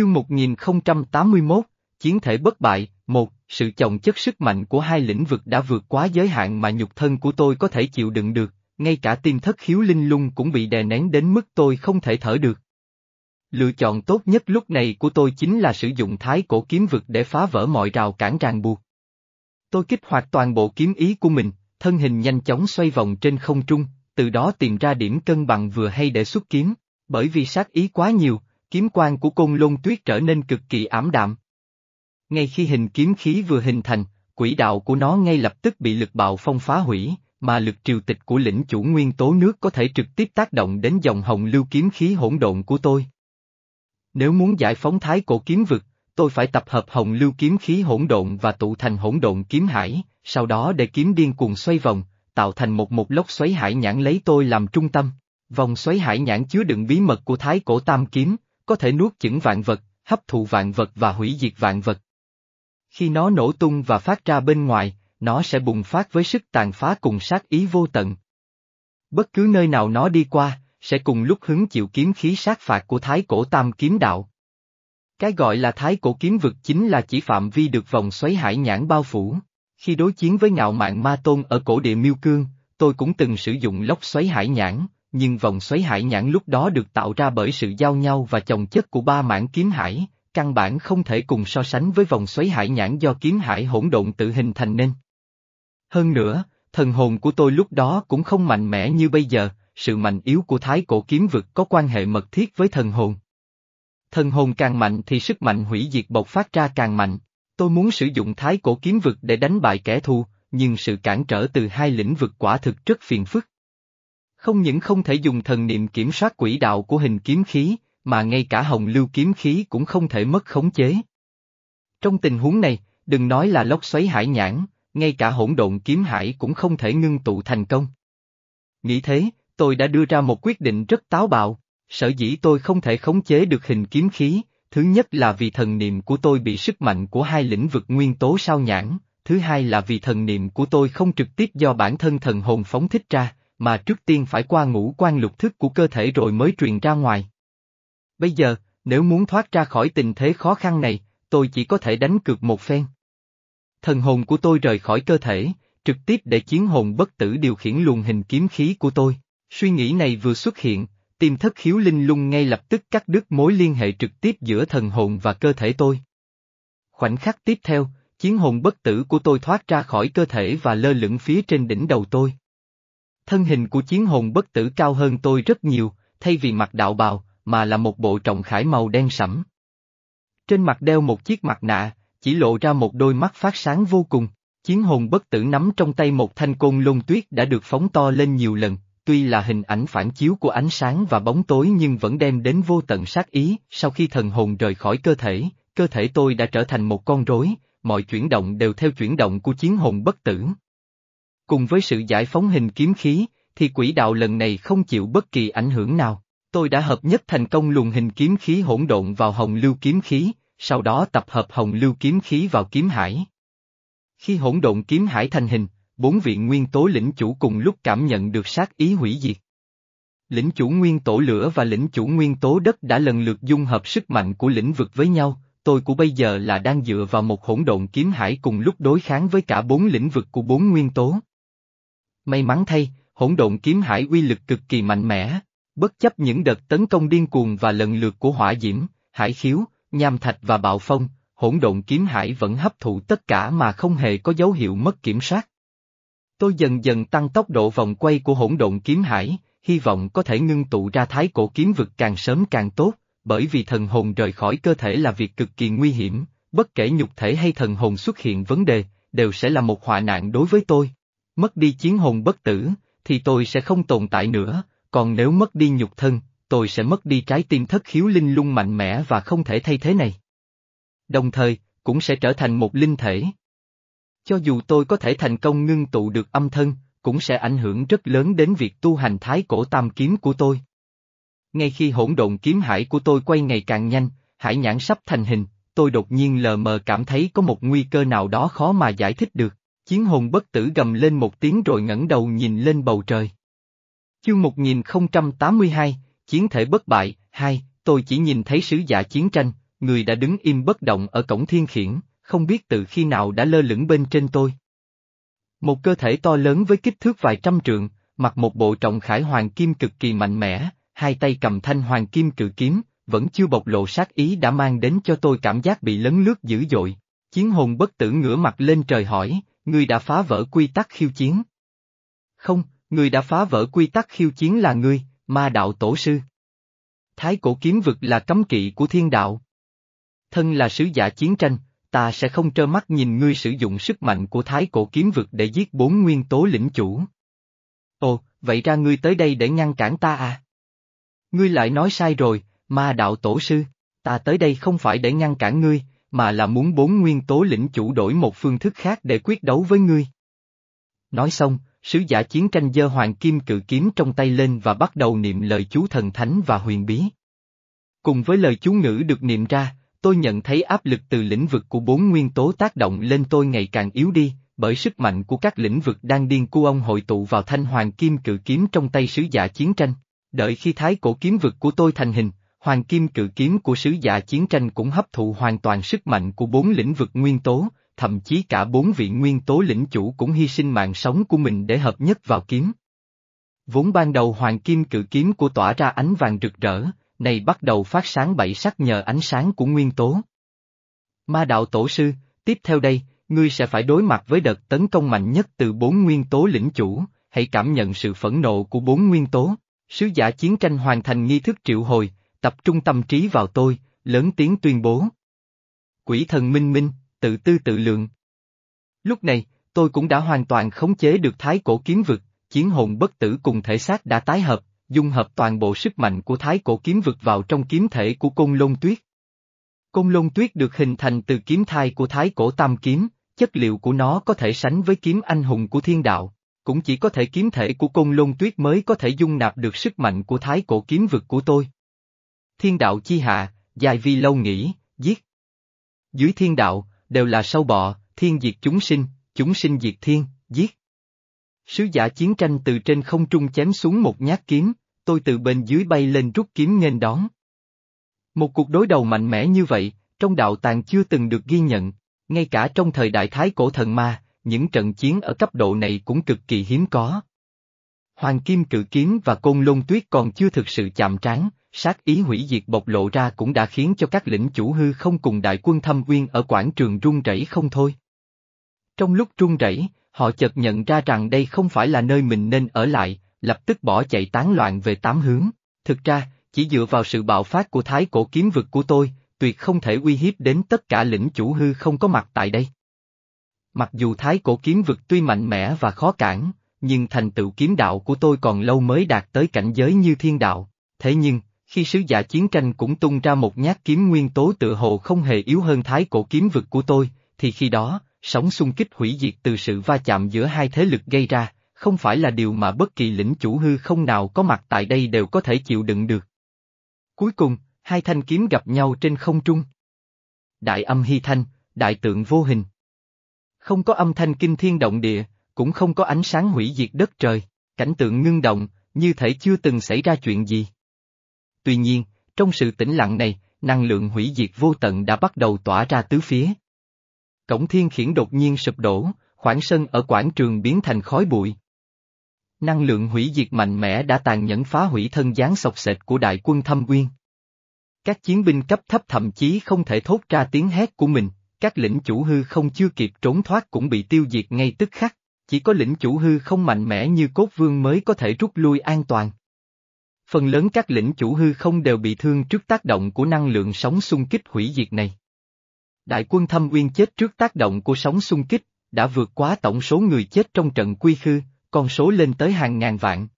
Chương 1081, Chiến thể bất bại, một, sự chồng chất sức mạnh của hai lĩnh vực đã vượt quá giới hạn mà nhục thân của tôi có thể chịu đựng được, ngay cả tim thất khiếu linh lung cũng bị đè nén đến mức tôi không thể thở được. Lựa chọn tốt nhất lúc này của tôi chính là sử dụng thái cổ kiếm vực để phá vỡ mọi rào cản ràng buộc. Tôi kích hoạt toàn bộ kiếm ý của mình, thân hình nhanh chóng xoay vòng trên không trung, từ đó tìm ra điểm cân bằng vừa hay để xuất kiếm, bởi vì sát ý quá nhiều, kiếm quang của côn lôn tuyết trở nên cực kỳ ảm đạm. Ngay khi hình kiếm khí vừa hình thành, quỹ đạo của nó ngay lập tức bị lực bạo phong phá hủy, mà lực triều tịch của lĩnh chủ nguyên tố nước có thể trực tiếp tác động đến dòng hồng lưu kiếm khí hỗn độn của tôi. Nếu muốn giải phóng thái cổ kiếm vực, tôi phải tập hợp hồng lưu kiếm khí hỗn độn và tụ thành hỗn độn kiếm hải, sau đó để kiếm điên cuồng xoay vòng, tạo thành một một lốc xoáy hải nhãn lấy tôi làm trung tâm. Vòng xoáy hải nhãn chứa đựng bí mật của thái cổ tam kiếm, có thể nuốt chửng vạn vật, hấp thụ vạn vật và hủy diệt vạn vật. Khi nó nổ tung và phát ra bên ngoài, nó sẽ bùng phát với sức tàn phá cùng sát ý vô tận. Bất cứ nơi nào nó đi qua, sẽ cùng lúc hứng chịu kiếm khí sát phạt của thái cổ tam kiếm đạo. Cái gọi là thái cổ kiếm vực chính là chỉ phạm vi được vòng xoáy hải nhãn bao phủ. Khi đối chiến với ngạo mạn ma tôn ở cổ địa miêu cương, tôi cũng từng sử dụng lốc xoáy hải nhãn, nhưng vòng xoáy hải nhãn lúc đó được tạo ra bởi sự giao nhau và chồng chất của ba mảng kiếm hải, căn bản không thể cùng so sánh với vòng xoáy hải nhãn do kiếm hải hỗn độn tự hình thành nên. Hơn nữa, thần hồn của tôi lúc đó cũng không mạnh mẽ như bây giờ, sự mạnh yếu của thái cổ kiếm vực có quan hệ mật thiết với thần hồn. Thần hồn càng mạnh thì sức mạnh hủy diệt bộc phát ra càng mạnh. Tôi muốn sử dụng thái cổ kiếm vực để đánh bại kẻ thù, nhưng sự cản trở từ hai lĩnh vực quả thực rất phiền phức. Không những không thể dùng thần niệm kiểm soát quỹ đạo của hình kiếm khí, mà ngay cả hồng lưu kiếm khí cũng không thể mất khống chế. Trong tình huống này, đừng nói là lốc xoáy hải nhãn, ngay cả hỗn độn kiếm hải cũng không thể ngưng tụ thành công. Nghĩ thế, tôi đã đưa ra một quyết định rất táo bạo, sở dĩ tôi không thể khống chế được hình kiếm khí, thứ nhất là vì thần niệm của tôi bị sức mạnh của hai lĩnh vực nguyên tố sao nhãn, thứ hai là vì thần niệm của tôi không trực tiếp do bản thân thần hồn phóng thích ra, mà trước tiên phải qua ngũ quan lục thức của cơ thể rồi mới truyền ra ngoài. Bây giờ, nếu muốn thoát ra khỏi tình thế khó khăn này, tôi chỉ có thể đánh cược một phen. Thần hồn của tôi rời khỏi cơ thể, trực tiếp để chiến hồn bất tử điều khiển luồng hình kiếm khí của tôi. Suy nghĩ này vừa xuất hiện, tim thất khiếu linh lung ngay lập tức cắt đứt mối liên hệ trực tiếp giữa thần hồn và cơ thể tôi. Khoảnh khắc tiếp theo, chiến hồn bất tử của tôi thoát ra khỏi cơ thể và lơ lửng phía trên đỉnh đầu tôi. Thân hình của chiến hồn bất tử cao hơn tôi rất nhiều, thay vì mặc đạo bào, mà là một bộ trọng khải màu đen sẫm. Trên mặt đeo một chiếc mặt nạ, chỉ lộ ra một đôi mắt phát sáng vô cùng. Chiến hồn bất tử nắm trong tay một thanh côn lôn tuyết đã được phóng to lên nhiều lần, tuy là hình ảnh phản chiếu của ánh sáng và bóng tối nhưng vẫn đem đến vô tận sát ý, sau khi thần hồn rời khỏi cơ thể, cơ thể tôi đã trở thành một con rối, mọi chuyển động đều theo chuyển động của chiến hồn bất tử. Cùng với sự giải phóng hình kiếm khí, thì quỹ đạo lần này không chịu bất kỳ ảnh hưởng nào. Tôi đã hợp nhất thành công luồng hình kiếm khí hỗn độn vào hồng lưu kiếm khí, sau đó tập hợp hồng lưu kiếm khí vào kiếm hải. Khi hỗn độn kiếm hải thành hình, bốn vị nguyên tố lĩnh chủ cùng lúc cảm nhận được sát ý hủy diệt. Lĩnh chủ nguyên tổ lửa và lĩnh chủ nguyên tố đất đã lần lượt dung hợp sức mạnh của lĩnh vực với nhau, tôi của bây giờ là đang dựa vào một hỗn độn kiếm hải cùng lúc đối kháng với cả bốn lĩnh vực của bốn nguyên tố. May mắn thay, hỗn độn kiếm hải uy lực cực kỳ mạnh mẽ, bất chấp những đợt tấn công điên cuồng và lần lượt của hỏa diễm, hải khiếu, nham thạch và bạo phong, hỗn độn kiếm hải vẫn hấp thụ tất cả mà không hề có dấu hiệu mất kiểm soát. Tôi dần dần tăng tốc độ vòng quay của hỗn độn kiếm hải, hy vọng có thể ngưng tụ ra thái cổ kiếm vực càng sớm càng tốt, bởi vì thần hồn rời khỏi cơ thể là việc cực kỳ nguy hiểm, bất kể nhục thể hay thần hồn xuất hiện vấn đề, đều sẽ là một họa nạn đối với tôi. Mất đi chiến hồn bất tử, thì tôi sẽ không tồn tại nữa, còn nếu mất đi nhục thân, tôi sẽ mất đi trái tim thất khiếu linh lung mạnh mẽ và không thể thay thế này. Đồng thời, cũng sẽ trở thành một linh thể. Cho dù tôi có thể thành công ngưng tụ được âm thân, cũng sẽ ảnh hưởng rất lớn đến việc tu hành thái cổ tam kiếm của tôi. Ngay khi hỗn độn kiếm hải của tôi quay ngày càng nhanh, hải nhãn sắp thành hình, tôi đột nhiên lờ mờ cảm thấy có một nguy cơ nào đó khó mà giải thích được. Chiến hồn bất tử gầm lên một tiếng rồi ngẩng đầu nhìn lên bầu trời. Chương 1082, Chiến thể bất bại, hai, tôi chỉ nhìn thấy sứ giả chiến tranh, người đã đứng im bất động ở cổng thiên khiển, không biết từ khi nào đã lơ lửng bên trên tôi. Một cơ thể to lớn với kích thước vài trăm trượng, mặc một bộ trọng khải hoàng kim cực kỳ mạnh mẽ, hai tay cầm thanh hoàng kim cự kiếm, vẫn chưa bộc lộ sát ý đã mang đến cho tôi cảm giác bị lấn lướt dữ dội. Chiến hồn bất tử ngửa mặt lên trời hỏi, ngươi đã phá vỡ quy tắc khiêu chiến. Không, người đã phá vỡ quy tắc khiêu chiến là ngươi, ma đạo tổ sư. Thái cổ kiếm vực là cấm kỵ của thiên đạo. Thân là sứ giả chiến tranh, ta sẽ không trơ mắt nhìn ngươi sử dụng sức mạnh của thái cổ kiếm vực để giết bốn nguyên tố lĩnh chủ. Ồ, vậy ra ngươi tới đây để ngăn cản ta à? Ngươi lại nói sai rồi, ma đạo tổ sư, ta tới đây không phải để ngăn cản ngươi, mà là muốn bốn nguyên tố lĩnh chủ đổi một phương thức khác để quyết đấu với ngươi. Nói xong, sứ giả chiến tranh dơ hoàng kim cự kiếm trong tay lên và bắt đầu niệm lời chú thần thánh và huyền bí. Cùng với lời chú ngữ được niệm ra, tôi nhận thấy áp lực từ lĩnh vực của bốn nguyên tố tác động lên tôi ngày càng yếu đi, bởi sức mạnh của các lĩnh vực đang điên cu ông hội tụ vào thanh hoàng kim cự kiếm trong tay sứ giả chiến tranh. Đợi khi thái cổ kiếm vực của tôi thành hình, hoàng kim cự kiếm của sứ giả chiến tranh cũng hấp thụ hoàn toàn sức mạnh của bốn lĩnh vực nguyên tố, thậm chí cả bốn vị nguyên tố lĩnh chủ cũng hy sinh mạng sống của mình để hợp nhất vào kiếm. Vốn ban đầu hoàng kim cự kiếm của tỏa ra ánh vàng rực rỡ, này bắt đầu phát sáng bảy sắc nhờ ánh sáng của nguyên tố. Ma đạo tổ sư, tiếp theo đây, ngươi sẽ phải đối mặt với đợt tấn công mạnh nhất từ bốn nguyên tố lĩnh chủ, hãy cảm nhận sự phẫn nộ của bốn nguyên tố. Sứ giả chiến tranh hoàn thành nghi thức triệu hồi, tập trung tâm trí vào tôi, lớn tiếng tuyên bố. Quỷ thần minh minh, tự tư tự lượng. Lúc này, tôi cũng đã hoàn toàn khống chế được thái cổ kiếm vực, chiến hồn bất tử cùng thể xác đã tái hợp, dung hợp toàn bộ sức mạnh của thái cổ kiếm vực vào trong kiếm thể của côn lôn tuyết. Côn lôn tuyết được hình thành từ kiếm thai của thái cổ tam kiếm, chất liệu của nó có thể sánh với kiếm anh hùng của thiên đạo, cũng chỉ có thể kiếm thể của côn lôn tuyết mới có thể dung nạp được sức mạnh của thái cổ kiếm vực của tôi. Thiên đạo chi hạ, dài vi lâu nghĩ, giết. Dưới thiên đạo, đều là sâu bọ, thiên diệt chúng sinh, chúng sinh diệt thiên, giết. Sứ giả chiến tranh từ trên không trung chém xuống một nhát kiếm, tôi từ bên dưới bay lên rút kiếm nghênh đón. Một cuộc đối đầu mạnh mẽ như vậy, trong đạo tàng chưa từng được ghi nhận, ngay cả trong thời đại thái cổ thần ma, những trận chiến ở cấp độ này cũng cực kỳ hiếm có. Hoàng Kim Cự Kiếm và Côn Lôn Tuyết còn chưa thực sự chạm trán, sát ý hủy diệt bộc lộ ra cũng đã khiến cho các lĩnh chủ hư không cùng đại quân thâm uyên ở quảng trường run rẩy không thôi. Trong lúc run rẩy, họ chợt nhận ra rằng đây không phải là nơi mình nên ở lại, lập tức bỏ chạy tán loạn về tám hướng. Thực ra, chỉ dựa vào sự bạo phát của thái cổ kiếm vực của tôi, tuyệt không thể uy hiếp đến tất cả lĩnh chủ hư không có mặt tại đây. Mặc dù thái cổ kiếm vực tuy mạnh mẽ và khó cản, nhưng thành tựu kiếm đạo của tôi còn lâu mới đạt tới cảnh giới như thiên đạo. Thế nhưng, khi sứ giả chiến tranh cũng tung ra một nhát kiếm nguyên tố tự hồ không hề yếu hơn thái cổ kiếm vực của tôi, thì khi đó, sóng xung kích hủy diệt từ sự va chạm giữa hai thế lực gây ra, không phải là điều mà bất kỳ lĩnh chủ hư không nào có mặt tại đây đều có thể chịu đựng được. Cuối cùng, hai thanh kiếm gặp nhau trên không trung. Đại âm hy thanh, đại tượng vô hình. Không có âm thanh kinh thiên động địa, cũng không có ánh sáng hủy diệt đất trời, cảnh tượng ngưng động, như thể chưa từng xảy ra chuyện gì. Tuy nhiên, trong sự tĩnh lặng này, năng lượng hủy diệt vô tận đã bắt đầu tỏa ra tứ phía. Cổng thiên khiển đột nhiên sụp đổ, khoảng sân ở quảng trường biến thành khói bụi. Năng lượng hủy diệt mạnh mẽ đã tàn nhẫn phá hủy thân gián sọc sệt của đại quân thâm quyên. Các chiến binh cấp thấp thậm chí không thể thốt ra tiếng hét của mình, các lĩnh chủ hư không chưa kịp trốn thoát cũng bị tiêu diệt ngay tức khắc, chỉ có lĩnh chủ hư không mạnh mẽ như cốt vương mới có thể rút lui an toàn. Phần lớn các lĩnh chủ hư không đều bị thương trước tác động của năng lượng sóng xung kích hủy diệt này. Đại quân thâm uyên chết trước tác động của sóng xung kích, đã vượt quá tổng số người chết trong trận quy khư, con số lên tới hàng ngàn vạn.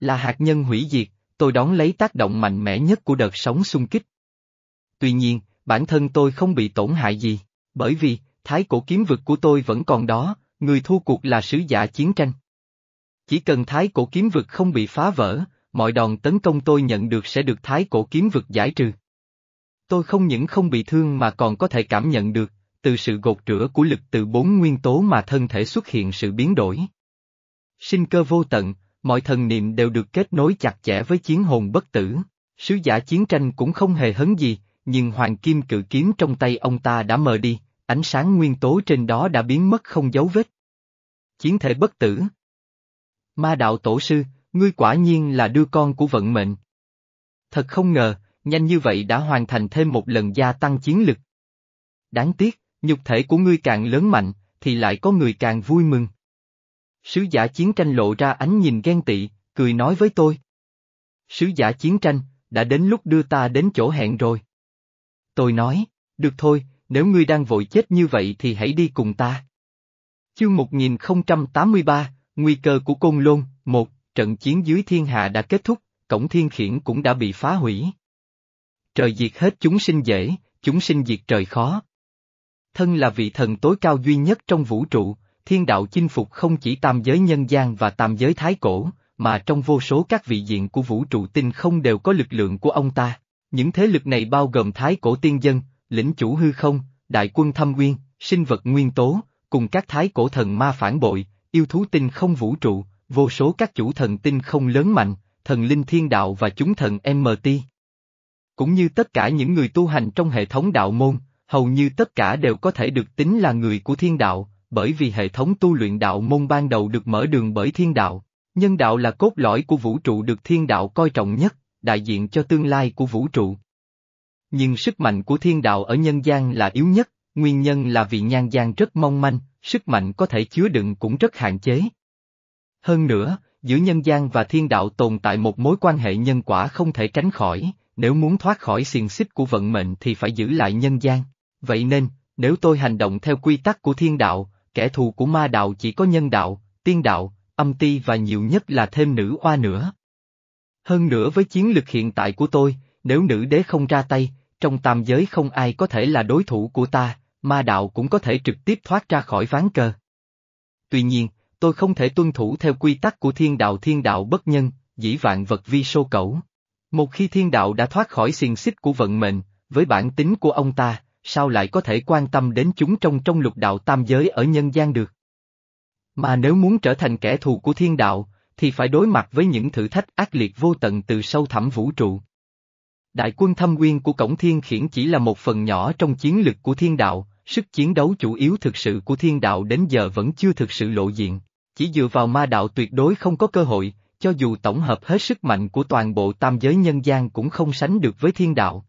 Là hạt nhân hủy diệt, tôi đón lấy tác động mạnh mẽ nhất của đợt sóng xung kích. Tuy nhiên, bản thân tôi không bị tổn hại gì, bởi vì, thái cổ kiếm vực của tôi vẫn còn đó, người thua cuộc là sứ giả chiến tranh. Chỉ cần thái cổ kiếm vực không bị phá vỡ, mọi đòn tấn công tôi nhận được sẽ được thái cổ kiếm vực giải trừ. Tôi không những không bị thương mà còn có thể cảm nhận được, từ sự gột rửa của lực từ bốn nguyên tố mà thân thể xuất hiện sự biến đổi. Sinh cơ vô tận, mọi thần niệm đều được kết nối chặt chẽ với chiến hồn bất tử, sứ giả chiến tranh cũng không hề hấn gì, nhưng hoàng kim cự kiếm trong tay ông ta đã mờ đi, ánh sáng nguyên tố trên đó đã biến mất không dấu vết. Chiến thể bất tử. Ma đạo tổ sư, ngươi quả nhiên là đưa con của vận mệnh. Thật không ngờ, nhanh như vậy đã hoàn thành thêm một lần gia tăng chiến lực. Đáng tiếc, nhục thể của ngươi càng lớn mạnh, thì lại có người càng vui mừng. Sứ giả chiến tranh lộ ra ánh nhìn ghen tị, cười nói với tôi. Sứ giả chiến tranh, đã đến lúc đưa ta đến chỗ hẹn rồi. Tôi nói, được thôi, nếu ngươi đang vội chết như vậy thì hãy đi cùng ta. Chương 1083, Nguy cơ của Côn Lôn, 1 trận chiến dưới thiên hạ đã kết thúc, cổng thiên khiển cũng đã bị phá hủy. Trời diệt hết chúng sinh dễ, chúng sinh diệt trời khó. Thân là vị thần tối cao duy nhất trong vũ trụ, thiên đạo chinh phục không chỉ tam giới nhân gian và tam giới thái cổ, mà trong vô số các vị diện của vũ trụ tinh không đều có lực lượng của ông ta. Những thế lực này bao gồm thái cổ tiên dân, lĩnh chủ hư không, đại quân thâm nguyên, sinh vật nguyên tố, cùng các thái cổ thần ma phản bội, yêu thú tinh không vũ trụ, vô số các chủ thần tinh không lớn mạnh, thần linh thiên đạo và chúng thần MT. Cũng như tất cả những người tu hành trong hệ thống đạo môn, hầu như tất cả đều có thể được tính là người của thiên đạo, bởi vì hệ thống tu luyện đạo môn ban đầu được mở đường bởi thiên đạo. Nhân đạo là cốt lõi của vũ trụ được thiên đạo coi trọng nhất, đại diện cho tương lai của vũ trụ. Nhưng sức mạnh của thiên đạo ở nhân gian là yếu nhất, nguyên nhân là vì nhan gian rất mong manh, sức mạnh có thể chứa đựng cũng rất hạn chế. Hơn nữa, giữa nhân gian và thiên đạo tồn tại một mối quan hệ nhân quả không thể tránh khỏi, nếu muốn thoát khỏi xiềng xích của vận mệnh thì phải giữ lại nhân gian. Vậy nên, nếu tôi hành động theo quy tắc của thiên đạo, kẻ thù của ma đạo chỉ có nhân đạo, tiên đạo, âm ti và nhiều nhất là thêm nữ oa nữa. Hơn nữa với chiến lực hiện tại của tôi, nếu nữ đế không ra tay, trong tam giới không ai có thể là đối thủ của ta, ma đạo cũng có thể trực tiếp thoát ra khỏi ván cờ. Tuy nhiên, tôi không thể tuân thủ theo quy tắc của thiên đạo thiên đạo bất nhân, dĩ vạn vật vi sô cẩu. Một khi thiên đạo đã thoát khỏi xiềng xích của vận mệnh, với bản tính của ông ta, sao lại có thể quan tâm đến chúng trong trong lục đạo tam giới ở nhân gian được? Mà nếu muốn trở thành kẻ thù của thiên đạo, thì phải đối mặt với những thử thách ác liệt vô tận từ sâu thẳm vũ trụ. Đại quân thâm nguyên của cổng thiên khiển chỉ là một phần nhỏ trong chiến lực của thiên đạo, sức chiến đấu chủ yếu thực sự của thiên đạo đến giờ vẫn chưa thực sự lộ diện. Chỉ dựa vào ma đạo tuyệt đối không có cơ hội, cho dù tổng hợp hết sức mạnh của toàn bộ tam giới nhân gian cũng không sánh được với thiên đạo.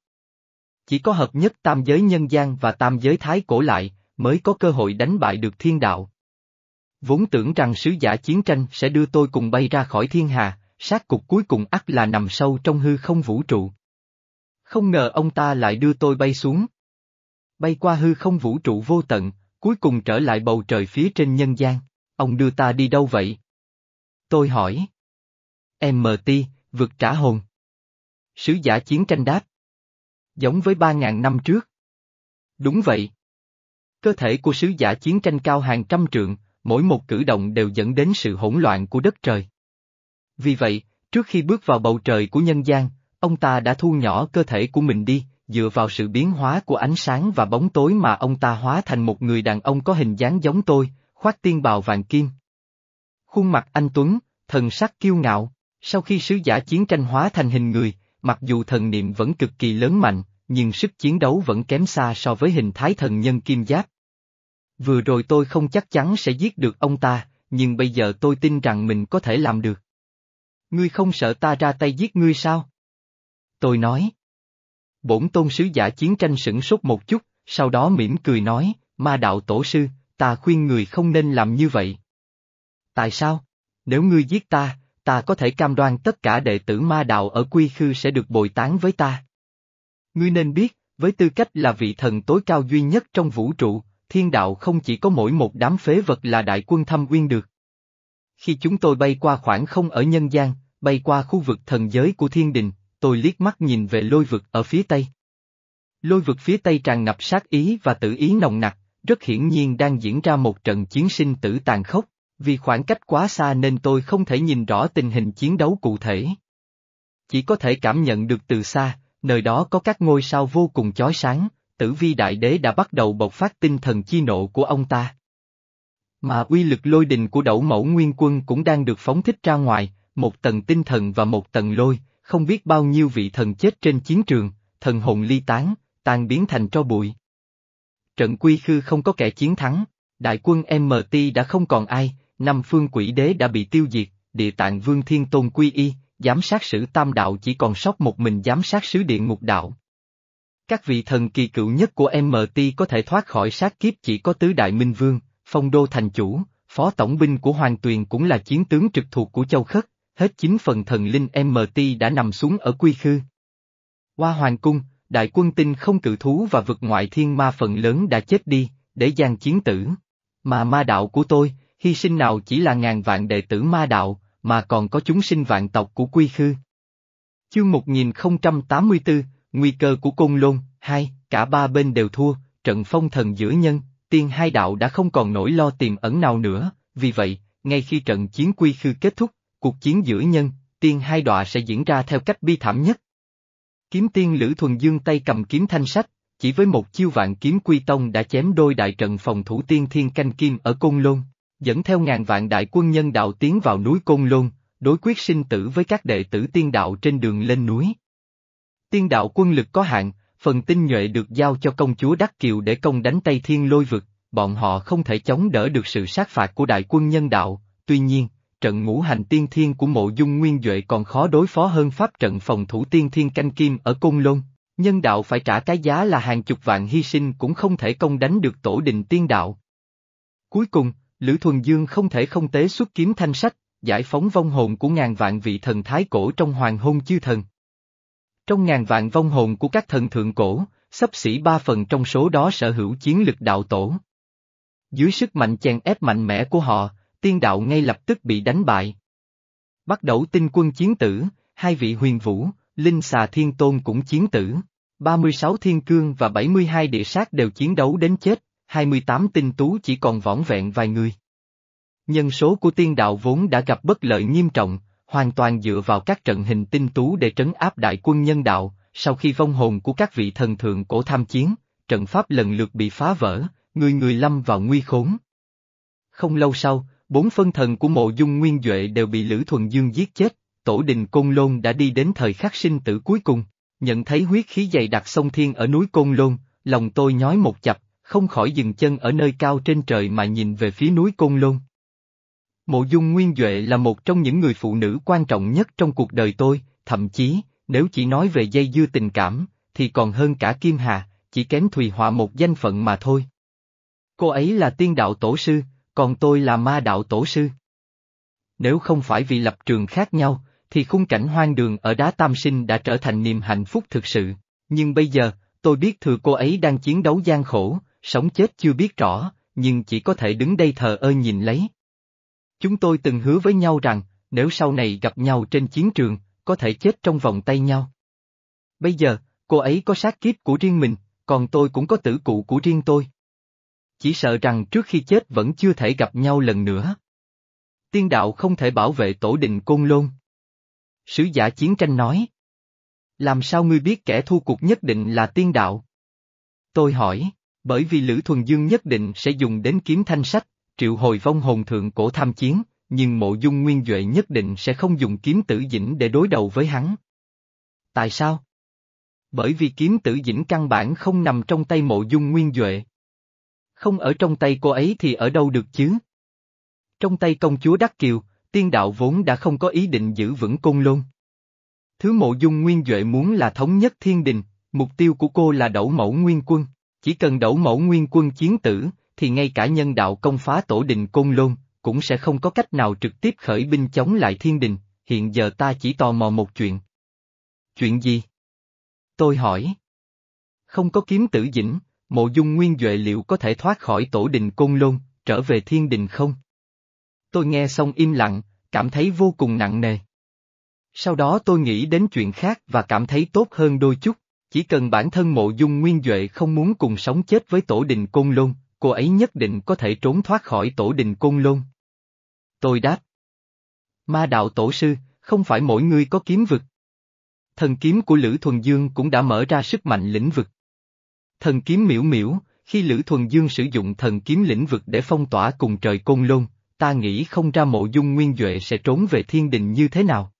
Chỉ có hợp nhất tam giới nhân gian và tam giới thái cổ lại, mới có cơ hội đánh bại được thiên đạo. Vốn tưởng rằng sứ giả chiến tranh sẽ đưa tôi cùng bay ra khỏi thiên hà, sát cục cuối cùng ắt là nằm sâu trong hư không vũ trụ. Không ngờ ông ta lại đưa tôi bay xuống. Bay qua hư không vũ trụ vô tận, cuối cùng trở lại bầu trời phía trên nhân gian. Ông đưa ta đi đâu vậy? Tôi hỏi. MT, vượt trả hồn. Sứ giả chiến tranh đáp. Giống với ba ngàn năm trước. Đúng vậy. Cơ thể của sứ giả chiến tranh cao hàng trăm trượng, mỗi một cử động đều dẫn đến sự hỗn loạn của đất trời. Vì vậy, trước khi bước vào bầu trời của nhân gian, ông ta đã thu nhỏ cơ thể của mình đi, dựa vào sự biến hóa của ánh sáng và bóng tối mà ông ta hóa thành một người đàn ông có hình dáng giống tôi, khoác tiên bào vàng kim. Khuôn mặt anh Tuấn, thần sắc kiêu ngạo, sau khi sứ giả chiến tranh hóa thành hình người, mặc dù thần niệm vẫn cực kỳ lớn mạnh, nhưng sức chiến đấu vẫn kém xa so với hình thái thần nhân kim giáp. Vừa rồi tôi không chắc chắn sẽ giết được ông ta, nhưng bây giờ tôi tin rằng mình có thể làm được. Ngươi không sợ ta ra tay giết ngươi sao? Tôi nói. Bổn tôn sứ giả chiến tranh sửng sốt một chút, sau đó mỉm cười nói, ma đạo tổ sư, ta khuyên người không nên làm như vậy. Tại sao? Nếu ngươi giết ta, ta có thể cam đoan tất cả đệ tử ma đạo ở quy khư sẽ được bồi tán với ta. Ngươi nên biết, với tư cách là vị thần tối cao duy nhất trong vũ trụ, thiên đạo không chỉ có mỗi một đám phế vật là đại quân thâm uyên được. Khi chúng tôi bay qua khoảng không ở nhân gian, bay qua khu vực thần giới của thiên đình, tôi liếc mắt nhìn về lôi vực ở phía tây. Lôi vực phía tây tràn ngập sát ý và tự ý nồng nặc, rất hiển nhiên đang diễn ra một trận chiến sinh tử tàn khốc, vì khoảng cách quá xa nên tôi không thể nhìn rõ tình hình chiến đấu cụ thể. Chỉ có thể cảm nhận được từ xa, nơi đó có các ngôi sao vô cùng chói sáng, tử vi đại đế đã bắt đầu bộc phát tinh thần chi nộ của ông ta. Mà uy lực lôi đình của đẩu mẫu nguyên quân cũng đang được phóng thích ra ngoài, một tầng tinh thần và một tầng lôi, không biết bao nhiêu vị thần chết trên chiến trường, thần hồn ly tán, tan biến thành tro bụi. Trận quy khư không có kẻ chiến thắng, đại quân MT đã không còn ai, năm phương quỷ đế đã bị tiêu diệt, địa tạng vương thiên tôn quy y, giám sát sử tam đạo chỉ còn sót một mình giám sát sứ điện ngục đạo. Các vị thần kỳ cựu nhất của MT có thể thoát khỏi sát kiếp chỉ có tứ đại minh vương, phong đô thành chủ, phó tổng binh của Hoàng Tuyền cũng là chiến tướng trực thuộc của Châu Khất, hết chín phần thần linh MT đã nằm xuống ở quy khư. Qua Hoàng Cung, đại quân tinh không cự thú và vực ngoại thiên ma phần lớn đã chết đi, để gian chiến tử. Mà ma đạo của tôi, hy sinh nào chỉ là ngàn vạn đệ tử ma đạo, mà còn có chúng sinh vạn tộc của quy khư. Chương 1084, Nguy cơ của Côn Lôn, hai, cả ba bên đều thua, trận phong thần giữa nhân, tiên hai đạo đã không còn nỗi lo tiềm ẩn nào nữa, vì vậy, ngay khi trận chiến quy khư kết thúc, cuộc chiến giữa nhân, tiên hai đọa sẽ diễn ra theo cách bi thảm nhất. Kiếm tiên Lữ Thuần Dương tay cầm kiếm thanh sách, chỉ với một chiêu vạn kiếm quy tông đã chém đôi đại trận phòng thủ tiên thiên canh kim ở Côn Lôn, dẫn theo ngàn vạn đại quân nhân đạo tiến vào núi Côn Lôn, đối quyết sinh tử với các đệ tử tiên đạo trên đường lên núi. Tiên đạo quân lực có hạn, phần tinh nhuệ được giao cho công chúa Đắc Kiều để công đánh Tây Thiên lôi vực, bọn họ không thể chống đỡ được sự sát phạt của đại quân nhân đạo, tuy nhiên, trận ngũ hành tiên thiên của mộ dung nguyên Duệ còn khó đối phó hơn pháp trận phòng thủ tiên thiên canh kim ở Côn Lôn. Nhân đạo phải trả cái giá là hàng chục vạn hy sinh cũng không thể công đánh được tổ đình tiên đạo. Cuối cùng, Lữ Thuần Dương không thể không tế xuất kiếm thanh sách, giải phóng vong hồn của ngàn vạn vị thần thái cổ trong hoàng hôn chư thần. Trong ngàn vạn vong hồn của các thần thượng cổ, sắp xỉ ba phần trong số đó sở hữu chiến lực đạo tổ. Dưới sức mạnh chèn ép mạnh mẽ của họ, tiên đạo ngay lập tức bị đánh bại. Bắt đầu tinh quân chiến tử, hai vị huyền vũ, linh xà thiên tôn cũng chiến tử. 36 thiên cương và 72 địa sát đều chiến đấu đến chết, 28 tinh tú chỉ còn võng vẹn vài người. Nhân số của tiên đạo vốn đã gặp bất lợi nghiêm trọng, hoàn toàn dựa vào các trận hình tinh tú để trấn áp đại quân nhân đạo, sau khi vong hồn của các vị thần thượng cổ tham chiến, trận pháp lần lượt bị phá vỡ, người người lâm vào nguy khốn. Không lâu sau, bốn phân thần của mộ dung nguyên Duệ đều bị Lữ Thuần Dương giết chết, tổ đình Côn Lôn đã đi đến thời khắc sinh tử cuối cùng, nhận thấy huyết khí dày đặc sông thiên ở núi Côn Lôn, lòng tôi nhói một chập, không khỏi dừng chân ở nơi cao trên trời mà nhìn về phía núi Côn Lôn. Mộ dung nguyên Duệ là một trong những người phụ nữ quan trọng nhất trong cuộc đời tôi, thậm chí, nếu chỉ nói về dây dưa tình cảm, thì còn hơn cả Kim Hà, chỉ kém Thùy Họa một danh phận mà thôi. Cô ấy là tiên đạo tổ sư, còn tôi là ma đạo tổ sư. Nếu không phải vì lập trường khác nhau, thì khung cảnh hoang đường ở đá tam sinh đã trở thành niềm hạnh phúc thực sự, nhưng bây giờ, tôi biết thừa cô ấy đang chiến đấu gian khổ, sống chết chưa biết rõ, nhưng chỉ có thể đứng đây thờ ơ nhìn lấy. Chúng tôi từng hứa với nhau rằng, nếu sau này gặp nhau trên chiến trường, có thể chết trong vòng tay nhau. Bây giờ, cô ấy có sát kiếp của riêng mình, còn tôi cũng có tử cụ của riêng tôi. Chỉ sợ rằng trước khi chết vẫn chưa thể gặp nhau lần nữa. Tiên đạo không thể bảo vệ tổ đình côn lôn. Sứ giả chiến tranh nói. Làm sao ngươi biết kẻ thua cuộc nhất định là tiên đạo? Tôi hỏi, bởi vì Lữ Thuần Dương nhất định sẽ dùng đến kiếm thanh sách, triệu hồi vong hồn thượng cổ tham chiến, nhưng mộ dung nguyên Duệ nhất định sẽ không dùng kiếm tử dĩnh để đối đầu với hắn. Tại sao? Bởi vì kiếm tử dĩnh căn bản không nằm trong tay mộ dung nguyên Duệ. Không ở trong tay cô ấy thì ở đâu được chứ? Trong tay công chúa Đắc Kiều, tiên đạo vốn đã không có ý định giữ vững côn lôn. Thứ mộ dung nguyên Duệ muốn là thống nhất thiên đình, mục tiêu của cô là đẩu mẫu nguyên quân. Chỉ cần đẩu mẫu nguyên quân chiến tử, thì ngay cả nhân đạo công phá tổ đình côn lôn, cũng sẽ không có cách nào trực tiếp khởi binh chống lại thiên đình, hiện giờ ta chỉ tò mò một chuyện. Chuyện gì? Tôi hỏi. Không có kiếm tử dĩnh, mộ dung nguyên Duệ liệu có thể thoát khỏi tổ đình côn lôn, trở về thiên đình không? Tôi nghe xong im lặng, cảm thấy vô cùng nặng nề. Sau đó tôi nghĩ đến chuyện khác và cảm thấy tốt hơn đôi chút, chỉ cần bản thân mộ dung nguyên Duệ không muốn cùng sống chết với tổ đình côn lôn, cô ấy nhất định có thể trốn thoát khỏi tổ đình côn lôn. Tôi đáp. Ma đạo tổ sư, không phải mỗi người có kiếm vực. Thần kiếm của Lữ Thuần Dương cũng đã mở ra sức mạnh lĩnh vực. Thần kiếm miễu miễu, khi Lữ Thuần Dương sử dụng thần kiếm lĩnh vực để phong tỏa cùng trời côn lôn, ta nghĩ không ra mộ dung nguyên Duệ sẽ trốn về thiên đình như thế nào.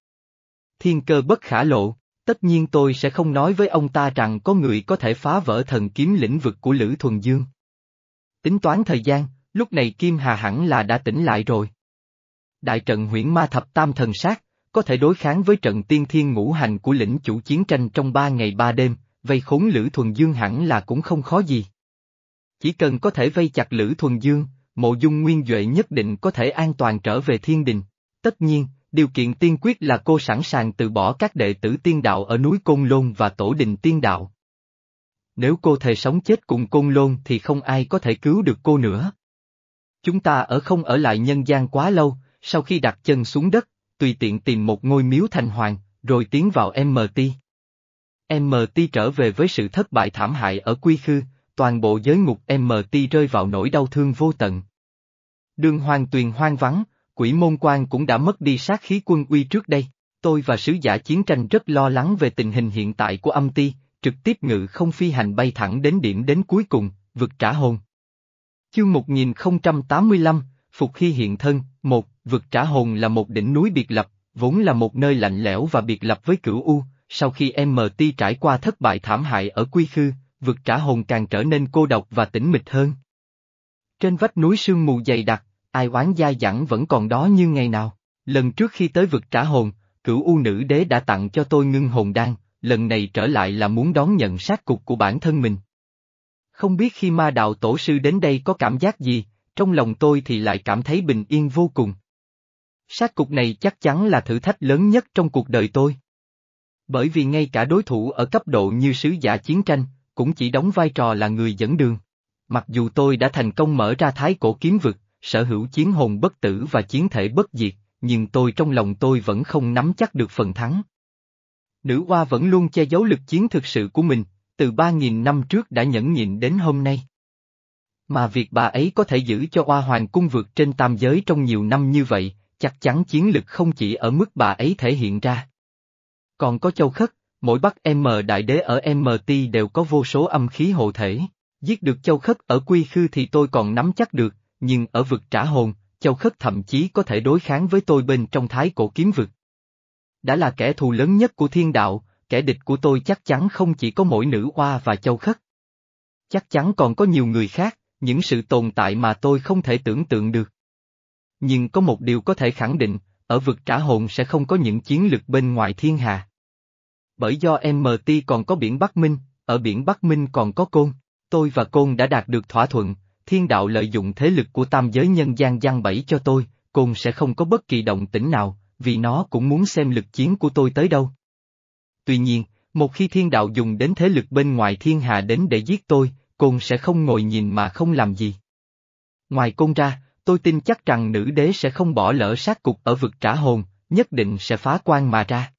Thiên cơ bất khả lộ, Tất nhiên tôi sẽ không nói với ông ta rằng có người có thể phá vỡ thần kiếm lĩnh vực của Lữ Thuần Dương. Tính toán thời gian, lúc này Kim Hà hẳn là đã tỉnh lại rồi. Đại trận huyễn ma thập tam thần sát, có thể đối kháng với trận tiên thiên ngũ hành của lĩnh chủ chiến tranh trong ba ngày ba đêm, vây khốn Lữ Thuần Dương hẳn là cũng không khó gì. Chỉ cần có thể vây chặt Lữ Thuần Dương, mộ dung nguyên Duệ nhất định có thể an toàn trở về thiên đình. Tất nhiên, điều kiện tiên quyết là cô sẵn sàng từ bỏ các đệ tử tiên đạo ở núi Côn Lôn và tổ đình tiên đạo. Nếu cô thề sống chết cùng Côn Lôn thì không ai có thể cứu được cô nữa. Chúng ta ở không ở lại nhân gian quá lâu, sau khi đặt chân xuống đất, tùy tiện tìm một ngôi miếu thành hoàng, rồi tiến vào MT. MT trở về với sự thất bại thảm hại ở Quy Khư, toàn bộ giới ngục MT rơi vào nỗi đau thương vô tận. Đường hoàng tuyền hoang vắng, quỷ môn quan cũng đã mất đi sát khí quân uy trước đây. Tôi và sứ giả chiến tranh rất lo lắng về tình hình hiện tại của âm ti, trực tiếp ngự không phi hành bay thẳng đến điểm đến cuối cùng, vực trả hồn. Chương 1085, Phục Hy hiện thân, một, vực trả hồn là một đỉnh núi biệt lập, vốn là một nơi lạnh lẽo và biệt lập với cửu U, sau khi MT trải qua thất bại thảm hại ở Quy Khư, vực trả hồn càng trở nên cô độc và tĩnh mịch hơn. Trên vách núi sương mù dày đặc, ai oán gia dẳng vẫn còn đó như ngày nào. Lần trước khi tới vực trả hồn, cửu U nữ đế đã tặng cho tôi ngưng hồn đan, lần này trở lại là muốn đón nhận sát cục của bản thân mình. Không biết khi ma đạo tổ sư đến đây có cảm giác gì, trong lòng tôi thì lại cảm thấy bình yên vô cùng. Sát cục này chắc chắn là thử thách lớn nhất trong cuộc đời tôi. Bởi vì ngay cả đối thủ ở cấp độ như sứ giả chiến tranh, cũng chỉ đóng vai trò là người dẫn đường. Mặc dù tôi đã thành công mở ra thái cổ kiếm vực, sở hữu chiến hồn bất tử và chiến thể bất diệt, nhưng tôi trong lòng tôi vẫn không nắm chắc được phần thắng. Nữ hoa vẫn luôn che giấu lực chiến thực sự của mình, từ 3.000 năm trước đã nhẫn nhịn đến hôm nay. Mà việc bà ấy có thể giữ cho Hoa Hoàng cung vượt trên tam giới trong nhiều năm như vậy, chắc chắn chiến lực không chỉ ở mức bà ấy thể hiện ra. Còn có châu khất, mỗi bắc M đại đế ở MT đều có vô số âm khí hộ thể. Giết được châu khất ở quy khư thì tôi còn nắm chắc được, nhưng ở vực trả hồn, châu khất thậm chí có thể đối kháng với tôi bên trong thái cổ kiếm vực. Đã là kẻ thù lớn nhất của thiên đạo, kẻ địch của tôi chắc chắn không chỉ có mỗi nữ hoa và châu khất. Chắc chắn còn có nhiều người khác, những sự tồn tại mà tôi không thể tưởng tượng được. Nhưng có một điều có thể khẳng định, ở vực trả hồn sẽ không có những chiến lực bên ngoài thiên hà. Bởi do MT còn có biển Bắc Minh, ở biển Bắc Minh còn có Côn, tôi và Côn đã đạt được thỏa thuận, thiên đạo lợi dụng thế lực của tam giới nhân gian giăng bẫy cho tôi, Côn sẽ không có bất kỳ động tĩnh nào, vì nó cũng muốn xem lực chiến của tôi tới đâu. Tuy nhiên, một khi thiên đạo dùng đến thế lực bên ngoài thiên hà đến để giết tôi, Côn sẽ không ngồi nhìn mà không làm gì. Ngoài Côn ra, tôi tin chắc rằng nữ đế sẽ không bỏ lỡ sát cục ở vực trả hồn, nhất định sẽ phá quan mà ra.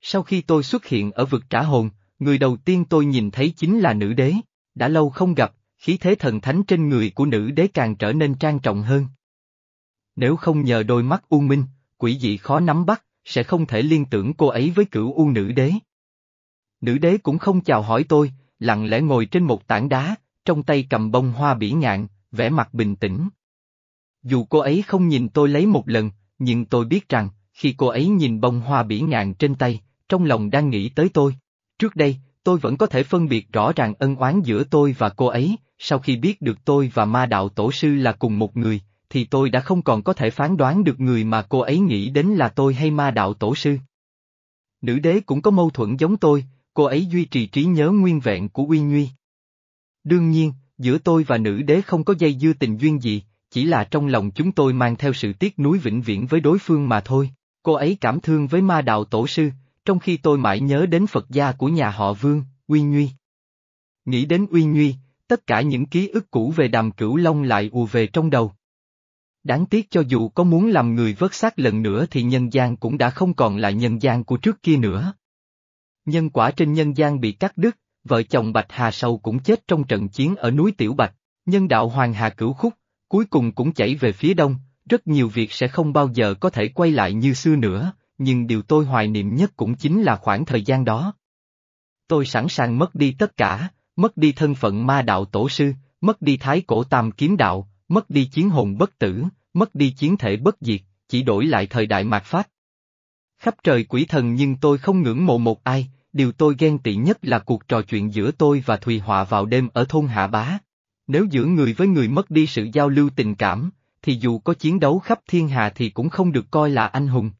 Sau khi tôi xuất hiện ở vực trả hồn, người đầu tiên tôi nhìn thấy chính là nữ đế, đã lâu không gặp, khí thế thần thánh trên người của nữ đế càng trở nên trang trọng hơn. Nếu không nhờ đôi mắt u minh, quỷ dị khó nắm bắt, sẽ không thể liên tưởng cô ấy với cửu u nữ đế. Nữ đế cũng không chào hỏi tôi, lặng lẽ ngồi trên một tảng đá, trong tay cầm bông hoa bỉ ngạn, vẻ mặt bình tĩnh. Dù cô ấy không nhìn tôi lấy một lần, nhưng tôi biết rằng, khi cô ấy nhìn bông hoa bỉ ngạn trên tay, trong lòng đang nghĩ tới tôi. Trước đây, tôi vẫn có thể phân biệt rõ ràng ân oán giữa tôi và cô ấy, sau khi biết được tôi và ma đạo tổ sư là cùng một người, thì tôi đã không còn có thể phán đoán được người mà cô ấy nghĩ đến là tôi hay ma đạo tổ sư. Nữ đế cũng có mâu thuẫn giống tôi, cô ấy duy trì trí nhớ nguyên vẹn của Uy Nguy. Đương nhiên, giữa tôi và nữ đế không có dây dưa tình duyên gì, chỉ là trong lòng chúng tôi mang theo sự tiếc nuối vĩnh viễn với đối phương mà thôi. Cô ấy cảm thương với ma đạo tổ sư, trong khi tôi mãi nhớ đến Phật gia của nhà họ Vương, Uy Nguy. Nghĩ đến Uy Nguy, tất cả những ký ức cũ về đàm cửu long lại ùa về trong đầu. Đáng tiếc cho dù có muốn làm người vớt xác lần nữa thì nhân gian cũng đã không còn là nhân gian của trước kia nữa. Nhân quả trên nhân gian bị cắt đứt, vợ chồng Bạch Hà Sâu cũng chết trong trận chiến ở núi Tiểu Bạch, nhân đạo Hoàng Hà Cửu Khúc, cuối cùng cũng chảy về phía đông, rất nhiều việc sẽ không bao giờ có thể quay lại như xưa nữa, nhưng điều tôi hoài niệm nhất cũng chính là khoảng thời gian đó. Tôi sẵn sàng mất đi tất cả, mất đi thân phận ma đạo tổ sư, mất đi thái cổ tam kiếm đạo, mất đi chiến hồn bất tử, mất đi chiến thể bất diệt, chỉ đổi lại thời đại mạt Pháp. Khắp trời quỷ thần nhưng tôi không ngưỡng mộ một ai, điều tôi ghen tị nhất là cuộc trò chuyện giữa tôi và Thùy Họa vào đêm ở thôn Hạ Bá. Nếu giữa người với người mất đi sự giao lưu tình cảm, thì dù có chiến đấu khắp thiên hà thì cũng không được coi là anh hùng.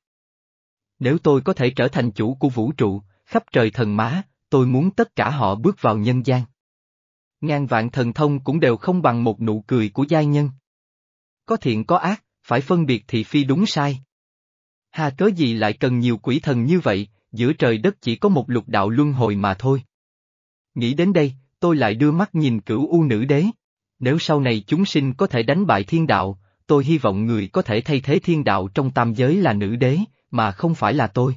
Nếu tôi có thể trở thành chủ của vũ trụ, khắp trời thần má, tôi muốn tất cả họ bước vào nhân gian. Ngàn vạn thần thông cũng đều không bằng một nụ cười của giai nhân. Có thiện có ác, phải phân biệt thị phi đúng sai. Hà cớ gì lại cần nhiều quỷ thần như vậy, giữa trời đất chỉ có một lục đạo luân hồi mà thôi. Nghĩ đến đây, tôi lại đưa mắt nhìn cửu u nữ đế. Nếu sau này chúng sinh có thể đánh bại thiên đạo, tôi hy vọng người có thể thay thế thiên đạo trong tam giới là nữ đế, mà không phải là tôi.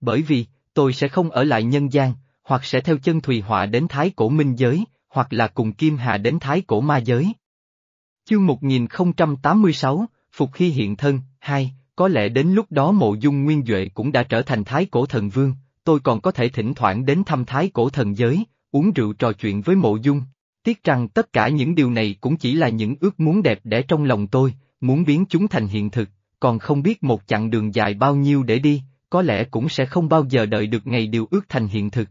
Bởi vì, tôi sẽ không ở lại nhân gian, hoặc sẽ theo chân Thùy Họa đến Thái Cổ Minh Giới, hoặc là cùng Kim Hà đến Thái Cổ Ma Giới. Chương 1086, Phục Hy Hiện Thân, 2, có lẽ đến lúc đó mộ dung nguyên Duệ cũng đã trở thành Thái Cổ Thần Vương, tôi còn có thể thỉnh thoảng đến thăm Thái Cổ Thần Giới, uống rượu trò chuyện với mộ dung. Tiếc rằng tất cả những điều này cũng chỉ là những ước muốn đẹp đẽ trong lòng tôi, muốn biến chúng thành hiện thực, còn không biết một chặng đường dài bao nhiêu để đi, có lẽ cũng sẽ không bao giờ đợi được ngày điều ước thành hiện thực.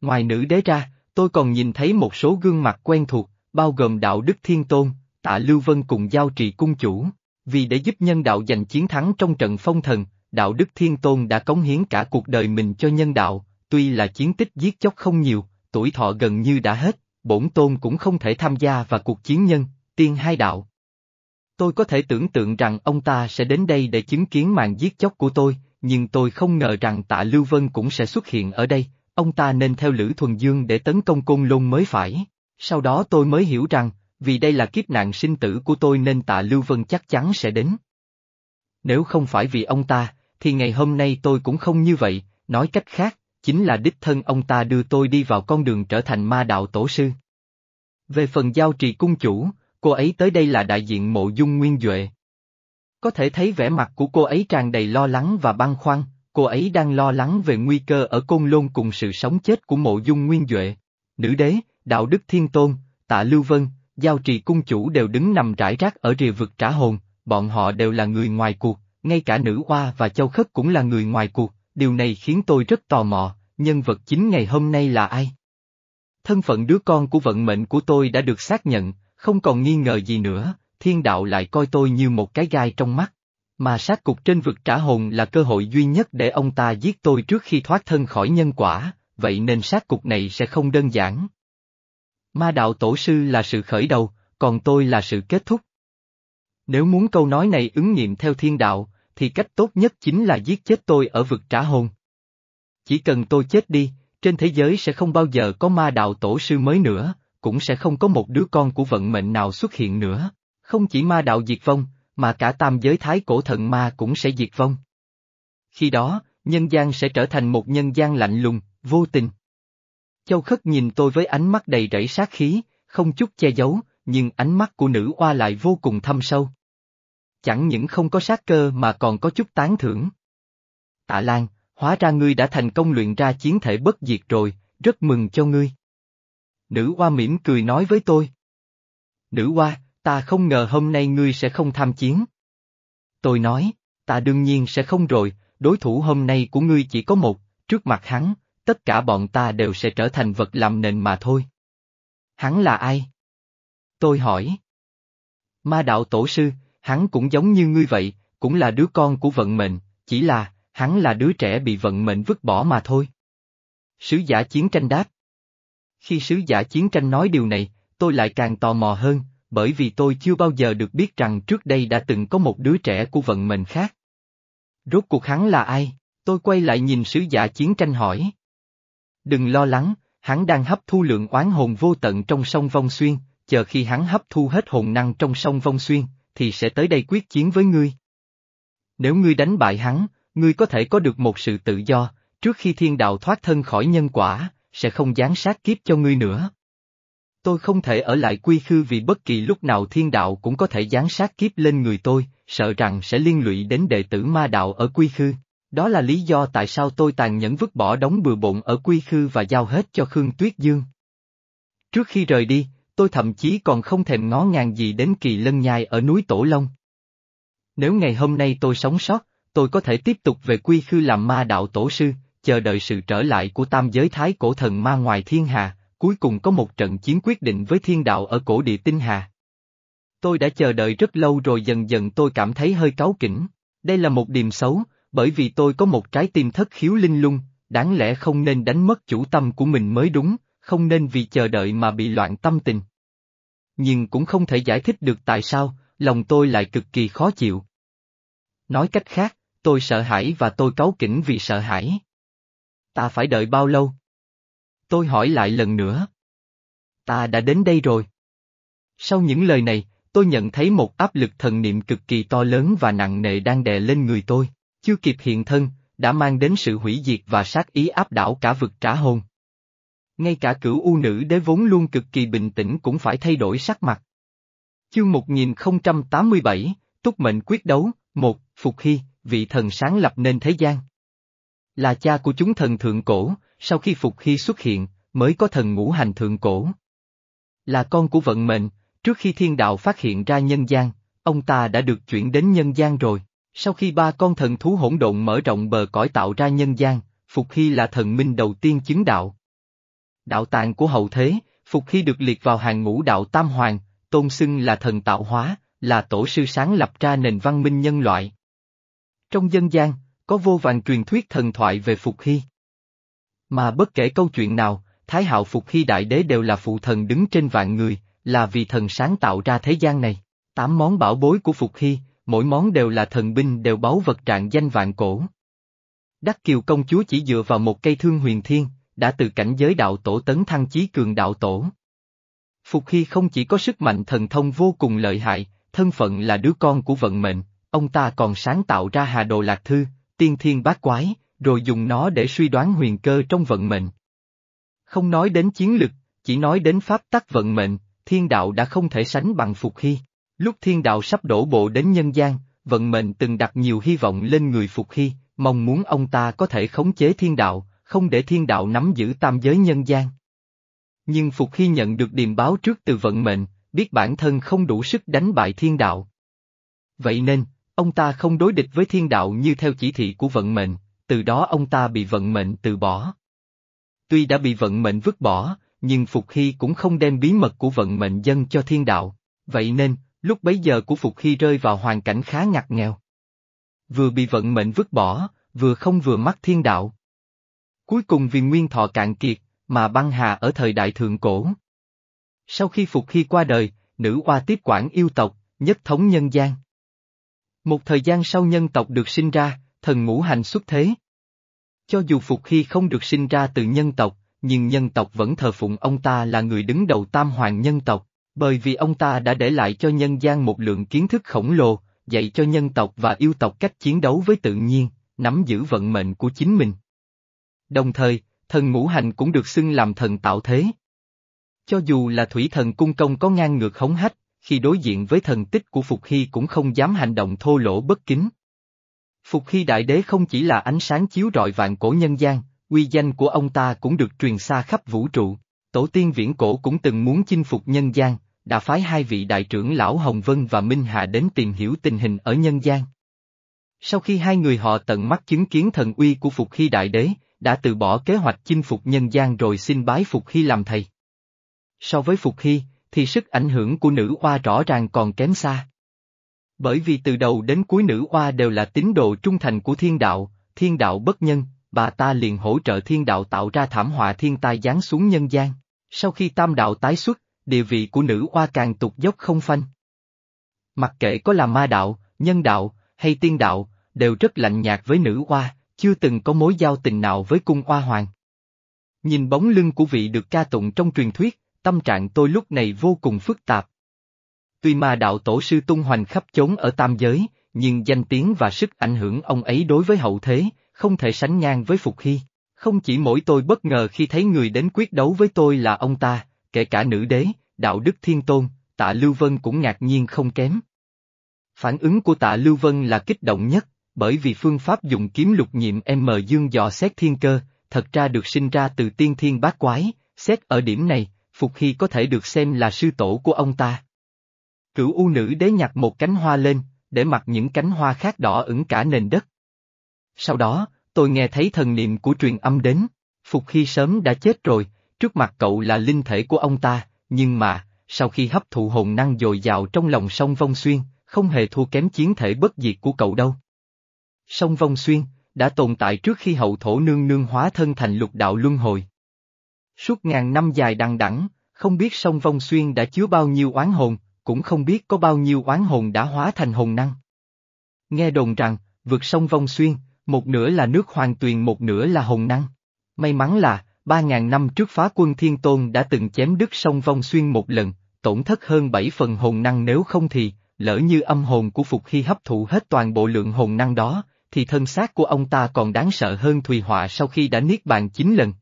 Ngoài nữ đế ra, tôi còn nhìn thấy một số gương mặt quen thuộc, bao gồm đạo đức thiên tôn, tạ Lưu Vân cùng giao trì cung chủ. Vì để giúp nhân đạo giành chiến thắng trong trận phong thần, đạo đức thiên tôn đã cống hiến cả cuộc đời mình cho nhân đạo, tuy là chiến tích giết chóc không nhiều, tuổi thọ gần như đã hết, bổn tôn cũng không thể tham gia vào cuộc chiến nhân, tiên hai đạo. Tôi có thể tưởng tượng rằng ông ta sẽ đến đây để chứng kiến màn giết chóc của tôi, nhưng tôi không ngờ rằng tạ Lưu Vân cũng sẽ xuất hiện ở đây, ông ta nên theo Lữ Thuần Dương để tấn công Côn Lôn mới phải. Sau đó tôi mới hiểu rằng, vì đây là kiếp nạn sinh tử của tôi nên tạ Lưu Vân chắc chắn sẽ đến. Nếu không phải vì ông ta, thì ngày hôm nay tôi cũng không như vậy, nói cách khác, chính là đích thân ông ta đưa tôi đi vào con đường trở thành ma đạo tổ sư. Về phần giao trì cung chủ, cô ấy tới đây là đại diện mộ dung nguyên Duệ. Có thể thấy vẻ mặt của cô ấy tràn đầy lo lắng và băn khoăn, cô ấy đang lo lắng về nguy cơ ở côn lôn cùng sự sống chết của mộ dung nguyên Duệ. Nữ đế, đạo đức thiên tôn, tạ Lưu Vân, giao trì cung chủ đều đứng nằm rải rác ở rìa vực trả hồn, bọn họ đều là người ngoài cuộc, ngay cả nữ hoa và châu khất cũng là người ngoài cuộc, điều này khiến tôi rất tò mò, nhân vật chính ngày hôm nay là ai? Thân phận đứa con của vận mệnh của tôi đã được xác nhận, không còn nghi ngờ gì nữa, thiên đạo lại coi tôi như một cái gai trong mắt. Mà sát cục trên vực trả hồn là cơ hội duy nhất để ông ta giết tôi trước khi thoát thân khỏi nhân quả, vậy nên sát cục này sẽ không đơn giản. Ma đạo tổ sư là sự khởi đầu, còn tôi là sự kết thúc. Nếu muốn câu nói này ứng nghiệm theo thiên đạo, thì cách tốt nhất chính là giết chết tôi ở vực trả hồn. Chỉ cần tôi chết đi, trên thế giới sẽ không bao giờ có ma đạo tổ sư mới nữa, cũng sẽ không có một đứa con của vận mệnh nào xuất hiện nữa. Không chỉ ma đạo diệt vong, mà cả tam giới thái cổ thần ma cũng sẽ diệt vong. Khi đó, nhân gian sẽ trở thành một nhân gian lạnh lùng, vô tình. Châu Khất nhìn tôi với ánh mắt đầy rẫy sát khí, không chút che giấu, nhưng ánh mắt của nữ oa lại vô cùng thâm sâu. Chẳng những không có sát cơ mà còn có chút tán thưởng. Tạ Lan, hóa ra ngươi đã thành công luyện ra chiến thể bất diệt rồi, rất mừng cho ngươi. Nữ hoa mỉm cười nói với tôi. Nữ hoa, ta không ngờ hôm nay ngươi sẽ không tham chiến. Tôi nói, ta đương nhiên sẽ không rồi, đối thủ hôm nay của ngươi chỉ có một, trước mặt hắn, tất cả bọn ta đều sẽ trở thành vật làm nền mà thôi. Hắn là ai? Tôi hỏi. Ma đạo tổ sư, hắn cũng giống như ngươi vậy, cũng là đứa con của vận mệnh, chỉ là, hắn là đứa trẻ bị vận mệnh vứt bỏ mà thôi. Sứ giả chiến tranh đáp. Khi sứ giả chiến tranh nói điều này, tôi lại càng tò mò hơn, bởi vì tôi chưa bao giờ được biết rằng trước đây đã từng có một đứa trẻ của vận mệnh khác. Rốt cuộc hắn là ai? Tôi quay lại nhìn sứ giả chiến tranh hỏi. Đừng lo lắng, hắn đang hấp thu lượng oán hồn vô tận trong sông Vong Xuyên, chờ khi hắn hấp thu hết hồn năng trong sông Vong Xuyên, thì sẽ tới đây quyết chiến với ngươi. Nếu ngươi đánh bại hắn, ngươi có thể có được một sự tự do, trước khi thiên đạo thoát thân khỏi nhân quả, sẽ không gián sát kiếp cho ngươi nữa. Tôi không thể ở lại quy khư vì bất kỳ lúc nào thiên đạo cũng có thể gián sát kiếp lên người tôi, sợ rằng sẽ liên lụy đến đệ tử ma đạo ở quy khư. Đó là lý do tại sao tôi tàn nhẫn vứt bỏ đóng bừa bộn ở quy khư và giao hết cho Khương Tuyết Dương. Trước khi rời đi, tôi thậm chí còn không thèm ngó ngàng gì đến kỳ lân nhai ở núi Tổ Long. Nếu ngày hôm nay tôi sống sót, tôi có thể tiếp tục về quy khư làm ma đạo tổ sư, chờ đợi sự trở lại của tam giới thái cổ thần ma ngoài thiên hà, cuối cùng có một trận chiến quyết định với thiên đạo ở cổ địa tinh hà. Tôi đã chờ đợi rất lâu rồi dần dần tôi cảm thấy hơi cáu kỉnh. Đây là một điểm xấu, bởi vì tôi có một trái tim thất khiếu linh lung, đáng lẽ không nên đánh mất chủ tâm của mình mới đúng, không nên vì chờ đợi mà bị loạn tâm tình. Nhưng cũng không thể giải thích được tại sao, lòng tôi lại cực kỳ khó chịu. Nói cách khác, tôi sợ hãi và tôi cáu kỉnh vì sợ hãi. Ta phải đợi bao lâu? Tôi hỏi lại lần nữa. Ta đã đến đây rồi. Sau những lời này, tôi nhận thấy một áp lực thần niệm cực kỳ to lớn và nặng nề đang đè lên người tôi, chưa kịp hiện thân, đã mang đến sự hủy diệt và sát ý áp đảo cả vực trả hồn. Ngay cả cửu u nữ đế vốn luôn cực kỳ bình tĩnh cũng phải thay đổi sắc mặt. Chương 1087, Túc mệnh quyết đấu, một, Phục Hy, vị thần sáng lập nên thế gian. Là cha của chúng thần thượng cổ, sau khi Phục Hy xuất hiện, mới có thần ngũ hành thượng cổ. Là con của vận mệnh, trước khi thiên đạo phát hiện ra nhân gian, ông ta đã được chuyển đến nhân gian rồi. Sau khi ba con thần thú hỗn độn mở rộng bờ cõi tạo ra nhân gian, Phục Hy là thần minh đầu tiên chứng đạo. Đạo tạng của hậu thế, Phục Hy được liệt vào hàng ngũ đạo Tam Hoàng, tôn xưng là thần tạo hóa, là tổ sư sáng lập ra nền văn minh nhân loại. Trong dân gian, có vô vàng truyền thuyết thần thoại về Phục Hy. Mà bất kể câu chuyện nào, Thái hạo Phục Hy Đại Đế đều là phụ thần đứng trên vạn người, là vì thần sáng tạo ra thế gian này. Tám món bảo bối của Phục Hy, mỗi món đều là thần binh đều báu vật trạng danh vạn cổ. Đắc Kiều công chúa chỉ dựa vào một cây thương huyền thiên, đã từ cảnh giới đạo tổ tấn thăng chí cường đạo tổ. Phục Hy không chỉ có sức mạnh thần thông vô cùng lợi hại, thân phận là đứa con của vận mệnh, ông ta còn sáng tạo ra Hà Đồ Lạc Thư, tiên thiên bát quái, rồi dùng nó để suy đoán huyền cơ trong vận mệnh. Không nói đến chiến lực, chỉ nói đến pháp tắc vận mệnh, thiên đạo đã không thể sánh bằng Phục Hy. Lúc thiên đạo sắp đổ bộ đến nhân gian, vận mệnh từng đặt nhiều hy vọng lên người Phục Hy, mong muốn ông ta có thể khống chế thiên đạo, không để thiên đạo nắm giữ tam giới nhân gian. Nhưng Phục Hy nhận được điềm báo trước từ vận mệnh, biết bản thân không đủ sức đánh bại thiên đạo. Vậy nên, ông ta không đối địch với thiên đạo như theo chỉ thị của vận mệnh, từ đó ông ta bị vận mệnh từ bỏ. Tuy đã bị vận mệnh vứt bỏ, nhưng Phục Hy cũng không đem bí mật của vận mệnh dân cho thiên đạo, vậy nên, lúc bấy giờ của Phục Hy rơi vào hoàn cảnh khá ngặt nghèo. Vừa bị vận mệnh vứt bỏ, vừa không vừa mắt thiên đạo. Cuối cùng vì nguyên thọ cạn kiệt, mà băng hà ở thời đại thượng cổ. Sau khi Phục Hy qua đời, nữ oa tiếp quản yêu tộc, nhất thống nhân gian. Một thời gian sau nhân tộc được sinh ra, thần ngũ hành xuất thế. Cho dù Phục Hy không được sinh ra từ nhân tộc, nhưng nhân tộc vẫn thờ phụng ông ta là người đứng đầu tam hoàng nhân tộc, bởi vì ông ta đã để lại cho nhân gian một lượng kiến thức khổng lồ, dạy cho nhân tộc và yêu tộc cách chiến đấu với tự nhiên, nắm giữ vận mệnh của chính mình. Đồng thời, thần ngũ hành cũng được xưng làm thần tạo thế. Cho dù là thủy thần cung công có ngang ngược hống hách, khi đối diện với thần tích của Phục Hy cũng không dám hành động thô lỗ bất kính. Phục Hy Đại Đế không chỉ là ánh sáng chiếu rọi vạn cổ nhân gian, uy danh của ông ta cũng được truyền xa khắp vũ trụ. Tổ tiên viễn cổ cũng từng muốn chinh phục nhân gian, đã phái hai vị đại trưởng lão Hồng Vân và Minh Hà đến tìm hiểu tình hình ở nhân gian. Sau khi hai người họ tận mắt chứng kiến thần uy của Phục Hy Đại Đế, đã từ bỏ kế hoạch chinh phục nhân gian rồi xin bái Phục Hy làm thầy. So với Phục Hy, thì sức ảnh hưởng của nữ oa rõ ràng còn kém xa. Bởi vì từ đầu đến cuối nữ oa đều là tín đồ trung thành của thiên đạo, thiên đạo bất nhân, bà ta liền hỗ trợ thiên đạo tạo ra thảm họa thiên tai giáng xuống nhân gian. Sau khi tam đạo tái xuất, địa vị của nữ oa càng tụt dốc không phanh. Mặc kệ có là ma đạo, nhân đạo, hay tiên đạo, đều rất lạnh nhạt với nữ oa, chưa từng có mối giao tình nào với cung oa hoàng. Nhìn bóng lưng của vị được ca tụng trong truyền thuyết, tâm trạng tôi lúc này vô cùng phức tạp. Tuy mà đạo tổ sư tung hoành khắp chốn ở tam giới, nhưng danh tiếng và sức ảnh hưởng ông ấy đối với hậu thế, không thể sánh ngang với Phục Hy. Không chỉ mỗi tôi bất ngờ khi thấy người đến quyết đấu với tôi là ông ta, kể cả nữ đế, đạo đức thiên tôn, tạ Lưu Vân cũng ngạc nhiên không kém. Phản ứng của tạ Lưu Vân là kích động nhất, bởi vì phương pháp dùng kiếm lục nhiệm M dương dò xét thiên cơ, thật ra được sinh ra từ tiên thiên bát quái, xét ở điểm này, Phục Hy có thể được xem là sư tổ của ông ta. Cửu U nữ đế nhặt một cánh hoa lên, để mặc những cánh hoa khác đỏ ửng cả nền đất. Sau đó, tôi nghe thấy thần niệm của truyền âm đến. Phục Hy sớm đã chết rồi, trước mặt cậu là linh thể của ông ta, nhưng mà, sau khi hấp thụ hồn năng dồi dào trong lòng sông Vong Xuyên, không hề thua kém chiến thể bất diệt của cậu đâu. Sông Vong Xuyên, đã tồn tại trước khi hậu thổ nương nương hóa thân thành lục đạo luân hồi. Suốt ngàn năm dài đằng đẵng, không biết sông Vong Xuyên đã chứa bao nhiêu oán hồn, cũng không biết có bao nhiêu oán hồn đã hóa thành hồn năng. Nghe đồn rằng, vượt sông Vong Xuyên, một nửa là nước hoàng tuyền một nửa là hồn năng. May mắn là, ba ngàn năm trước phá quân thiên tôn đã từng chém đứt sông Vong Xuyên một lần, tổn thất hơn bảy phần hồn năng nếu không thì, lỡ như âm hồn của Phục Hy hấp thụ hết toàn bộ lượng hồn năng đó, thì thân xác của ông ta còn đáng sợ hơn Thùy Họa sau khi đã niết bàn chín lần.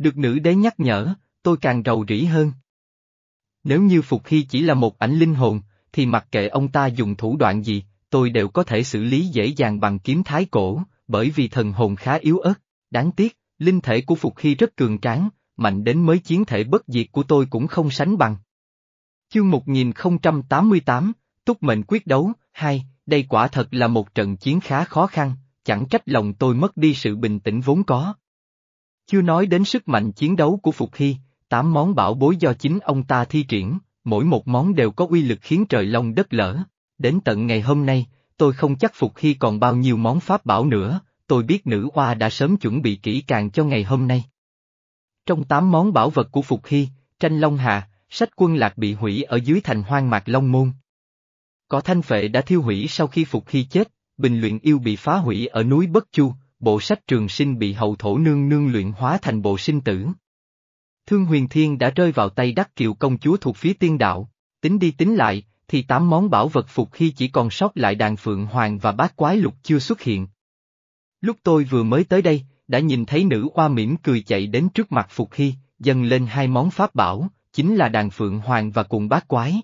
Được nữ đế nhắc nhở, tôi càng rầu rĩ hơn. Nếu như Phục Hy chỉ là một ảnh linh hồn, thì mặc kệ ông ta dùng thủ đoạn gì, tôi đều có thể xử lý dễ dàng bằng kiếm thái cổ, bởi vì thần hồn khá yếu ớt. Đáng tiếc, linh thể của Phục Hy rất cường tráng, mạnh đến mới chiến thể bất diệt của tôi cũng không sánh bằng. Chương 1088, Túc Mệnh Quyết Đấu, 2, đây quả thật là một trận chiến khá khó khăn, chẳng trách lòng tôi mất đi sự bình tĩnh vốn có. Chưa nói đến sức mạnh chiến đấu của Phục Hy, tám món bảo bối do chính ông ta thi triển, mỗi một món đều có uy lực khiến trời long đất lở. Đến tận ngày hôm nay, tôi không chắc Phục Hy còn bao nhiêu món pháp bảo nữa, tôi biết nữ hoa đã sớm chuẩn bị kỹ càng cho ngày hôm nay. Trong tám món bảo vật của Phục Hy, tranh Long Hà, sách quân lạc bị hủy ở dưới thành hoang mạc Long Môn. Có thanh phệ đã thiêu hủy sau khi Phục Hy chết, bình luyện yêu bị phá hủy ở núi Bất Chu, bộ sách trường sinh bị hậu thổ nương nương luyện hóa thành bộ sinh tử. Thương huyền thiên đã rơi vào tay đắc kiều công chúa thuộc phía tiên đạo, tính đi tính lại, thì tám món bảo vật Phục Hy chỉ còn sót lại đàn phượng hoàng và bát quái lục chưa xuất hiện. Lúc tôi vừa mới tới đây, đã nhìn thấy nữ oa mỉm cười chạy đến trước mặt Phục Hy, dâng lên hai món pháp bảo, chính là đàn phượng hoàng và cùng bát quái.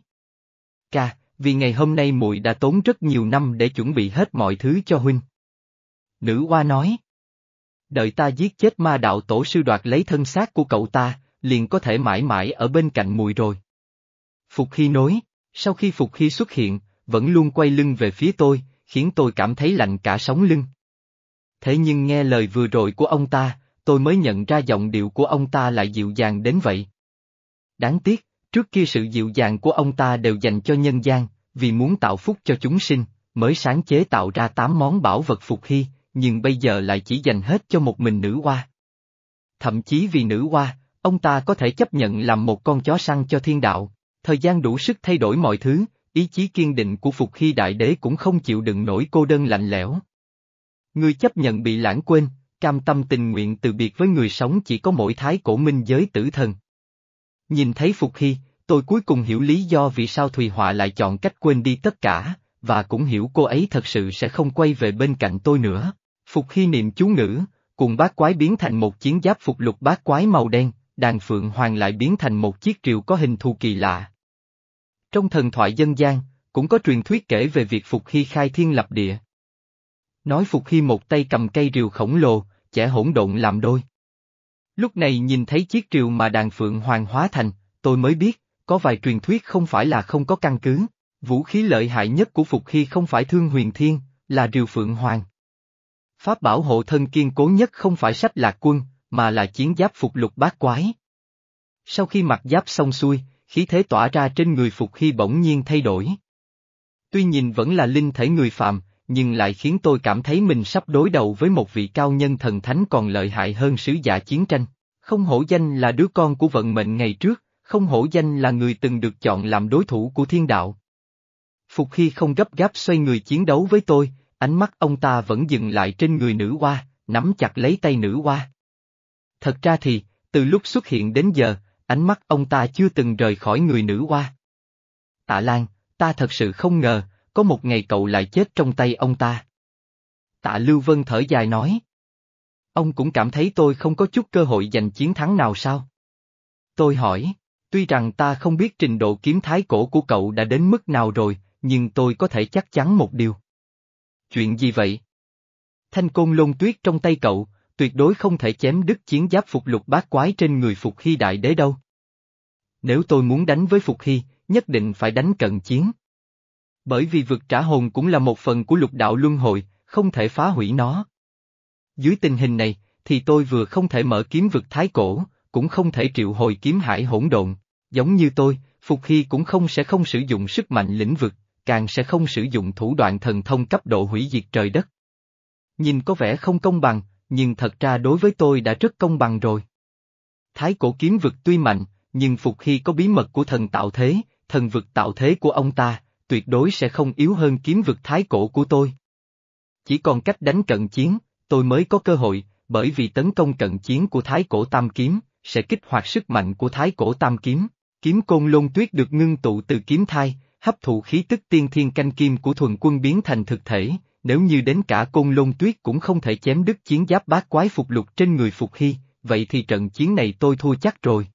Ca, vì ngày hôm nay muội đã tốn rất nhiều năm để chuẩn bị hết mọi thứ cho huynh. Nữ Hoa nói. Đợi ta giết chết ma đạo tổ sư đoạt lấy thân xác của cậu ta, liền có thể mãi mãi ở bên cạnh mùi rồi. Phục Hy nói, sau khi Phục Hy xuất hiện, vẫn luôn quay lưng về phía tôi, khiến tôi cảm thấy lạnh cả sống lưng. Thế nhưng nghe lời vừa rồi của ông ta, tôi mới nhận ra giọng điệu của ông ta lại dịu dàng đến vậy. Đáng tiếc, trước kia sự dịu dàng của ông ta đều dành cho nhân gian, vì muốn tạo phúc cho chúng sinh, mới sáng chế tạo ra tám món bảo vật phục hy, nhưng bây giờ lại chỉ dành hết cho một mình nữ hoa. Thậm chí vì nữ hoa, ông ta có thể chấp nhận làm một con chó săn cho thiên đạo, thời gian đủ sức thay đổi mọi thứ, ý chí kiên định của Phục Hy Đại Đế cũng không chịu đựng nổi cô đơn lạnh lẽo. Người chấp nhận bị lãng quên, cam tâm tình nguyện từ biệt với người sống chỉ có mỗi thái cổ minh giới tử thần. Nhìn thấy Phục Hy, tôi cuối cùng hiểu lý do vì sao Thùy Họa lại chọn cách quên đi tất cả, và cũng hiểu cô ấy thật sự sẽ không quay về bên cạnh tôi nữa. Phục Hy niệm chú ngữ, cùng bát quái biến thành một chiến giáp phục lục bát quái màu đen, đàn phượng hoàng lại biến thành một chiếc triều có hình thù kỳ lạ. Trong thần thoại dân gian, cũng có truyền thuyết kể về việc Phục Hy khai thiên lập địa. Nói Phục Hy một tay cầm cây rìu khổng lồ, chẻ hỗn độn làm đôi. Lúc này nhìn thấy chiếc triều mà đàn phượng hoàng hóa thành, tôi mới biết, có vài truyền thuyết không phải là không có căn cứ. Vũ khí lợi hại nhất của Phục Hy không phải thương huyền thiên, là rìu phượng hoàng. Pháp bảo hộ thân kiên cố nhất không phải sách lạc quân, mà là chiến giáp phục lục bát quái. Sau khi mặc giáp xong xuôi, khí thế tỏa ra trên người Phục Hy bỗng nhiên thay đổi. Tuy nhìn vẫn là linh thể người phạm, nhưng lại khiến tôi cảm thấy mình sắp đối đầu với một vị cao nhân thần thánh còn lợi hại hơn sứ giả chiến tranh. Không hổ danh là đứa con của vận mệnh ngày trước, không hổ danh là người từng được chọn làm đối thủ của thiên đạo. Phục Hy không gấp gáp xoay người chiến đấu với tôi, ánh mắt ông ta vẫn dừng lại trên người nữ hoa, nắm chặt lấy tay nữ hoa. Thật ra thì, từ lúc xuất hiện đến giờ, ánh mắt ông ta chưa từng rời khỏi người nữ hoa. Tạ Lan, ta thật sự không ngờ, có một ngày cậu lại chết trong tay ông ta. Tạ Lưu Vân thở dài nói. Ông cũng cảm thấy tôi không có chút cơ hội giành chiến thắng nào sao? Tôi hỏi, tuy rằng ta không biết trình độ kiếm thái cổ của cậu đã đến mức nào rồi, nhưng tôi có thể chắc chắn một điều. Chuyện gì vậy? Thanh côn lôn tuyết trong tay cậu, tuyệt đối không thể chém đứt chiến giáp phục lục bát quái trên người Phục Hy đại đế đâu. Nếu tôi muốn đánh với Phục Hy, nhất định phải đánh cận chiến. Bởi vì vực trả hồn cũng là một phần của lục đạo luân hồi, không thể phá hủy nó, Dưới tình hình này, thì tôi vừa không thể mở kiếm vực thái cổ, cũng không thể triệu hồi kiếm hải hỗn độn. Giống như tôi, Phục Hy cũng không sẽ không sử dụng sức mạnh lĩnh vực, càng sẽ không sử dụng thủ đoạn thần thông cấp độ hủy diệt trời đất. Nhìn có vẻ không công bằng, nhưng thật ra đối với tôi đã rất công bằng rồi. Thái cổ kiếm vực tuy mạnh, nhưng Phục Hy có bí mật của thần tạo thế, thần vực tạo thế của ông ta, tuyệt đối sẽ không yếu hơn kiếm vực thái cổ của tôi. Chỉ còn cách đánh cận chiến, tôi mới có cơ hội, bởi vì tấn công cận chiến của thái cổ tam kiếm, sẽ kích hoạt sức mạnh của thái cổ tam kiếm. Kiếm côn lôn tuyết được ngưng tụ từ kiếm thai, hấp thụ khí tức tiên thiên canh kim của thuần quân biến thành thực thể, nếu như đến cả côn lôn tuyết cũng không thể chém đứt chiến giáp bát quái phục lục trên người Phục Hy, vậy thì trận chiến này tôi thua chắc rồi.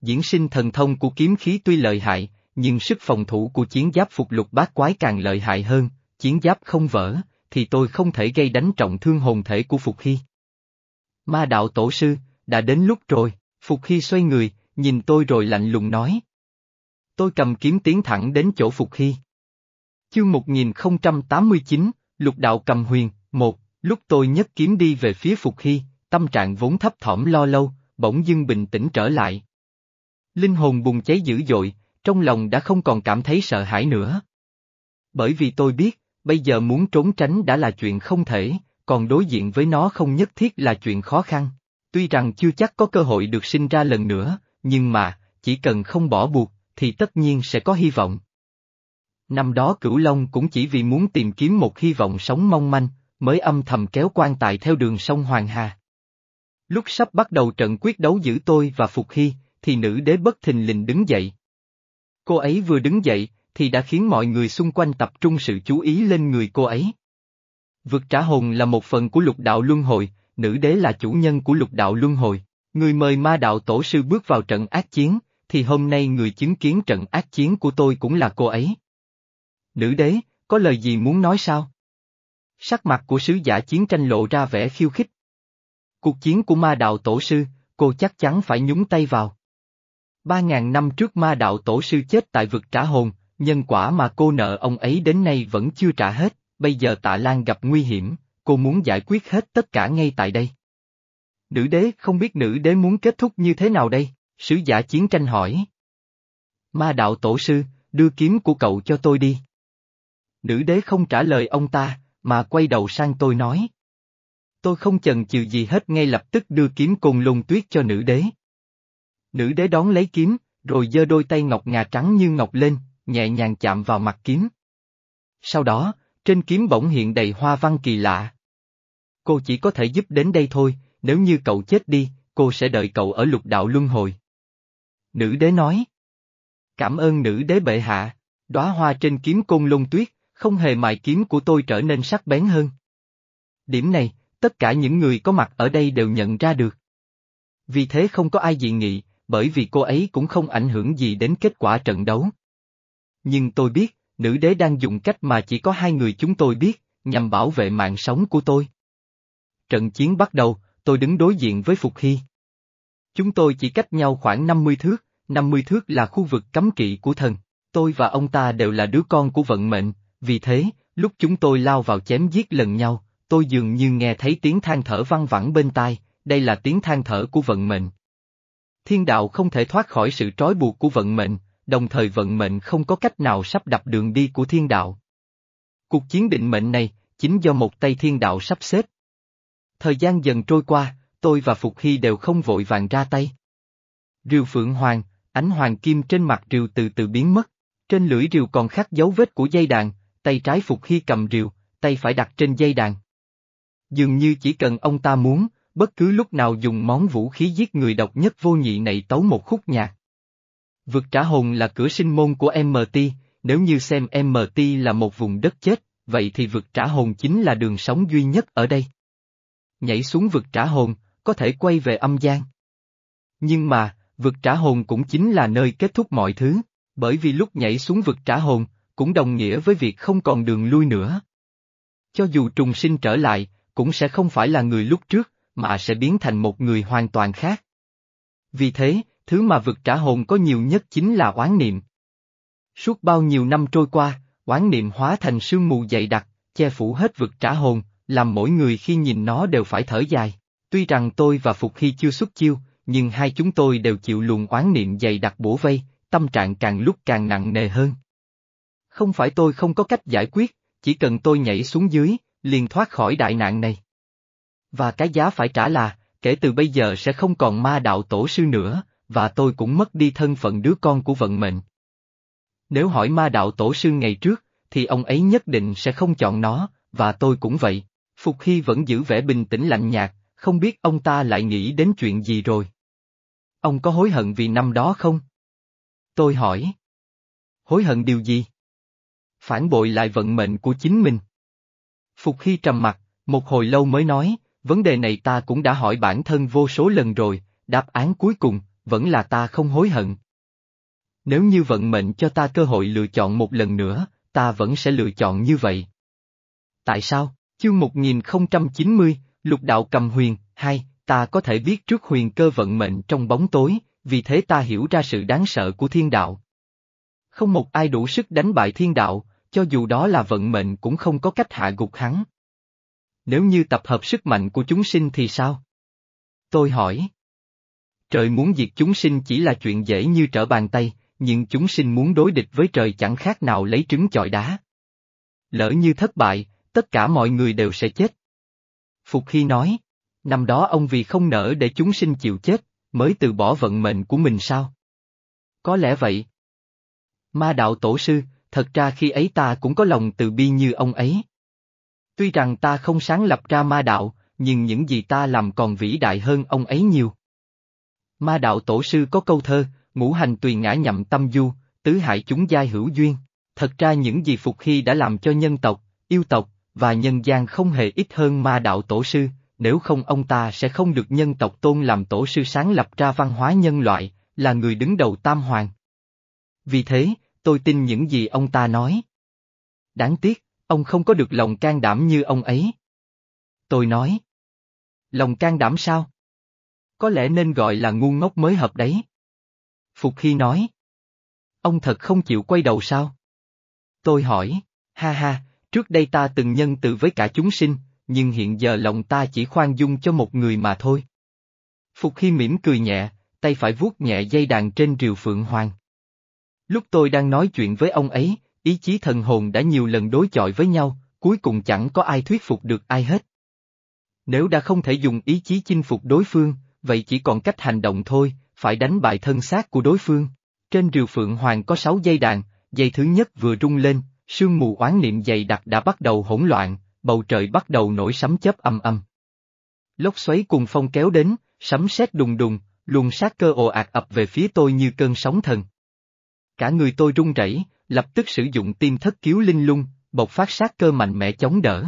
Diễn sinh thần thông của kiếm khí tuy lợi hại, nhưng sức phòng thủ của chiến giáp phục lục bát quái càng lợi hại hơn, chiến giáp không vỡ, thì tôi không thể gây đánh trọng thương hồn thể của Phục Hy. Ma đạo tổ sư, đã đến lúc rồi, Phục Hy xoay người, nhìn tôi rồi lạnh lùng nói. Tôi cầm kiếm tiến thẳng đến chỗ Phục Hy. Chương 1089, Lục Đạo Cầm Huyền, một, lúc tôi nhấc kiếm đi về phía Phục Hy, tâm trạng vốn thấp thỏm lo lâu, bỗng dưng bình tĩnh trở lại. Linh hồn bùng cháy dữ dội, trong lòng đã không còn cảm thấy sợ hãi nữa. Bởi vì tôi biết, bây giờ muốn trốn tránh đã là chuyện không thể, còn đối diện với nó không nhất thiết là chuyện khó khăn. Tuy rằng chưa chắc có cơ hội được sinh ra lần nữa, nhưng mà, chỉ cần không bỏ buộc, thì tất nhiên sẽ có hy vọng. Năm đó Cửu Long cũng chỉ vì muốn tìm kiếm một hy vọng sống mong manh, mới âm thầm kéo quan tài theo đường sông Hoàng Hà. Lúc sắp bắt đầu trận quyết đấu giữa tôi và Phục Hy, thì nữ đế bất thình lình đứng dậy. Cô ấy vừa đứng dậy, thì đã khiến mọi người xung quanh tập trung sự chú ý lên người cô ấy. Vực trả hồn là một phần của lục đạo luân hồi, nữ đế là chủ nhân của lục đạo luân hồi. Người mời ma đạo tổ sư bước vào trận ác chiến, thì hôm nay người chứng kiến trận ác chiến của tôi cũng là cô ấy. Nữ đế, có lời gì muốn nói sao? Sắc mặt của sứ giả chiến tranh lộ ra vẻ khiêu khích. Cuộc chiến của ma đạo tổ sư, cô chắc chắn phải nhúng tay vào. Ba ngàn năm trước ma đạo tổ sư chết tại vực trả hồn, nhân quả mà cô nợ ông ấy đến nay vẫn chưa trả hết, bây giờ tạ Lan gặp nguy hiểm, cô muốn giải quyết hết tất cả ngay tại đây. Nữ đế không biết nữ đế muốn kết thúc như thế nào đây, sứ giả chiến tranh hỏi. Ma đạo tổ sư, đưa kiếm của cậu cho tôi đi. Nữ đế không trả lời ông ta, mà quay đầu sang tôi nói. Tôi không chần chừ gì hết ngay lập tức đưa kiếm cùng lùng tuyết cho nữ đế. Nữ đế đón lấy kiếm, rồi giơ đôi tay ngọc ngà trắng như ngọc lên, nhẹ nhàng chạm vào mặt kiếm. Sau đó, trên kiếm bỗng hiện đầy hoa văn kỳ lạ. Cô chỉ có thể giúp đến đây thôi, nếu như cậu chết đi, cô sẽ đợi cậu ở lục đạo luân hồi. Nữ đế nói. Cảm ơn nữ đế bệ hạ, đóa hoa trên kiếm côn lôn tuyết, không hề mài kiếm của tôi trở nên sắc bén hơn. Điểm này, tất cả những người có mặt ở đây đều nhận ra được. Vì thế không có ai dị nghị, bởi vì cô ấy cũng không ảnh hưởng gì đến kết quả trận đấu. Nhưng tôi biết, nữ đế đang dùng cách mà chỉ có hai người chúng tôi biết, nhằm bảo vệ mạng sống của tôi. Trận chiến bắt đầu, tôi đứng đối diện với Phục Hy. Chúng tôi chỉ cách nhau khoảng 50 thước, 50 thước là khu vực cấm kỵ của thần. Tôi và ông ta đều là đứa con của vận mệnh, vì thế, lúc chúng tôi lao vào chém giết lần nhau, tôi dường như nghe thấy tiếng than thở văng vẳng bên tai, đây là tiếng than thở của vận mệnh. Thiên đạo không thể thoát khỏi sự trói buộc của vận mệnh, đồng thời vận mệnh không có cách nào sắp đặt đường đi của thiên đạo. Cuộc chiến định mệnh này, chính do một tay thiên đạo sắp xếp. Thời gian dần trôi qua, tôi và Phục Hy đều không vội vàng ra tay. Rìu Phượng Hoàng, ánh hoàng kim trên mặt rìu từ từ biến mất, trên lưỡi rìu còn khắc dấu vết của dây đàn, tay trái Phục Hy cầm rìu, tay phải đặt trên dây đàn. Dường như chỉ cần ông ta muốn, bất cứ lúc nào dùng món vũ khí giết người độc nhất vô nhị này tấu một khúc nhạc. Vực trả hồn là cửa sinh môn của MT, nếu như xem MT là một vùng đất chết, vậy thì vực trả hồn chính là đường sống duy nhất ở đây. Nhảy xuống vực trả hồn, có thể quay về âm gian. Nhưng mà, vực trả hồn cũng chính là nơi kết thúc mọi thứ, bởi vì lúc nhảy xuống vực trả hồn, cũng đồng nghĩa với việc không còn đường lui nữa. Cho dù trùng sinh trở lại, cũng sẽ không phải là người lúc trước, mà sẽ biến thành một người hoàn toàn khác. Vì thế, thứ mà vực trả hồn có nhiều nhất chính là oán niệm. Suốt bao nhiêu năm trôi qua, oán niệm hóa thành sương mù dày đặc, che phủ hết vực trả hồn, làm mỗi người khi nhìn nó đều phải thở dài. Tuy rằng tôi và Phục Hy chưa xuất chiêu, nhưng hai chúng tôi đều chịu luồng oán niệm dày đặc bổ vây, tâm trạng càng lúc càng nặng nề hơn. Không phải tôi không có cách giải quyết, chỉ cần tôi nhảy xuống dưới, liền thoát khỏi đại nạn này. Và cái giá phải trả là, kể từ bây giờ sẽ không còn ma đạo tổ sư nữa, và tôi cũng mất đi thân phận đứa con của vận mệnh. Nếu hỏi ma đạo tổ sư ngày trước, thì ông ấy nhất định sẽ không chọn nó, và tôi cũng vậy. Phục Hy vẫn giữ vẻ bình tĩnh lạnh nhạt, không biết ông ta lại nghĩ đến chuyện gì rồi. Ông có hối hận vì năm đó không? Tôi hỏi. Hối hận điều gì? Phản bội lại vận mệnh của chính mình. Phục Hy trầm mặt, một hồi lâu mới nói, vấn đề này ta cũng đã hỏi bản thân vô số lần rồi, đáp án cuối cùng, vẫn là ta không hối hận. Nếu như vận mệnh cho ta cơ hội lựa chọn một lần nữa, ta vẫn sẽ lựa chọn như vậy. Tại sao? Chương 1090, Lục Đạo Cầm Huyền, hai, ta có thể biết trước huyền cơ vận mệnh trong bóng tối, vì thế ta hiểu ra sự đáng sợ của thiên đạo. Không một ai đủ sức đánh bại thiên đạo, cho dù đó là vận mệnh cũng không có cách hạ gục hắn. Nếu như tập hợp sức mạnh của chúng sinh thì sao? Tôi hỏi. Trời muốn diệt chúng sinh chỉ là chuyện dễ như trở bàn tay, nhưng chúng sinh muốn đối địch với trời chẳng khác nào lấy trứng chọi đá. Lỡ như thất bại, tất cả mọi người đều sẽ chết. Phục Hy nói, năm đó ông vì không nỡ để chúng sinh chịu chết, mới từ bỏ vận mệnh của mình sao? Có lẽ vậy. Ma đạo tổ sư, thật ra khi ấy ta cũng có lòng từ bi như ông ấy. Tuy rằng ta không sáng lập ra ma đạo, nhưng những gì ta làm còn vĩ đại hơn ông ấy nhiều. Ma đạo tổ sư có câu thơ, ngũ hành tùy ngã nhậm tâm du, tứ hại chúng giai hữu duyên. Thật ra những gì Phục Hy đã làm cho nhân tộc, yêu tộc, và nhân gian không hề ít hơn ma đạo tổ sư, nếu không ông ta sẽ không được nhân tộc tôn làm tổ sư sáng lập ra văn hóa nhân loại, là người đứng đầu tam hoàng. Vì thế, tôi tin những gì ông ta nói. Đáng tiếc, ông không có được lòng can đảm như ông ấy. Tôi nói. Lòng can đảm sao? Có lẽ nên gọi là ngu ngốc mới hợp đấy. Phục Hy nói. Ông thật không chịu quay đầu sao? Tôi hỏi, ha ha, trước đây ta từng nhân từ với cả chúng sinh, nhưng hiện giờ lòng ta chỉ khoan dung cho một người mà thôi. Phục Hy mỉm cười nhẹ, tay phải vuốt nhẹ dây đàn trên rìu phượng hoàng. Lúc tôi đang nói chuyện với ông ấy, ý chí thần hồn đã nhiều lần đối chọi với nhau, cuối cùng chẳng có ai thuyết phục được ai hết. Nếu đã không thể dùng ý chí chinh phục đối phương, vậy chỉ còn cách hành động thôi, phải đánh bại thân xác của đối phương. Trên rìu phượng hoàng có sáu dây đàn, dây thứ nhất vừa rung lên, sương mù oán niệm dày đặc đã bắt đầu hỗn loạn, bầu trời bắt đầu nổi sấm chớp âm âm. Lốc xoáy cùng phong kéo đến, sấm sét đùng đùng, luồng sát cơ ồ ạt ập về phía tôi như cơn sóng thần. Cả người tôi run rẩy, lập tức sử dụng tim thất cứu linh lung, bộc phát sát cơ mạnh mẽ chống đỡ.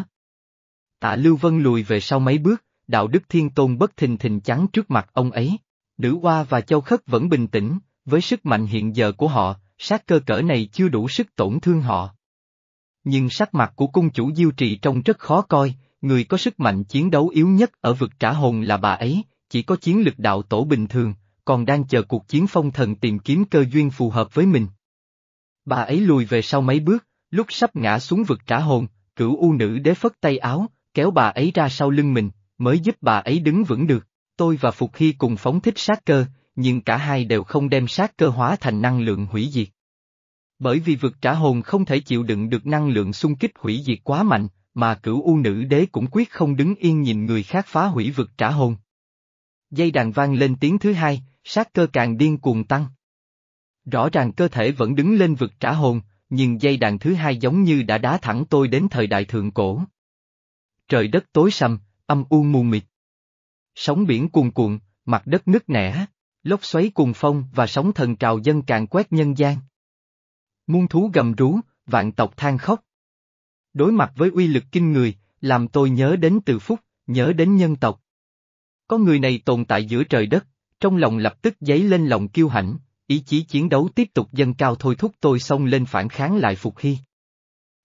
Tạ Lưu Vân lùi về sau mấy bước, đạo đức thiên tôn bất thình thình chắn trước mặt ông ấy. Nữ Hoa và Châu Khất vẫn bình tĩnh, với sức mạnh hiện giờ của họ, sát cơ cỡ này chưa đủ sức tổn thương họ. Nhưng sắc mặt của cung chủ diêu trì trông rất khó coi, người có sức mạnh chiến đấu yếu nhất ở vực trả hồn là bà ấy, chỉ có chiến lực đạo tổ bình thường, còn đang chờ cuộc chiến phong thần tìm kiếm cơ duyên phù hợp với mình. Bà ấy lùi về sau mấy bước, lúc sắp ngã xuống vực trả hồn, cửu u nữ đế phất tay áo, kéo bà ấy ra sau lưng mình, mới giúp bà ấy đứng vững được. Tôi và Phục Hy cùng phóng thích sát cơ, nhưng cả hai đều không đem sát cơ hóa thành năng lượng hủy diệt. Bởi vì vực trả hồn không thể chịu đựng được năng lượng xung kích hủy diệt quá mạnh, mà cửu u nữ đế cũng quyết không đứng yên nhìn người khác phá hủy vực trả hồn. Dây đàn vang lên tiếng thứ hai, sát cơ càng điên cuồng tăng. Rõ ràng cơ thể vẫn đứng lên vực trả hồn, nhưng dây đàn thứ hai giống như đã đá thẳng tôi đến thời đại thượng cổ. Trời đất tối sầm, âm u mù mịt. Sóng biển cuồn cuộn, mặt đất nứt nẻ, lốc xoáy cuồng phong và sóng thần trào dân càng quét nhân gian. Muôn thú gầm rú, vạn tộc than khóc. Đối mặt với uy lực kinh người, làm tôi nhớ đến từ phúc, nhớ đến nhân tộc. Có người này tồn tại giữa trời đất, trong lòng lập tức dấy lên lòng kiêu hãnh, ý chí chiến đấu tiếp tục dâng cao thôi thúc tôi xông lên phản kháng lại Phục Hy.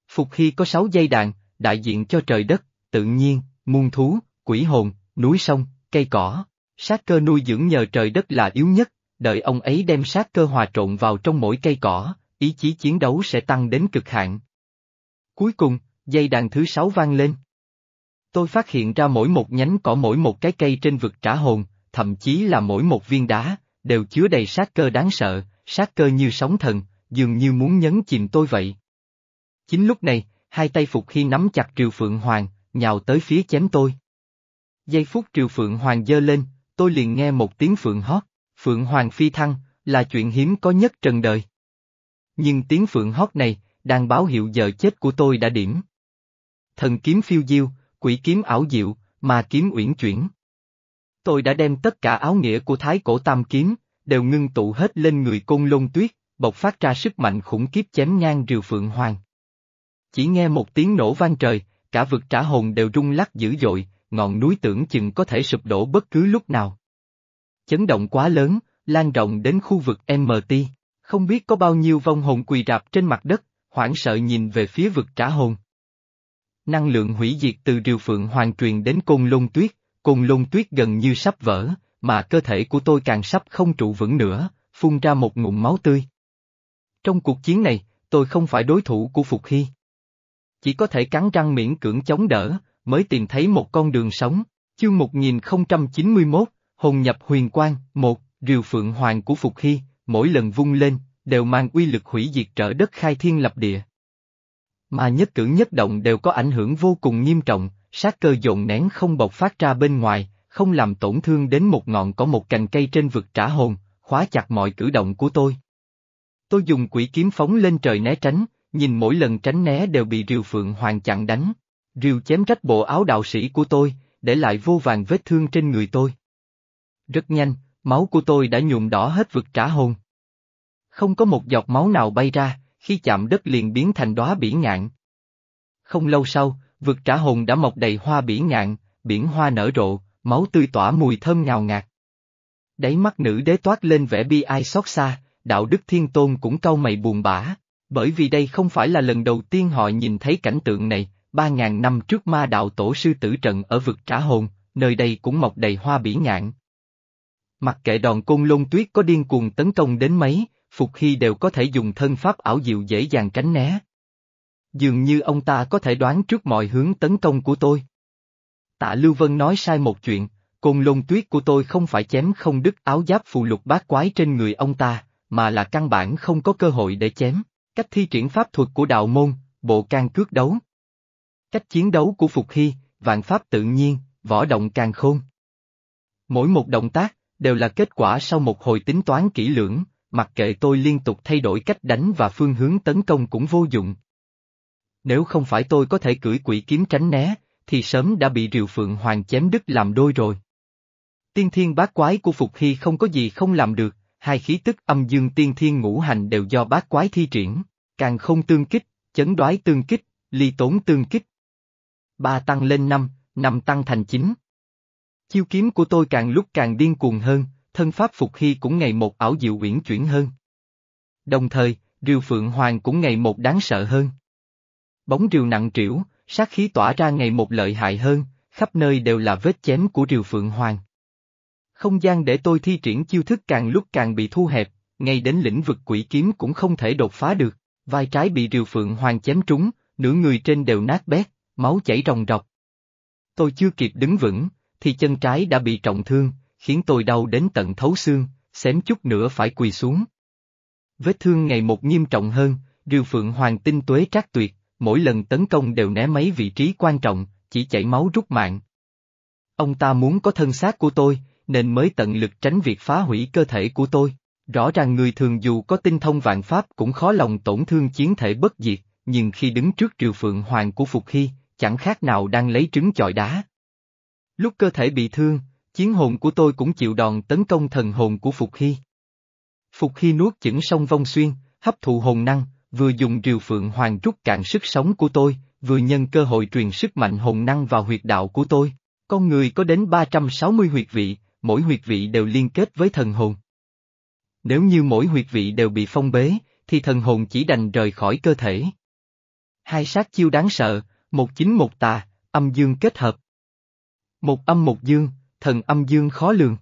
Phục Hy có sáu dây đàn, đại diện cho trời đất, tự nhiên, muôn thú, quỷ hồn, núi sông, cây cỏ. Sát cơ nuôi dưỡng nhờ trời đất là yếu nhất, đợi ông ấy đem sát cơ hòa trộn vào trong mỗi cây cỏ, ý chí chiến đấu sẽ tăng đến cực hạn. Cuối cùng, dây đàn thứ sáu vang lên. Tôi phát hiện ra mỗi một nhánh cỏ mỗi một cái cây trên vực trả hồn, thậm chí là mỗi một viên đá, đều chứa đầy sát cơ đáng sợ, sát cơ như sóng thần, dường như muốn nhấn chìm tôi vậy. Chính lúc này, hai tay Phục khi nắm chặt Triều Phượng Hoàng, nhào tới phía chém tôi. Giây phút Triều Phượng Hoàng dơ lên, tôi liền nghe một tiếng Phượng hót, Phượng Hoàng phi thăng, là chuyện hiếm có nhất trần đời. Nhưng tiếng Phượng hót này, đang báo hiệu giờ chết của tôi đã điểm. Thần kiếm phiêu diêu, quỷ kiếm ảo diệu, mà kiếm uyển chuyển. Tôi đã đem tất cả áo nghĩa của thái cổ tam kiếm, đều ngưng tụ hết lên người côn lôn tuyết, bộc phát ra sức mạnh khủng khiếp chém ngang rìu phượng hoàng. Chỉ nghe một tiếng nổ vang trời, cả vực trả hồn đều rung lắc dữ dội, ngọn núi tưởng chừng có thể sụp đổ bất cứ lúc nào. Chấn động quá lớn, lan rộng đến khu vực MT, không biết có bao nhiêu vong hồn quỳ rạp trên mặt đất, hoảng sợ nhìn về phía vực trả hồn. Năng lượng hủy diệt từ Triều phượng hoàng truyền đến côn lôn tuyết, côn lôn tuyết gần như sắp vỡ, mà cơ thể của tôi càng sắp không trụ vững nữa, phun ra một ngụm máu tươi. Trong cuộc chiến này, tôi không phải đối thủ của Phục Hy. Chỉ có thể cắn răng miễn cưỡng chống đỡ, mới tìm thấy một con đường sống. Chương 1091, Hồn nhập huyền quang, một, rìu phượng hoàng của Phục Hy, mỗi lần vung lên, đều mang uy lực hủy diệt trở đất khai thiên lập địa. Mà nhất cử nhất động đều có ảnh hưởng vô cùng nghiêm trọng, sát cơ dồn nén không bộc phát ra bên ngoài, không làm tổn thương đến một ngọn có một cành cây trên vực trả hồn, khóa chặt mọi cử động của tôi. Tôi dùng quỷ kiếm phóng lên trời né tránh, nhìn mỗi lần tránh né đều bị Rìu Phượng Hoàng chặn đánh. Rìu chém rách bộ áo đạo sĩ của tôi, để lại vô vàng vết thương trên người tôi. Rất nhanh, máu của tôi đã nhuộm đỏ hết vực trả hồn. Không có một giọt máu nào bay ra, khi chạm đất liền biến thành đóa bỉ ngạn. Không lâu sau, vực trả hồn đã mọc đầy hoa bỉ ngạn, biển hoa nở rộ, máu tươi tỏa mùi thơm ngào ngạt. Đáy mắt nữ đế toát lên vẻ bi ai xót xa, đạo đức thiên tôn cũng cau mày buồn bã, bởi vì đây không phải là lần đầu tiên họ nhìn thấy cảnh tượng này, ba ngàn năm trước ma đạo tổ sư tử trận ở vực trả hồn, nơi đây cũng mọc đầy hoa bỉ ngạn. Mặc kệ đòn côn lôn tuyết có điên cuồng tấn công đến mấy, Phục Hy đều có thể dùng thân pháp ảo diệu dễ dàng tránh né. Dường như ông ta có thể đoán trước mọi hướng tấn công của tôi. Tạ Lưu Vân nói sai một chuyện, côn lôn tuyết của tôi không phải chém không đứt áo giáp phù lục bát quái trên người ông ta, mà là căn bản không có cơ hội để chém. Cách thi triển pháp thuật của đạo môn, bộ can cước đấu. Cách chiến đấu của Phục Hy, vạn pháp tự nhiên, võ động càng khôn. Mỗi một động tác, đều là kết quả sau một hồi tính toán kỹ lưỡng, mặc kệ tôi liên tục thay đổi cách đánh và phương hướng tấn công cũng vô dụng. Nếu không phải tôi có thể cưỡi quỷ kiếm tránh né, thì sớm đã bị Rìu Phượng Hoàng chém đứt làm đôi rồi. Tiên thiên bát quái của Phục Hy không có gì không làm được, hai khí tức âm dương tiên thiên ngũ hành đều do bát quái thi triển, càng không tương kích, chấn đoái tương kích, ly tốn tương kích. Ba tăng lên năm, năm tăng thành chín. Chiêu kiếm của tôi càng lúc càng điên cuồng hơn, thân pháp Phục Hy cũng ngày một ảo diệu uyển chuyển hơn. Đồng thời, Rìu Phượng Hoàng cũng ngày một đáng sợ hơn. Bóng rìu nặng trĩu, sát khí tỏa ra ngày một lợi hại hơn, khắp nơi đều là vết chém của Rìu Phượng Hoàng. Không gian để tôi thi triển chiêu thức càng lúc càng bị thu hẹp, ngay đến lĩnh vực quỷ kiếm cũng không thể đột phá được, vai trái bị Rìu Phượng Hoàng chém trúng, nửa người trên đều nát bét, máu chảy ròng rọc. Tôi chưa kịp đứng vững, thì chân trái đã bị trọng thương, khiến tôi đau đến tận thấu xương, xém chút nữa phải quỳ xuống. Vết thương ngày một nghiêm trọng hơn, Rìu Phượng Hoàng tinh tuế trác tuyệt, mỗi lần tấn công đều né mấy vị trí quan trọng, chỉ chảy máu rút mạng. Ông ta muốn có thân xác của tôi, nên mới tận lực tránh việc phá hủy cơ thể của tôi. Rõ ràng người thường dù có tinh thông vạn pháp cũng khó lòng tổn thương chiến thể bất diệt, nhưng khi đứng trước triều phượng hoàng của Phục Hy, chẳng khác nào đang lấy trứng chọi đá. Lúc cơ thể bị thương, chiến hồn của tôi cũng chịu đòn tấn công thần hồn của Phục Hy. Phục Hy nuốt chửng sông vong xuyên, hấp thụ hồn năng, vừa dùng triều phượng hoàng rút cạn sức sống của tôi, vừa nhân cơ hội truyền sức mạnh hồn năng vào huyệt đạo của tôi. Con người có đến 360 huyệt vị, mỗi huyệt vị đều liên kết với thần hồn. Nếu như mỗi huyệt vị đều bị phong bế, thì thần hồn chỉ đành rời khỏi cơ thể. Hai sát chiêu đáng sợ, một chính một tà, âm dương kết hợp. Một âm một dương, thần âm dương khó lường.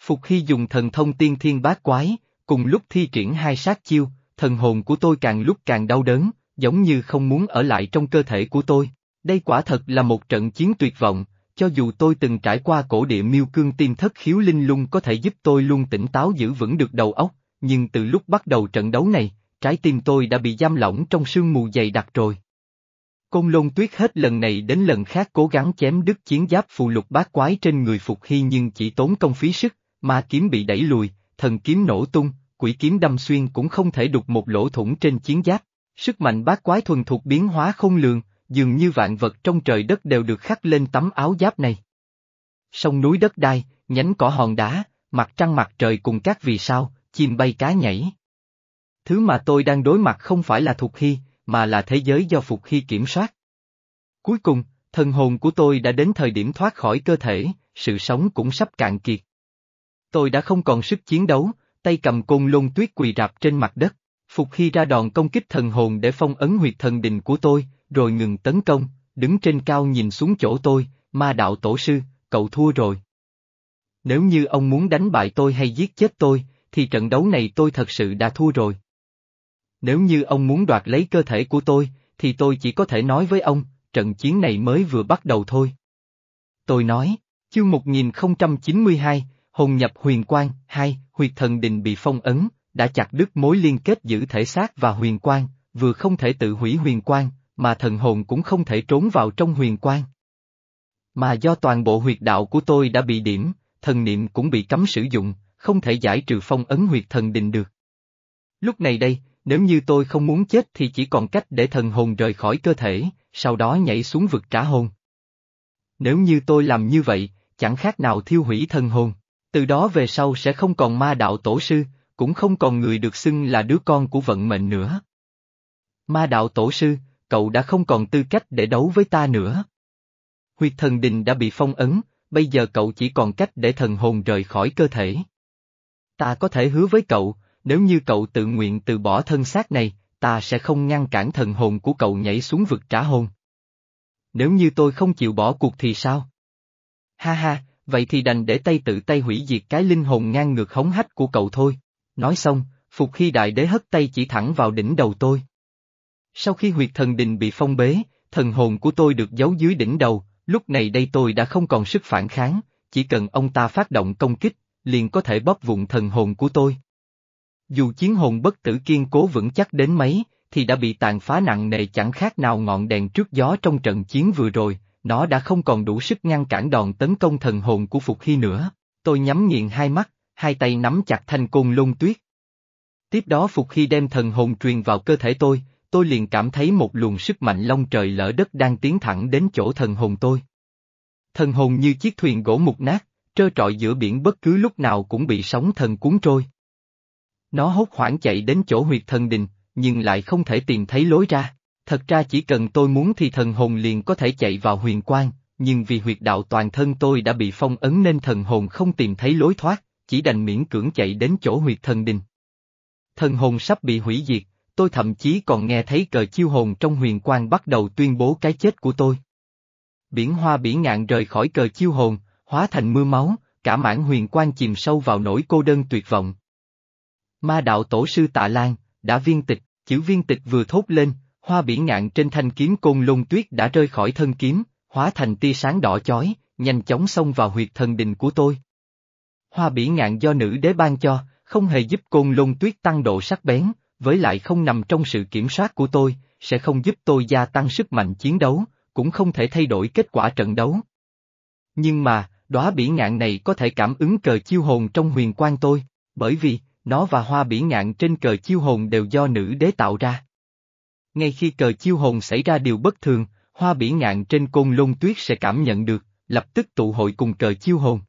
Phục Hy dùng thần thông tiên thiên bát quái, cùng lúc thi triển hai sát chiêu, thần hồn của tôi càng lúc càng đau đớn, giống như không muốn ở lại trong cơ thể của tôi. Đây quả thật là một trận chiến tuyệt vọng, cho dù tôi từng trải qua cổ địa miêu cương tim thất khiếu linh lung có thể giúp tôi luôn tỉnh táo giữ vững được đầu óc, nhưng từ lúc bắt đầu trận đấu này, trái tim tôi đã bị giam lỏng trong sương mù dày đặc rồi. Côn lôn tuyết hết lần này đến lần khác cố gắng chém đứt chiến giáp phù lục bát quái trên người Phục Hy nhưng chỉ tốn công phí sức, ma kiếm bị đẩy lùi, thần kiếm nổ tung, quỷ kiếm đâm xuyên cũng không thể đục một lỗ thủng trên chiến giáp. Sức mạnh bát quái thuần thuộc biến hóa không lường, dường như vạn vật trong trời đất đều được khắc lên tấm áo giáp này. Sông núi đất đai, nhánh cỏ hòn đá, mặt trăng mặt trời cùng các vì sao, chim bay cá nhảy. Thứ mà tôi đang đối mặt không phải là Thục Hy, mà là thế giới do Phục Hy kiểm soát. Cuối cùng, thần hồn của tôi đã đến thời điểm thoát khỏi cơ thể, sự sống cũng sắp cạn kiệt. Tôi đã không còn sức chiến đấu, tay cầm côn lôn tuyết quỳ rạp trên mặt đất. Phục Hy ra đòn công kích thần hồn để phong ấn huyệt thần đình của tôi, rồi ngừng tấn công, đứng trên cao nhìn xuống chỗ tôi, ma đạo tổ sư, cậu thua rồi. Nếu như ông muốn đánh bại tôi hay giết chết tôi, thì trận đấu này tôi thật sự đã thua rồi. Nếu như ông muốn đoạt lấy cơ thể của tôi, thì tôi chỉ có thể nói với ông, trận chiến này mới vừa bắt đầu thôi. Tôi nói, chương 1092, Hồn nhập huyền quang, hai, huyệt thần đình bị phong ấn, đã chặt đứt mối liên kết giữa thể xác và huyền quang, vừa không thể tự hủy huyền quang, mà thần hồn cũng không thể trốn vào trong huyền quang. Mà do toàn bộ huyệt đạo của tôi đã bị điểm, thần niệm cũng bị cấm sử dụng, không thể giải trừ phong ấn huyệt thần đình được. Lúc này đây, nếu như tôi không muốn chết thì chỉ còn cách để thần hồn rời khỏi cơ thể, sau đó nhảy xuống vực trả hồn. Nếu như tôi làm như vậy, chẳng khác nào thiêu hủy thần hồn, từ đó về sau sẽ không còn ma đạo tổ sư, cũng không còn người được xưng là đứa con của vận mệnh nữa. Ma đạo tổ sư, cậu đã không còn tư cách để đấu với ta nữa. Huyệt thần đình đã bị phong ấn, bây giờ cậu chỉ còn cách để thần hồn rời khỏi cơ thể. Ta có thể hứa với cậu, nếu như cậu tự nguyện từ bỏ thân xác này, ta sẽ không ngăn cản thần hồn của cậu nhảy xuống vực trả hồn. Nếu như tôi không chịu bỏ cuộc thì sao? Ha ha, vậy thì đành để tay tự tay hủy diệt cái linh hồn ngang ngược hống hách của cậu thôi. Nói xong, Phục Hy Đại Đế hất tay chỉ thẳng vào đỉnh đầu tôi. Sau khi huyệt thần đình bị phong bế, thần hồn của tôi được giấu dưới đỉnh đầu, lúc này đây tôi đã không còn sức phản kháng, chỉ cần ông ta phát động công kích, liền có thể bóp vụn thần hồn của tôi. Dù chiến hồn bất tử kiên cố vững chắc đến mấy, thì đã bị tàn phá nặng nề chẳng khác nào ngọn đèn trước gió trong trận chiến vừa rồi, nó đã không còn đủ sức ngăn cản đòn tấn công thần hồn của Phục Hy nữa. Tôi nhắm nghiền hai mắt, hai tay nắm chặt thanh côn lôn tuyết. Tiếp đó Phục Hy đem thần hồn truyền vào cơ thể tôi, tôi liền cảm thấy một luồng sức mạnh long trời lỡ đất đang tiến thẳng đến chỗ thần hồn tôi. Thần hồn như chiếc thuyền gỗ mục nát, trơ trọi giữa biển bất cứ lúc nào cũng bị sóng thần cuốn trôi. Nó hốt hoảng chạy đến chỗ huyệt thần đình, nhưng lại không thể tìm thấy lối ra. Thật ra chỉ cần tôi muốn thì thần hồn liền có thể chạy vào huyền quang, nhưng vì huyệt đạo toàn thân tôi đã bị phong ấn nên thần hồn không tìm thấy lối thoát, chỉ đành miễn cưỡng chạy đến chỗ huyệt thần đình. Thần hồn sắp bị hủy diệt, tôi thậm chí còn nghe thấy cờ chiêu hồn trong huyền quang bắt đầu tuyên bố cái chết của tôi. Biển hoa biển ngạn rời khỏi cờ chiêu hồn, hóa thành mưa máu, cả mảng huyền quang chìm sâu vào nỗi cô đơn tuyệt vọng. Ma đạo tổ sư tạ Lan, đã viên tịch, chữ viên tịch vừa thốt lên, hoa biển ngạn trên thanh kiếm côn lôn tuyết đã rơi khỏi thân kiếm, hóa thành tia sáng đỏ chói, nhanh chóng xông vào huyệt thần đình của tôi. Hoa biển ngạn do nữ đế ban cho, không hề giúp côn lôn tuyết tăng độ sắc bén, với lại không nằm trong sự kiểm soát của tôi, sẽ không giúp tôi gia tăng sức mạnh chiến đấu, cũng không thể thay đổi kết quả trận đấu. Nhưng mà, đóa biển ngạn này có thể cảm ứng cờ chiêu hồn trong huyền quan tôi, bởi vì, nó và hoa biển ngạn trên cờ chiêu hồn đều do nữ đế tạo ra. Ngay khi cờ chiêu hồn xảy ra điều bất thường, hoa biển ngạn trên côn lôn tuyết sẽ cảm nhận được, lập tức tụ hội cùng cờ chiêu hồn.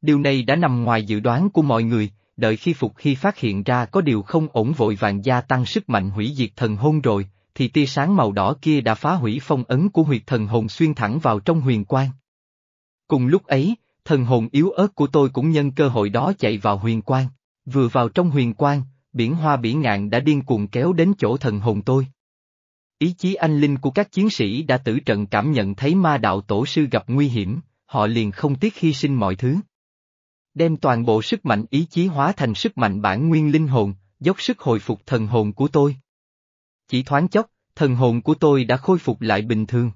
Điều này đã nằm ngoài dự đoán của mọi người, đợi khi Phục khi phát hiện ra có điều không ổn vội vàng gia tăng sức mạnh hủy diệt thần hồn rồi, thì tia sáng màu đỏ kia đã phá hủy phong ấn của huyệt thần hồn xuyên thẳng vào trong huyền quang. Cùng lúc ấy, thần hồn yếu ớt của tôi cũng nhân cơ hội đó chạy vào huyền quang. Vừa vào trong huyền quang, biển hoa biển ngạn đã điên cuồng kéo đến chỗ thần hồn tôi. Ý chí anh linh của các chiến sĩ đã tử trận cảm nhận thấy ma đạo tổ sư gặp nguy hiểm, họ liền không tiếc hy sinh mọi thứ. Đem toàn bộ sức mạnh ý chí hóa thành sức mạnh bản nguyên linh hồn, dốc sức hồi phục thần hồn của tôi. Chỉ thoáng chốc, thần hồn của tôi đã khôi phục lại bình thường.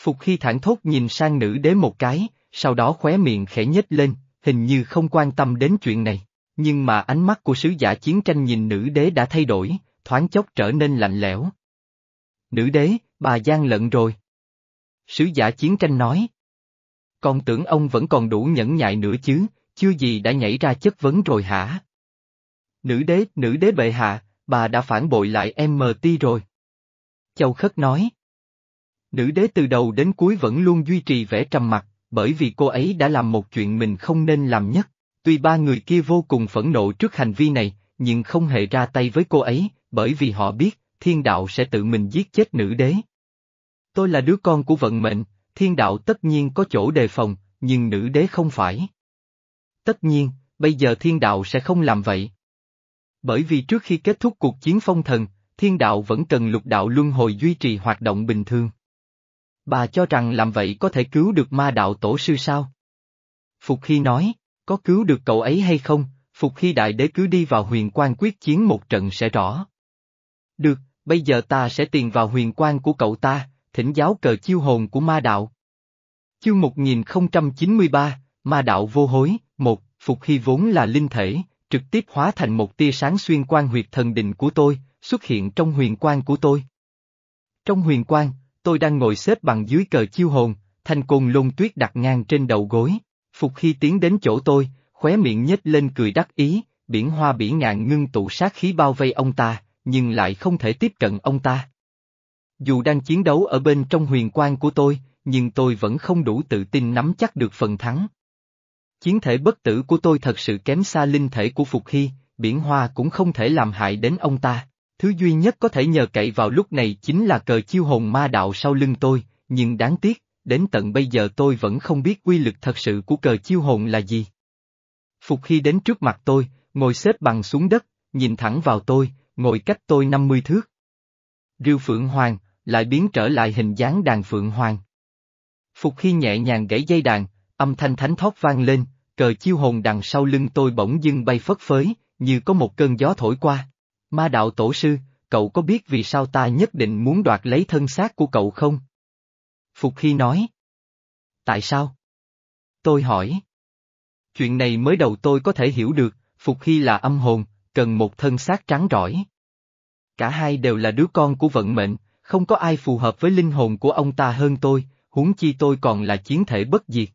Phục khi thản thốt nhìn sang nữ đế một cái, sau đó khóe miệng khẽ nhếch lên, hình như không quan tâm đến chuyện này. Nhưng mà ánh mắt của sứ giả chiến tranh nhìn nữ đế đã thay đổi, thoáng chốc trở nên lạnh lẽo. Nữ đế, bà gian lận rồi. Sứ giả chiến tranh nói. Còn tưởng ông vẫn còn đủ nhẫn nhại nữa chứ, chưa gì đã nhảy ra chất vấn rồi hả? Nữ đế, nữ đế bệ hạ, bà đã phản bội lại MT rồi. Châu Khất nói. Nữ đế từ đầu đến cuối vẫn luôn duy trì vẻ trầm mặc, bởi vì cô ấy đã làm một chuyện mình không nên làm nhất. Tuy ba người kia vô cùng phẫn nộ trước hành vi này, nhưng không hề ra tay với cô ấy, bởi vì họ biết, thiên đạo sẽ tự mình giết chết nữ đế. Tôi là đứa con của vận mệnh, thiên đạo tất nhiên có chỗ đề phòng, nhưng nữ đế không phải. Tất nhiên, bây giờ thiên đạo sẽ không làm vậy. Bởi vì trước khi kết thúc cuộc chiến phong thần, thiên đạo vẫn cần lục đạo luân hồi duy trì hoạt động bình thường. Bà cho rằng làm vậy có thể cứu được ma đạo tổ sư sao? Phục Hy nói, có cứu được cậu ấy hay không, Phục khi đại đế cứ đi vào huyền quan quyết chiến một trận sẽ rõ. Được, bây giờ ta sẽ tiền vào huyền quan của cậu ta, thỉnh giáo cờ chiêu hồn của ma đạo. Chương 1093, Ma đạo vô hối, một, Phục Hy vốn là linh thể, trực tiếp hóa thành một tia sáng xuyên quan huyệt thần định của tôi, xuất hiện trong huyền quan của tôi. Trong huyền quan, tôi đang ngồi xếp bằng dưới cờ chiêu hồn, thanh côn lôn tuyết đặt ngang trên đầu gối. Phục khi tiến đến chỗ tôi, khóe miệng nhếch lên cười đắc ý, biển hoa bỉ ngạn ngưng tụ sát khí bao vây ông ta, nhưng lại không thể tiếp cận ông ta. Dù đang chiến đấu ở bên trong huyền quan của tôi, nhưng tôi vẫn không đủ tự tin nắm chắc được phần thắng. Chiến thể bất tử của tôi thật sự kém xa linh thể của Phục Hy, biển hoa cũng không thể làm hại đến ông ta. Thứ duy nhất có thể nhờ cậy vào lúc này chính là cờ chiêu hồn ma đạo sau lưng tôi, nhưng đáng tiếc, đến tận bây giờ tôi vẫn không biết quy lực thật sự của cờ chiêu hồn là gì. Phục Hy đến trước mặt tôi, ngồi xếp bằng xuống đất, nhìn thẳng vào tôi, ngồi cách tôi 50 thước. Rêu Phượng Hoàng, lại biến trở lại hình dáng đàn Phượng Hoàng. Phục Hy nhẹ nhàng gãy dây đàn, âm thanh thánh thót vang lên, cờ chiêu hồn đằng sau lưng tôi bỗng dưng bay phất phới, như có một cơn gió thổi qua. Ma đạo tổ sư, cậu có biết vì sao ta nhất định muốn đoạt lấy thân xác của cậu không? Phục Hy nói. Tại sao? Tôi hỏi. Chuyện này mới đầu tôi có thể hiểu được, Phục Hy là âm hồn, cần một thân xác trắng rõi. Cả hai đều là đứa con của vận mệnh, không có ai phù hợp với linh hồn của ông ta hơn tôi, huống chi tôi còn là chiến thể bất diệt.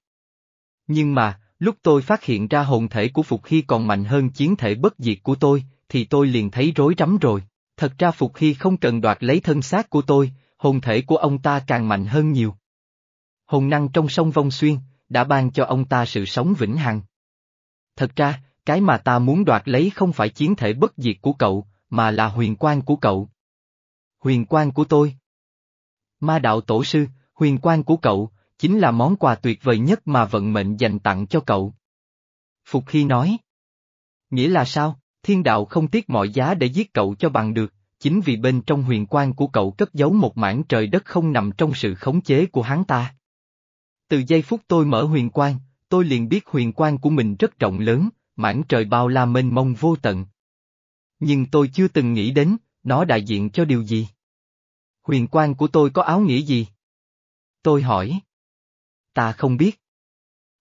Nhưng mà, lúc tôi phát hiện ra hồn thể của Phục Hy còn mạnh hơn chiến thể bất diệt của tôi, thì tôi liền thấy rối rắm rồi. Thật ra Phục Hy không cần đoạt lấy thân xác của tôi, hồn thể của ông ta càng mạnh hơn nhiều. Hồn năng trong sông Vong Xuyên, đã ban cho ông ta sự sống vĩnh hằng. Thật ra, cái mà ta muốn đoạt lấy không phải chiến thể bất diệt của cậu, mà là huyền quan của cậu. Huyền quan của tôi. Ma đạo tổ sư, huyền quan của cậu, chính là món quà tuyệt vời nhất mà vận mệnh dành tặng cho cậu. Phục Hy nói. Nghĩa là sao, thiên đạo không tiếc mọi giá để giết cậu cho bằng được, chính vì bên trong huyền quan của cậu cất giấu một mảng trời đất không nằm trong sự khống chế của hắn ta. Từ giây phút tôi mở huyền quan, tôi liền biết huyền quan của mình rất rộng lớn, mảng trời bao la mênh mông vô tận. Nhưng tôi chưa từng nghĩ đến, nó đại diện cho điều gì? Huyền quan của tôi có áo nghĩa gì? Tôi hỏi. Ta không biết.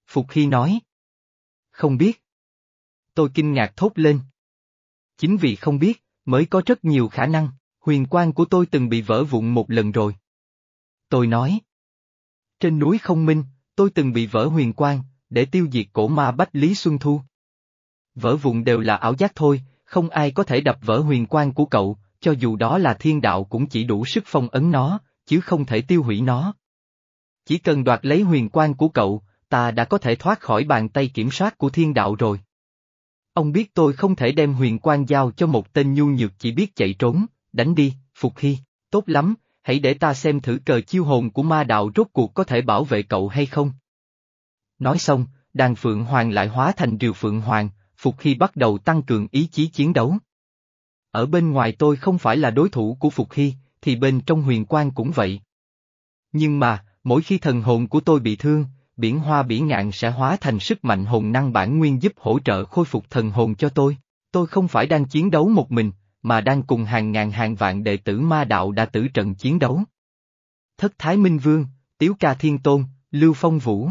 Phục Hy nói. Không biết. Tôi kinh ngạc thốt lên. Chính vì không biết, mới có rất nhiều khả năng, huyền quan của tôi từng bị vỡ vụn một lần rồi. Tôi nói. Trên núi không minh, tôi từng bị vỡ huyền quan, để tiêu diệt cổ ma Bách Lý Xuân Thu. Vỡ vụn đều là ảo giác thôi, không ai có thể đập vỡ huyền quan của cậu, cho dù đó là thiên đạo cũng chỉ đủ sức phong ấn nó, chứ không thể tiêu hủy nó. Chỉ cần đoạt lấy huyền quan của cậu, ta đã có thể thoát khỏi bàn tay kiểm soát của thiên đạo rồi. Ông biết tôi không thể đem huyền quan giao cho một tên nhu nhược chỉ biết chạy trốn, đánh đi, Phục Hy, tốt lắm, hãy để ta xem thử cờ chiêu hồn của ma đạo rốt cuộc có thể bảo vệ cậu hay không. Nói xong, đàn Phượng Hoàng lại hóa thành Rìu Phượng Hoàng, Phục Hy bắt đầu tăng cường ý chí chiến đấu. Ở bên ngoài tôi không phải là đối thủ của Phục Hy, thì bên trong huyền quan cũng vậy. Nhưng mà, mỗi khi thần hồn của tôi bị thương, biển hoa bỉ ngạn sẽ hóa thành sức mạnh hồn năng bản nguyên giúp hỗ trợ khôi phục thần hồn cho tôi. Tôi không phải đang chiến đấu một mình, mà đang cùng hàng ngàn hàng vạn đệ tử ma đạo đã tử trận chiến đấu. Thất Thái Minh Vương, Tiếu Ca Thiên Tôn, Lưu Phong Vũ.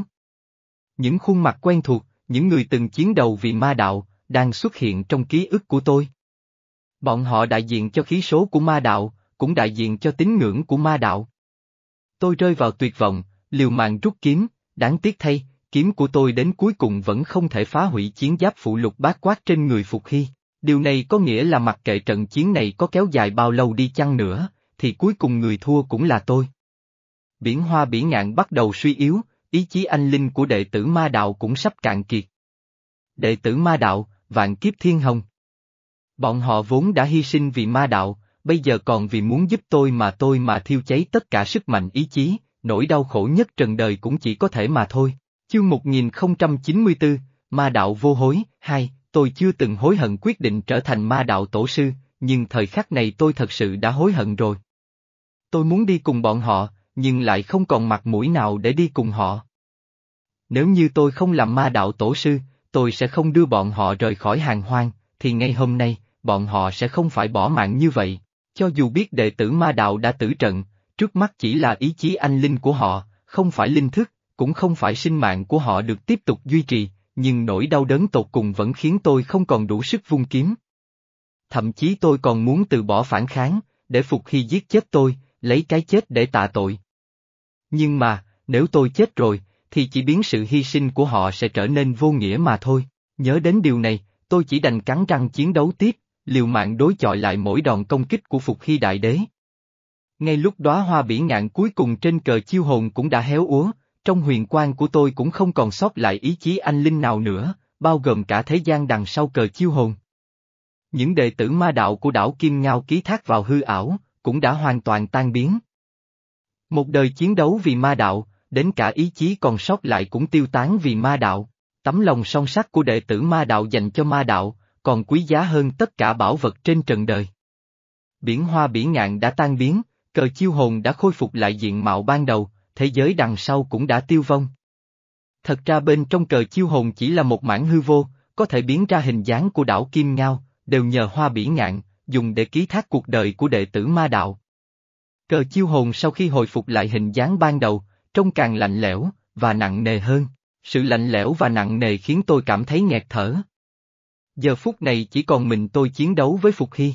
Những khuôn mặt quen thuộc, những người từng chiến đầu vì ma đạo, đang xuất hiện trong ký ức của tôi. Bọn họ đại diện cho khí số của ma đạo, cũng đại diện cho tín ngưỡng của ma đạo. Tôi rơi vào tuyệt vọng, liều mạng rút kiếm, đáng tiếc thay, kiếm của tôi đến cuối cùng vẫn không thể phá hủy chiến giáp phụ lục bát quát trên người Phục Hy. Điều này có nghĩa là mặc kệ trận chiến này có kéo dài bao lâu đi chăng nữa, thì cuối cùng người thua cũng là tôi. Biển hoa bỉ ngạn bắt đầu suy yếu, ý chí anh linh của đệ tử ma đạo cũng sắp cạn kiệt. Đệ tử ma đạo, vạn kiếp thiên hồng. Bọn họ vốn đã hy sinh vì ma đạo, bây giờ còn vì muốn giúp tôi mà tôi mà thiêu cháy tất cả sức mạnh ý chí, nỗi đau khổ nhất trần đời cũng chỉ có thể mà thôi. Chương 1094, Ma đạo vô hối, hai, tôi chưa từng hối hận quyết định trở thành ma đạo tổ sư, nhưng thời khắc này tôi thật sự đã hối hận rồi. Tôi muốn đi cùng bọn họ, nhưng lại không còn mặt mũi nào để đi cùng họ. Nếu như tôi không làm ma đạo tổ sư, tôi sẽ không đưa bọn họ rời khỏi hàng hoang, thì ngay hôm nay, bọn họ sẽ không phải bỏ mạng như vậy. Cho dù biết đệ tử ma đạo đã tử trận, trước mắt chỉ là ý chí anh linh của họ, không phải linh thức, cũng không phải sinh mạng của họ được tiếp tục duy trì, nhưng nỗi đau đớn tột cùng vẫn khiến tôi không còn đủ sức vung kiếm. Thậm chí tôi còn muốn từ bỏ phản kháng, để Phục Hy giết chết tôi, lấy cái chết để tạ tội. Nhưng mà, nếu tôi chết rồi, thì chỉ biến sự hy sinh của họ sẽ trở nên vô nghĩa mà thôi. Nhớ đến điều này, tôi chỉ đành cắn răng chiến đấu tiếp, liều mạng đối chọi lại mỗi đòn công kích của Phục Hy Đại Đế. Ngay lúc đó hoa bỉ ngạn cuối cùng trên cờ chiêu hồn cũng đã héo úa, trong huyền quan của tôi cũng không còn sót lại ý chí anh linh nào nữa, bao gồm cả thế gian đằng sau cờ chiêu hồn. Những đệ tử ma đạo của đảo Kim Ngao ký thác vào hư ảo, cũng đã hoàn toàn tan biến. Một đời chiến đấu vì ma đạo, đến cả ý chí còn sót lại cũng tiêu tán vì ma đạo. Tấm lòng song sắc của đệ tử ma đạo dành cho ma đạo, còn quý giá hơn tất cả bảo vật trên trần đời. Biển hoa biển ngạn đã tan biến, cờ chiêu hồn đã khôi phục lại diện mạo ban đầu, thế giới đằng sau cũng đã tiêu vong. Thật ra bên trong cờ chiêu hồn chỉ là một mảng hư vô, có thể biến ra hình dáng của đảo Kim Ngao, đều nhờ hoa bỉ ngạn, dùng để ký thác cuộc đời của đệ tử ma đạo. Cờ chiêu hồn sau khi hồi phục lại hình dáng ban đầu, trông càng lạnh lẽo, và nặng nề hơn, sự lạnh lẽo và nặng nề khiến tôi cảm thấy nghẹt thở. Giờ phút này chỉ còn mình tôi chiến đấu với Phục Hy.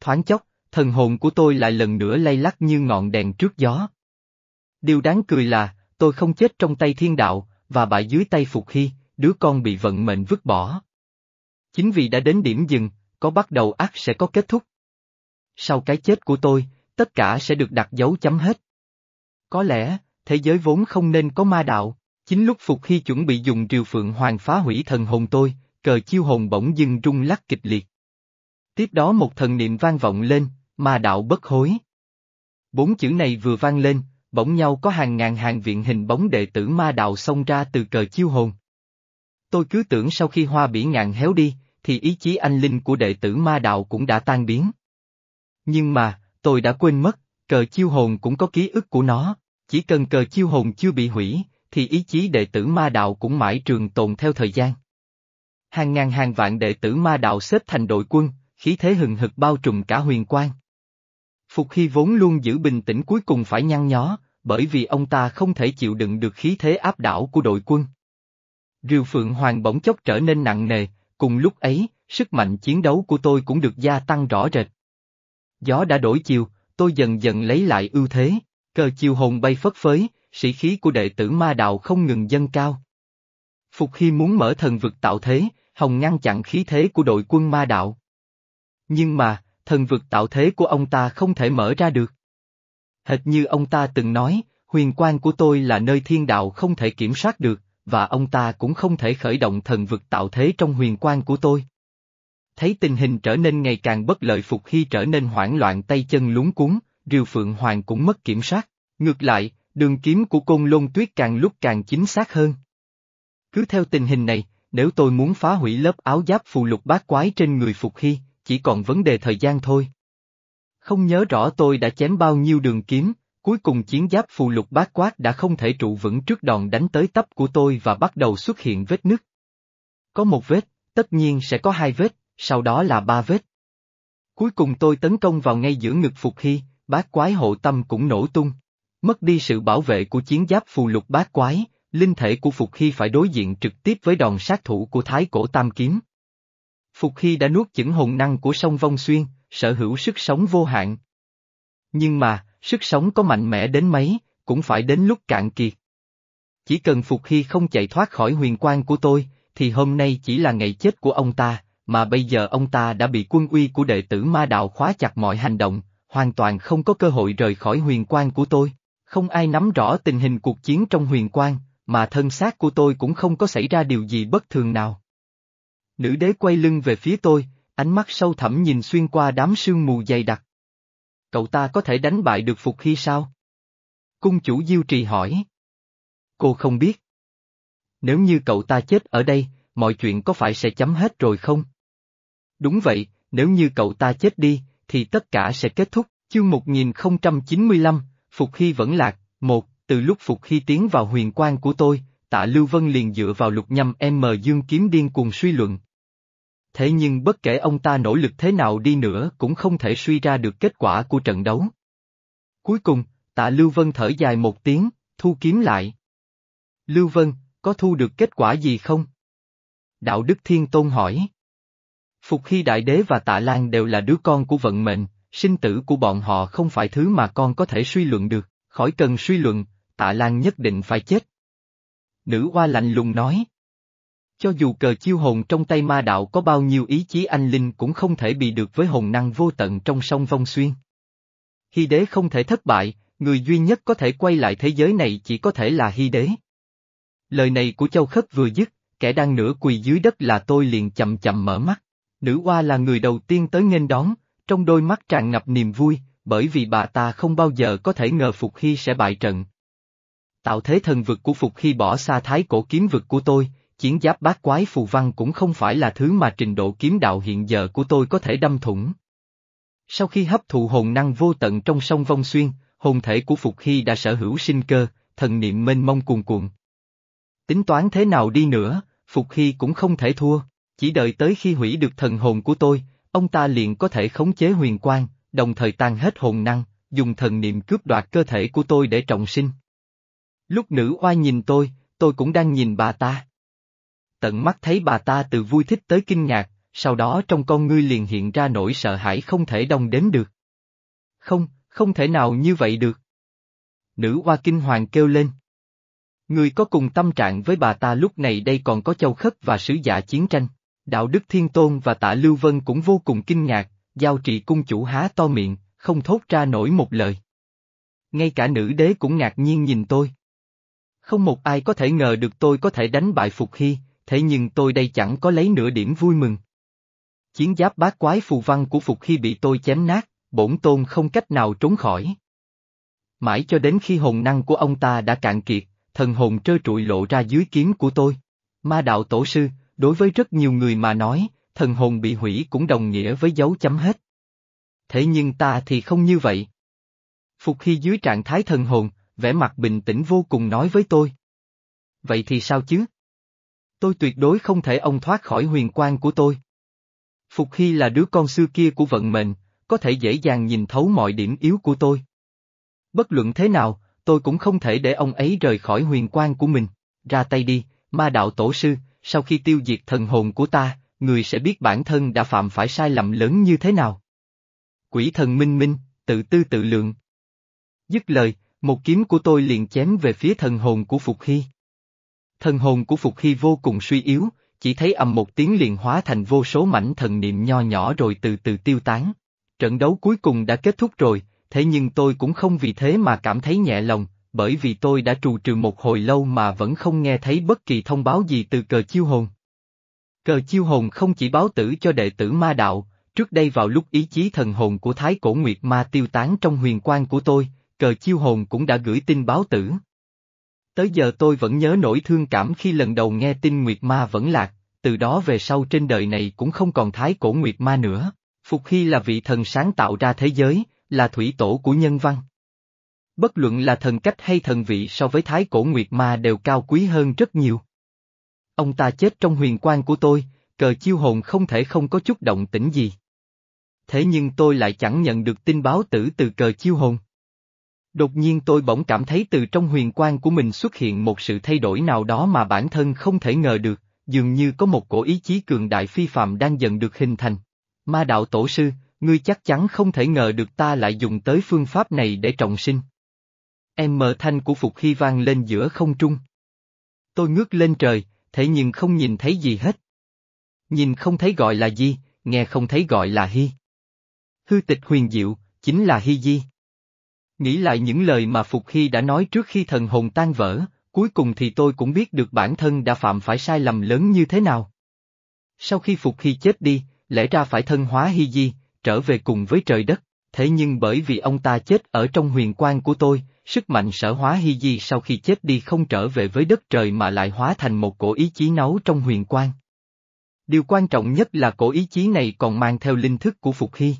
Thoáng chốc, thần hồn của tôi lại lần nữa lay lắc như ngọn đèn trước gió. Điều đáng cười là, tôi không chết trong tay thiên đạo, và bại dưới tay Phục Hy, đứa con bị vận mệnh vứt bỏ. Chính vì đã đến điểm dừng, có bắt đầu ác sẽ có kết thúc. Sau cái chết của tôi, tất cả sẽ được đặt dấu chấm hết. Có lẽ, thế giới vốn không nên có ma đạo, chính lúc Phục Hy chuẩn bị dùng triều phượng hoàng phá hủy thần hồn tôi, cờ chiêu hồn bỗng dưng rung lắc kịch liệt. Tiếp đó một thần niệm vang vọng lên, ma đạo bất hối. Bốn chữ này vừa vang lên, bỗng nhau có hàng ngàn hàng viện hình bóng đệ tử ma đạo xông ra từ cờ chiêu hồn. Tôi cứ tưởng sau khi hoa bỉ ngạn héo đi, thì ý chí anh linh của đệ tử ma đạo cũng đã tan biến. Nhưng mà, tôi đã quên mất, cờ chiêu hồn cũng có ký ức của nó, chỉ cần cờ chiêu hồn chưa bị hủy, thì ý chí đệ tử ma đạo cũng mãi trường tồn theo thời gian. Hàng ngàn hàng vạn đệ tử ma đạo xếp thành đội quân, khí thế hừng hực bao trùm cả huyền quang. Phục Hy vốn luôn giữ bình tĩnh cuối cùng phải nhăn nhó, bởi vì ông ta không thể chịu đựng được khí thế áp đảo của đội quân. Rìu Phượng Hoàng bỗng chốc trở nên nặng nề, cùng lúc ấy, sức mạnh chiến đấu của tôi cũng được gia tăng rõ rệt. Gió đã đổi chiều, tôi dần dần lấy lại ưu thế, cờ chiều hồn bay phất phới, sĩ khí của đệ tử ma đạo không ngừng dâng cao. Phục Hy muốn mở thần vực tạo thế, hồng ngăn chặn khí thế của đội quân ma đạo. Nhưng mà, thần vực tạo thế của ông ta không thể mở ra được. Hệt như ông ta từng nói, huyền quan của tôi là nơi thiên đạo không thể kiểm soát được, và ông ta cũng không thể khởi động thần vực tạo thế trong huyền quan của tôi. Thấy tình hình trở nên ngày càng bất lợi Phục Hy trở nên hoảng loạn tay chân lúng cuốn, Riêu Phượng Hoàng cũng mất kiểm soát. Ngược lại, đường kiếm của côn lôn tuyết càng lúc càng chính xác hơn. Cứ theo tình hình này, nếu tôi muốn phá hủy lớp áo giáp phù lục bát quái trên người Phục Hy, chỉ còn vấn đề thời gian thôi. Không nhớ rõ tôi đã chém bao nhiêu đường kiếm, cuối cùng chiến giáp phù lục bát quát đã không thể trụ vững trước đòn đánh tới tấp của tôi và bắt đầu xuất hiện vết nứt. Có một vết, tất nhiên sẽ có hai vết, sau đó là ba vết. Cuối cùng tôi tấn công vào ngay giữa ngực Phục Hy, bát quái hộ tâm cũng nổ tung. Mất đi sự bảo vệ của chiến giáp phù lục bát quái, linh thể của Phục Hy phải đối diện trực tiếp với đòn sát thủ của Thái Cổ Tam Kiếm. Phục Hy đã nuốt chửng hồn năng của sông Vong Xuyên, sở hữu sức sống vô hạn. Nhưng mà, sức sống có mạnh mẽ đến mấy, cũng phải đến lúc cạn kiệt. Chỉ cần Phục Hy không chạy thoát khỏi huyền quan của tôi, thì hôm nay chỉ là ngày chết của ông ta, mà bây giờ ông ta đã bị quân uy của đệ tử ma đạo khóa chặt mọi hành động, hoàn toàn không có cơ hội rời khỏi huyền quan của tôi. Không ai nắm rõ tình hình cuộc chiến trong huyền quan, mà thân xác của tôi cũng không có xảy ra điều gì bất thường nào. Nữ đế quay lưng về phía tôi, ánh mắt sâu thẳm nhìn xuyên qua đám sương mù dày đặc. Cậu ta có thể đánh bại được Phục Hy sao? Cung chủ Diêu Trì hỏi. Cô không biết. Nếu như cậu ta chết ở đây, mọi chuyện có phải sẽ chấm hết rồi không? Đúng vậy, nếu như cậu ta chết đi, thì tất cả sẽ kết thúc. Chương 1095, Phục Hy vẫn lạc, một, từ lúc Phục Hy tiến vào huyền quan của tôi, tạ Lưu Vân liền dựa vào lục nhâm M dương kiếm điên cuồng suy luận. Thế nhưng bất kể ông ta nỗ lực thế nào đi nữa cũng không thể suy ra được kết quả của trận đấu. Cuối cùng, tạ Lưu Vân thở dài một tiếng, thu kiếm lại. Lưu Vân, có thu được kết quả gì không? Đạo Đức Thiên Tôn hỏi. Phục Hy Đại Đế và Tạ Lan đều là đứa con của vận mệnh, sinh tử của bọn họ không phải thứ mà con có thể suy luận được, khỏi cần suy luận, Tạ Lan nhất định phải chết. Nữ hoa lạnh lùng nói. Cho dù cờ chiêu hồn trong tay ma đạo có bao nhiêu ý chí anh linh cũng không thể bị được với hồn năng vô tận trong sông vong xuyên. Hy đế không thể thất bại, người duy nhất có thể quay lại thế giới này chỉ có thể là hy đế. Lời này của Châu Khất vừa dứt, kẻ đang nửa quỳ dưới đất là tôi liền chậm chậm mở mắt. Nữ hoa là người đầu tiên tới nghênh đón, trong đôi mắt tràn ngập niềm vui, bởi vì bà ta không bao giờ có thể ngờ Phục Hy sẽ bại trận. Tạo thế thần vực của Phục Hy bỏ xa thái cổ kiếm vực của tôi, chiến giáp bát quái phù văn cũng không phải là thứ mà trình độ kiếm đạo hiện giờ của tôi có thể đâm thủng. Sau khi hấp thụ hồn năng vô tận trong sông Vong Xuyên, hồn thể của Phục Hy đã sở hữu sinh cơ, thần niệm mênh mông cuồn cuộn. Tính toán thế nào đi nữa, Phục Hy cũng không thể thua, chỉ đợi tới khi hủy được thần hồn của tôi, ông ta liền có thể khống chế huyền quang, đồng thời tan hết hồn năng, dùng thần niệm cướp đoạt cơ thể của tôi để trọng sinh. Lúc nữ oai nhìn tôi, tôi cũng đang nhìn bà ta. Tận mắt thấy bà ta từ vui thích tới kinh ngạc, sau đó trong con ngươi liền hiện ra nỗi sợ hãi không thể đong đếm được. Không, không thể nào như vậy được. Nữ hoa kinh hoàng kêu lên. Người có cùng tâm trạng với bà ta lúc này đây còn có châu khất và sứ giả chiến tranh. Đạo Đức Thiên Tôn và tạ Lưu Vân cũng vô cùng kinh ngạc, giao trị cung chủ há to miệng, không thốt ra nổi một lời. Ngay cả nữ đế cũng ngạc nhiên nhìn tôi. Không một ai có thể ngờ được tôi có thể đánh bại Phục Hy, thế nhưng tôi đây chẳng có lấy nửa điểm vui mừng. Chiến giáp bát quái phù văn của Phục khi bị tôi chém nát, bổn tôn không cách nào trốn khỏi. Mãi cho đến khi hồn năng của ông ta đã cạn kiệt, thần hồn trơ trụi lộ ra dưới kiếm của tôi. Ma đạo tổ sư, đối với rất nhiều người mà nói, thần hồn bị hủy cũng đồng nghĩa với dấu chấm hết. Thế nhưng ta thì không như vậy. Phục khi dưới trạng thái thần hồn, vẻ mặt bình tĩnh vô cùng nói với tôi. Vậy thì sao chứ? Tôi tuyệt đối không thể ông thoát khỏi huyền quan của tôi. Phục Hy là đứa con xưa kia của vận mệnh, có thể dễ dàng nhìn thấu mọi điểm yếu của tôi. Bất luận thế nào, tôi cũng không thể để ông ấy rời khỏi huyền quan của mình. Ra tay đi, ma đạo tổ sư, sau khi tiêu diệt thần hồn của ta, người sẽ biết bản thân đã phạm phải sai lầm lớn như thế nào. Quỷ thần minh minh, tự tư tự lượng. Dứt lời, một kiếm của tôi liền chém về phía thần hồn của Phục Hy. Thân hồn của Phục Hy vô cùng suy yếu, chỉ thấy ầm một tiếng liền hóa thành vô số mảnh thần niệm nho nhỏ rồi từ từ tiêu tán. Trận đấu cuối cùng đã kết thúc rồi, thế nhưng tôi cũng không vì thế mà cảm thấy nhẹ lòng, bởi vì tôi đã trù trừ một hồi lâu mà vẫn không nghe thấy bất kỳ thông báo gì từ cờ chiêu hồn. Cờ chiêu hồn không chỉ báo tử cho đệ tử ma đạo, trước đây vào lúc ý chí thần hồn của Thái Cổ Nguyệt Ma tiêu tán trong huyền quan của tôi, cờ chiêu hồn cũng đã gửi tin báo tử. Tới giờ tôi vẫn nhớ nỗi thương cảm khi lần đầu nghe tin Nguyệt Ma vẫn lạc, từ đó về sau trên đời này cũng không còn Thái Cổ Nguyệt Ma nữa. Phục Hy là vị thần sáng tạo ra thế giới, là thủy tổ của nhân văn. Bất luận là thần cách hay thần vị so với Thái Cổ Nguyệt Ma đều cao quý hơn rất nhiều. Ông ta chết trong huyền quan của tôi, cờ chiêu hồn không thể không có chút động tĩnh gì. Thế nhưng tôi lại chẳng nhận được tin báo tử từ cờ chiêu hồn. Đột nhiên tôi bỗng cảm thấy từ trong huyền quang của mình xuất hiện một sự thay đổi nào đó mà bản thân không thể ngờ được, dường như có một cổ ý chí cường đại phi phạm đang dần được hình thành. Ma đạo tổ sư, ngươi chắc chắn không thể ngờ được ta lại dùng tới phương pháp này để trọng sinh. Em mờ thanh của Phục Hy vang lên giữa không trung. Tôi ngước lên trời, thế nhưng không nhìn thấy gì hết. Nhìn không thấy gọi là gì, nghe không thấy gọi là hy. Hư tịch huyền diệu, chính là hy di. Nghĩ lại những lời mà Phục Hy đã nói trước khi thần hồn tan vỡ, cuối cùng thì tôi cũng biết được bản thân đã phạm phải sai lầm lớn như thế nào. Sau khi Phục Hy chết đi, lẽ ra phải thân hóa Hy Di, trở về cùng với trời đất, thế nhưng bởi vì ông ta chết ở trong huyền quan của tôi, sức mạnh sở hóa Hy Di sau khi chết đi không trở về với đất trời mà lại hóa thành một cổ ý chí nấu trong huyền quan. Điều quan trọng nhất là cổ ý chí này còn mang theo linh thức của Phục Hy.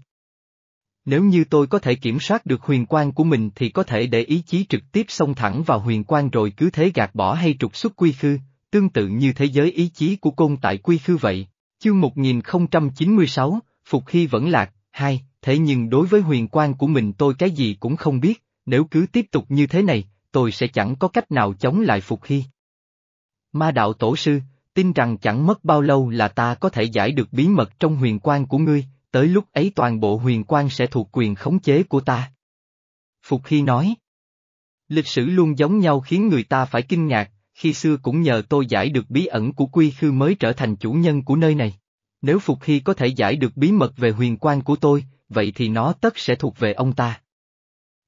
Nếu như tôi có thể kiểm soát được huyền quan của mình thì có thể để ý chí trực tiếp xông thẳng vào huyền quan rồi cứ thế gạt bỏ hay trục xuất quy khư, tương tự như thế giới ý chí của côn tại quy khư vậy. Chương 1096, Phục Hy vẫn lạc, hai, thế nhưng đối với huyền quan của mình tôi cái gì cũng không biết, nếu cứ tiếp tục như thế này, tôi sẽ chẳng có cách nào chống lại Phục Hy. Ma đạo tổ sư, tin rằng chẳng mất bao lâu là ta có thể giải được bí mật trong huyền quan của ngươi, tới lúc ấy toàn bộ huyền quan sẽ thuộc quyền khống chế của ta. Phục Hy nói. Lịch sử luôn giống nhau khiến người ta phải kinh ngạc, khi xưa cũng nhờ tôi giải được bí ẩn của Quy Khư mới trở thành chủ nhân của nơi này. Nếu Phục Hy có thể giải được bí mật về huyền quan của tôi, vậy thì nó tất sẽ thuộc về ông ta.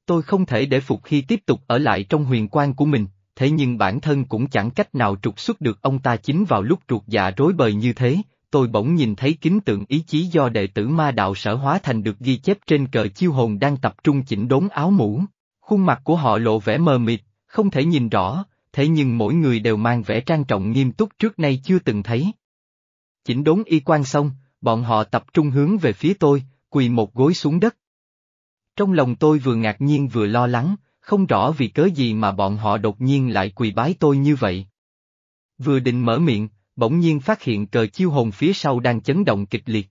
Tôi không thể để Phục Hy tiếp tục ở lại trong huyền quan của mình, thế nhưng bản thân cũng chẳng cách nào trục xuất được ông ta chính vào lúc ruột dạ rối bời như thế, tôi bỗng nhìn thấy kính tượng ý chí do đệ tử ma đạo sở hóa thành được ghi chép trên cờ chiêu hồn đang tập trung chỉnh đốn áo mũ. Khuôn mặt của họ lộ vẻ mờ mịt, không thể nhìn rõ, thế nhưng mỗi người đều mang vẻ trang trọng nghiêm túc trước nay chưa từng thấy. Chỉnh đốn y quan xong, bọn họ tập trung hướng về phía tôi, quỳ một gối xuống đất. Trong lòng tôi vừa ngạc nhiên vừa lo lắng, không rõ vì cớ gì mà bọn họ đột nhiên lại quỳ bái tôi như vậy. Vừa định mở miệng, bỗng nhiên phát hiện cờ chiêu hồn phía sau đang chấn động kịch liệt.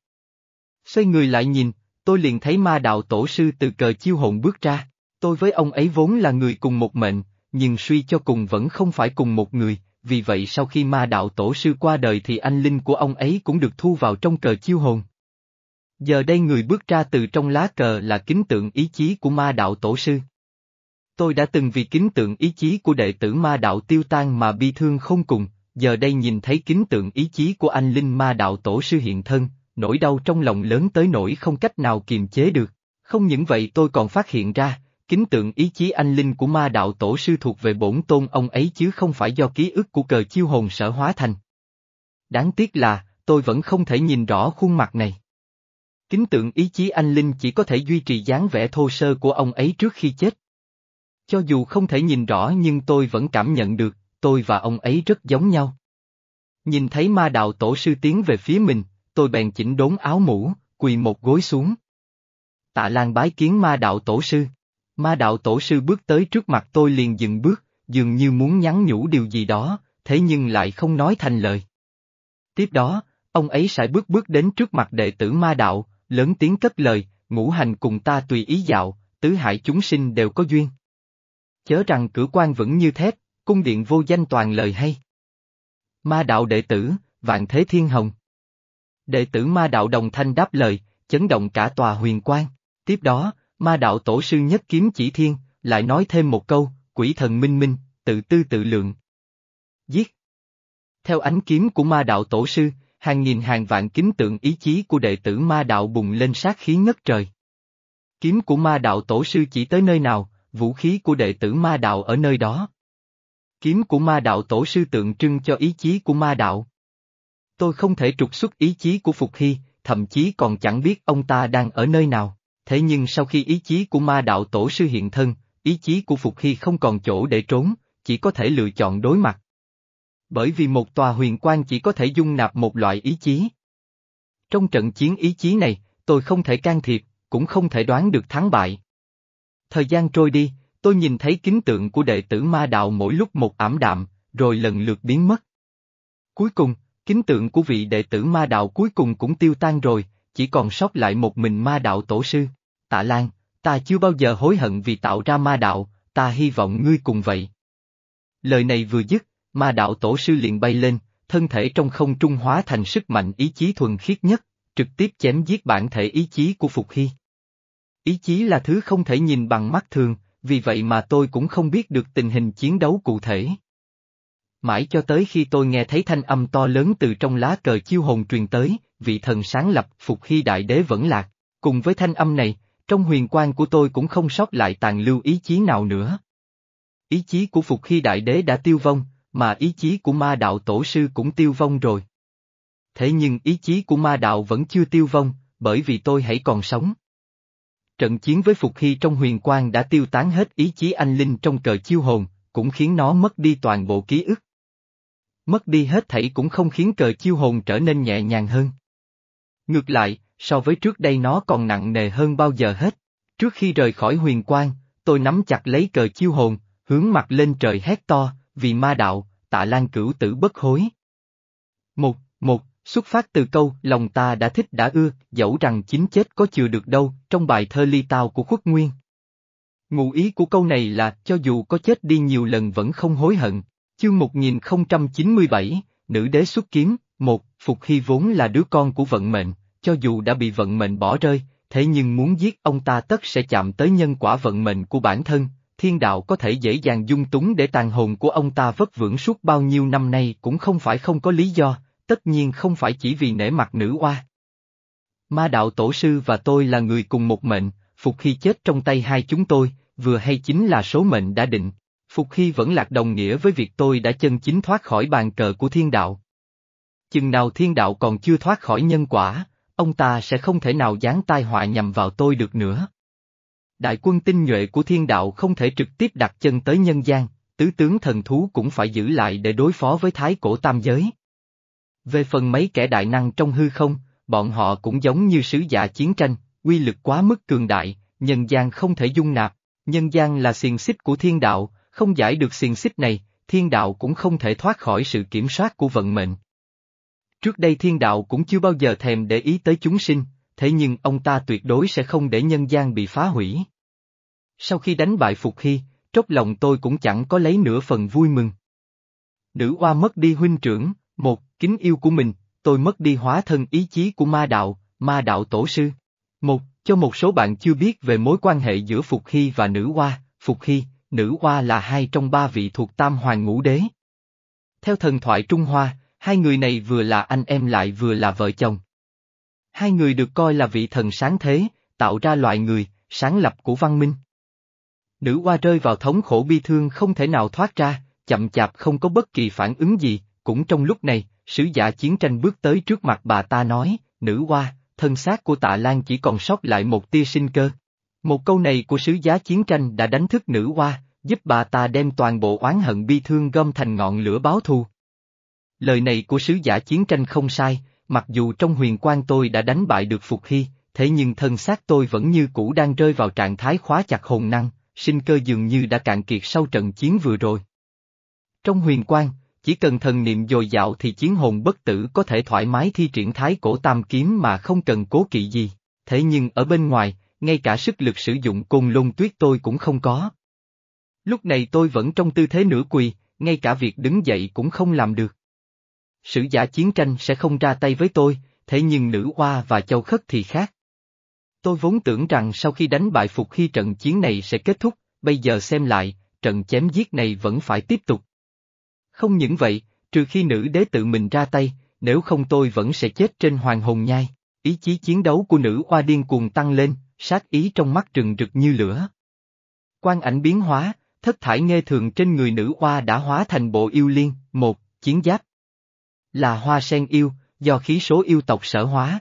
Xoay người lại nhìn, tôi liền thấy ma đạo tổ sư từ cờ chiêu hồn bước ra, tôi với ông ấy vốn là người cùng một mệnh, nhưng suy cho cùng vẫn không phải cùng một người, vì vậy sau khi ma đạo tổ sư qua đời thì anh linh của ông ấy cũng được thu vào trong cờ chiêu hồn. Giờ đây người bước ra từ trong lá cờ là kính tượng ý chí của ma đạo tổ sư. Tôi đã từng vì kính tượng ý chí của đệ tử ma đạo tiêu tan mà bi thương không cùng, giờ đây nhìn thấy kính tượng ý chí của anh linh ma đạo tổ sư hiện thân, nỗi đau trong lòng lớn tới nỗi không cách nào kiềm chế được. Không những vậy tôi còn phát hiện ra, kính tượng ý chí anh linh của ma đạo tổ sư thuộc về bổn tôn ông ấy chứ không phải do ký ức của cờ chiêu hồn sở hóa thành. Đáng tiếc là, tôi vẫn không thể nhìn rõ khuôn mặt này. Kính tượng ý chí anh linh chỉ có thể duy trì dáng vẻ thô sơ của ông ấy trước khi chết. Cho dù không thể nhìn rõ nhưng tôi vẫn cảm nhận được, tôi và ông ấy rất giống nhau. Nhìn thấy ma đạo tổ sư tiến về phía mình, tôi bèn chỉnh đốn áo mũ, quỳ một gối xuống. Tạ Lan bái kiến ma đạo tổ sư. Ma đạo tổ sư bước tới trước mặt tôi liền dừng bước, dường như muốn nhắn nhủ điều gì đó, thế nhưng lại không nói thành lời. Tiếp đó, ông ấy sẽ bước bước đến trước mặt đệ tử ma đạo, lớn tiếng cất lời, ngũ hành cùng ta tùy ý dạo, tứ hải chúng sinh đều có duyên. Chớ rằng cử quan vẫn như thép, cung điện vô danh toàn lời hay. Ma đạo đệ tử, vạn thế thiên hồng. Đệ tử ma đạo đồng thanh đáp lời, chấn động cả tòa huyền quan. Tiếp đó, ma đạo tổ sư nhất kiếm chỉ thiên, lại nói thêm một câu, quỷ thần minh minh, tự tư tự lượng. Giết. Theo ánh kiếm của ma đạo tổ sư, hàng nghìn hàng vạn kính tượng ý chí của đệ tử ma đạo bùng lên sát khí ngất trời. Kiếm của ma đạo tổ sư chỉ tới nơi nào, vũ khí của đệ tử ma đạo ở nơi đó. Kiếm của ma đạo tổ sư tượng trưng cho ý chí của ma đạo. Tôi không thể trục xuất ý chí của Phục Hy, thậm chí còn chẳng biết ông ta đang ở nơi nào, thế nhưng sau khi ý chí của ma đạo tổ sư hiện thân, ý chí của Phục Hy không còn chỗ để trốn, chỉ có thể lựa chọn đối mặt. Bởi vì một tòa huyền quan chỉ có thể dung nạp một loại ý chí. Trong trận chiến ý chí này, tôi không thể can thiệp, cũng không thể đoán được thắng bại. Thời gian trôi đi, tôi nhìn thấy kính tượng của đệ tử ma đạo mỗi lúc một ảm đạm, rồi lần lượt biến mất. Cuối cùng, kính tượng của vị đệ tử ma đạo cuối cùng cũng tiêu tan rồi, chỉ còn sót lại một mình ma đạo tổ sư. Tạ Lan, ta chưa bao giờ hối hận vì tạo ra ma đạo, ta hy vọng ngươi cùng vậy. Lời này vừa dứt, ma đạo tổ sư liền bay lên, thân thể trong không trung hóa thành sức mạnh ý chí thuần khiết nhất, trực tiếp chém giết bản thể ý chí của Phục Hy. Ý chí là thứ không thể nhìn bằng mắt thường, vì vậy mà tôi cũng không biết được tình hình chiến đấu cụ thể. Mãi cho tới khi tôi nghe thấy thanh âm to lớn từ trong lá cờ chiêu hồn truyền tới, vị thần sáng lập Phục Hy Đại Đế vẫn lạc, cùng với thanh âm này, trong huyền quan của tôi cũng không sót lại tàn lưu ý chí nào nữa. Ý chí của Phục Hy Đại Đế đã tiêu vong, mà ý chí của ma đạo tổ sư cũng tiêu vong rồi. Thế nhưng ý chí của ma đạo vẫn chưa tiêu vong, bởi vì tôi hãy còn sống. Trận chiến với Phục Hy trong huyền quang đã tiêu tán hết ý chí anh linh trong cờ chiêu hồn, cũng khiến nó mất đi toàn bộ ký ức. Mất đi hết thảy cũng không khiến cờ chiêu hồn trở nên nhẹ nhàng hơn. Ngược lại, so với trước đây nó còn nặng nề hơn bao giờ hết. Trước khi rời khỏi huyền quang, tôi nắm chặt lấy cờ chiêu hồn, hướng mặt lên trời hét to, vì ma đạo, tạ lan cửu tử bất hối. Một, một, xuất phát từ câu lòng ta đã thích đã ưa, dẫu rằng chính chết có chừa được đâu, trong bài thơ ly tao của khuất nguyên. Ngụ ý của câu này là cho dù có chết đi nhiều lần vẫn không hối hận. Chương 1097, Nữ đế xuất kiếm, một, Phục Hy vốn là đứa con của vận mệnh, cho dù đã bị vận mệnh bỏ rơi, thế nhưng muốn giết ông ta tất sẽ chạm tới nhân quả vận mệnh của bản thân, thiên đạo có thể dễ dàng dung túng để tàn hồn của ông ta vất vưởng suốt bao nhiêu năm nay cũng không phải không có lý do, tất nhiên không phải chỉ vì nể mặt nữ oa. Ma đạo tổ sư và tôi là người cùng một mệnh, Phục Hy chết trong tay hai chúng tôi, vừa hay chính là số mệnh đã định. Phục Hy vẫn lạc đồng nghĩa với việc tôi đã chân chính thoát khỏi bàn cờ của thiên đạo. Chừng nào thiên đạo còn chưa thoát khỏi nhân quả, ông ta sẽ không thể nào giáng tai họa nhằm vào tôi được nữa. Đại quân tinh nhuệ của thiên đạo không thể trực tiếp đặt chân tới nhân gian, tứ tướng thần thú cũng phải giữ lại để đối phó với thái cổ tam giới. Về phần mấy kẻ đại năng trong hư không, bọn họ cũng giống như sứ giả chiến tranh, quy lực quá mức cường đại, nhân gian không thể dung nạp, nhân gian là xiềng xích của thiên đạo, không giải được xiềng xích này, thiên đạo cũng không thể thoát khỏi sự kiểm soát của vận mệnh. Trước đây thiên đạo cũng chưa bao giờ thèm để ý tới chúng sinh, thế nhưng ông ta tuyệt đối sẽ không để nhân gian bị phá hủy. Sau khi đánh bại Phục Hy, trốc lòng tôi cũng chẳng có lấy nửa phần vui mừng. Nữ oa mất đi huynh trưởng, một, kính yêu của mình, tôi mất đi hóa thân ý chí của ma đạo, ma đạo tổ sư. Một, cho một số bạn chưa biết về mối quan hệ giữa Phục Hy và nữ hoa, Phục Hy, nữ hoa là hai trong ba vị thuộc tam hoàng ngũ đế. Theo thần thoại Trung Hoa, hai người này vừa là anh em lại vừa là vợ chồng. Hai người được coi là vị thần sáng thế, tạo ra loại người, sáng lập của văn minh. Nữ hoa rơi vào thống khổ bi thương không thể nào thoát ra, chậm chạp không có bất kỳ phản ứng gì, cũng trong lúc này, sứ giả chiến tranh bước tới trước mặt bà ta nói, nữ hoa, thân xác của tạ Lan chỉ còn sót lại một tia sinh cơ. Một câu này của sứ giá chiến tranh đã đánh thức nữ hoa, giúp bà ta đem toàn bộ oán hận bi thương gom thành ngọn lửa báo thù. Lời này của sứ giả chiến tranh không sai, mặc dù trong huyền quan tôi đã đánh bại được Phục Hy, thế nhưng thân xác tôi vẫn như cũ đang rơi vào trạng thái khóa chặt hồn năng, sinh cơ dường như đã cạn kiệt sau trận chiến vừa rồi. Trong huyền quan, chỉ cần thần niệm dồi dạo thì chiến hồn bất tử có thể thoải mái thi triển thái cổ tam kiếm mà không cần cố kỵ gì, thế nhưng ở bên ngoài, ngay cả sức lực sử dụng côn lôn tuyết tôi cũng không có. Lúc này tôi vẫn trong tư thế nửa quỳ, ngay cả việc đứng dậy cũng không làm được. Sử giả chiến tranh sẽ không ra tay với tôi, thế nhưng nữ hoa và châu khất thì khác. Tôi vốn tưởng rằng sau khi đánh bại Phục khi trận chiến này sẽ kết thúc, bây giờ xem lại, trận chém giết này vẫn phải tiếp tục. Không những vậy, trừ khi nữ đế tự mình ra tay, nếu không tôi vẫn sẽ chết trên hoàng hồn nhai. Ý chí chiến đấu của nữ oa điên cuồng tăng lên, sát ý trong mắt rừng rực như lửa. Quan ảnh biến hóa, thất thải nghe thường trên người nữ oa đã hóa thành bộ yêu liên, một, chiến giáp. Là hoa sen yêu, do khí số yêu tộc sở hóa.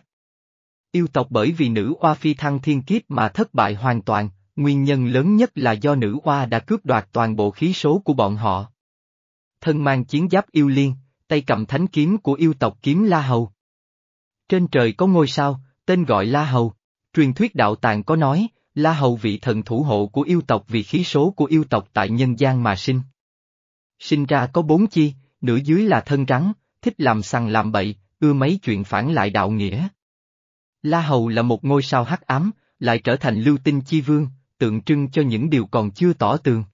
Yêu tộc bởi vì nữ oa phi thăng thiên kiếp mà thất bại hoàn toàn, nguyên nhân lớn nhất là do nữ oa đã cướp đoạt toàn bộ khí số của bọn họ. Thân mang chiến giáp yêu liên, tay cầm thánh kiếm của yêu tộc kiếm La Hầu. Trên trời có ngôi sao, tên gọi La Hầu. Truyền thuyết đạo tàng có nói, La Hầu vị thần thủ hộ của yêu tộc vì khí số của yêu tộc tại nhân gian mà sinh. Sinh ra có bốn chi, nửa dưới là thân rắn, thích làm sằng làm bậy, ưa mấy chuyện phản lại đạo nghĩa. La Hầu là một ngôi sao hắc ám, lại trở thành lưu tinh chi vương, tượng trưng cho những điều còn chưa tỏ tường.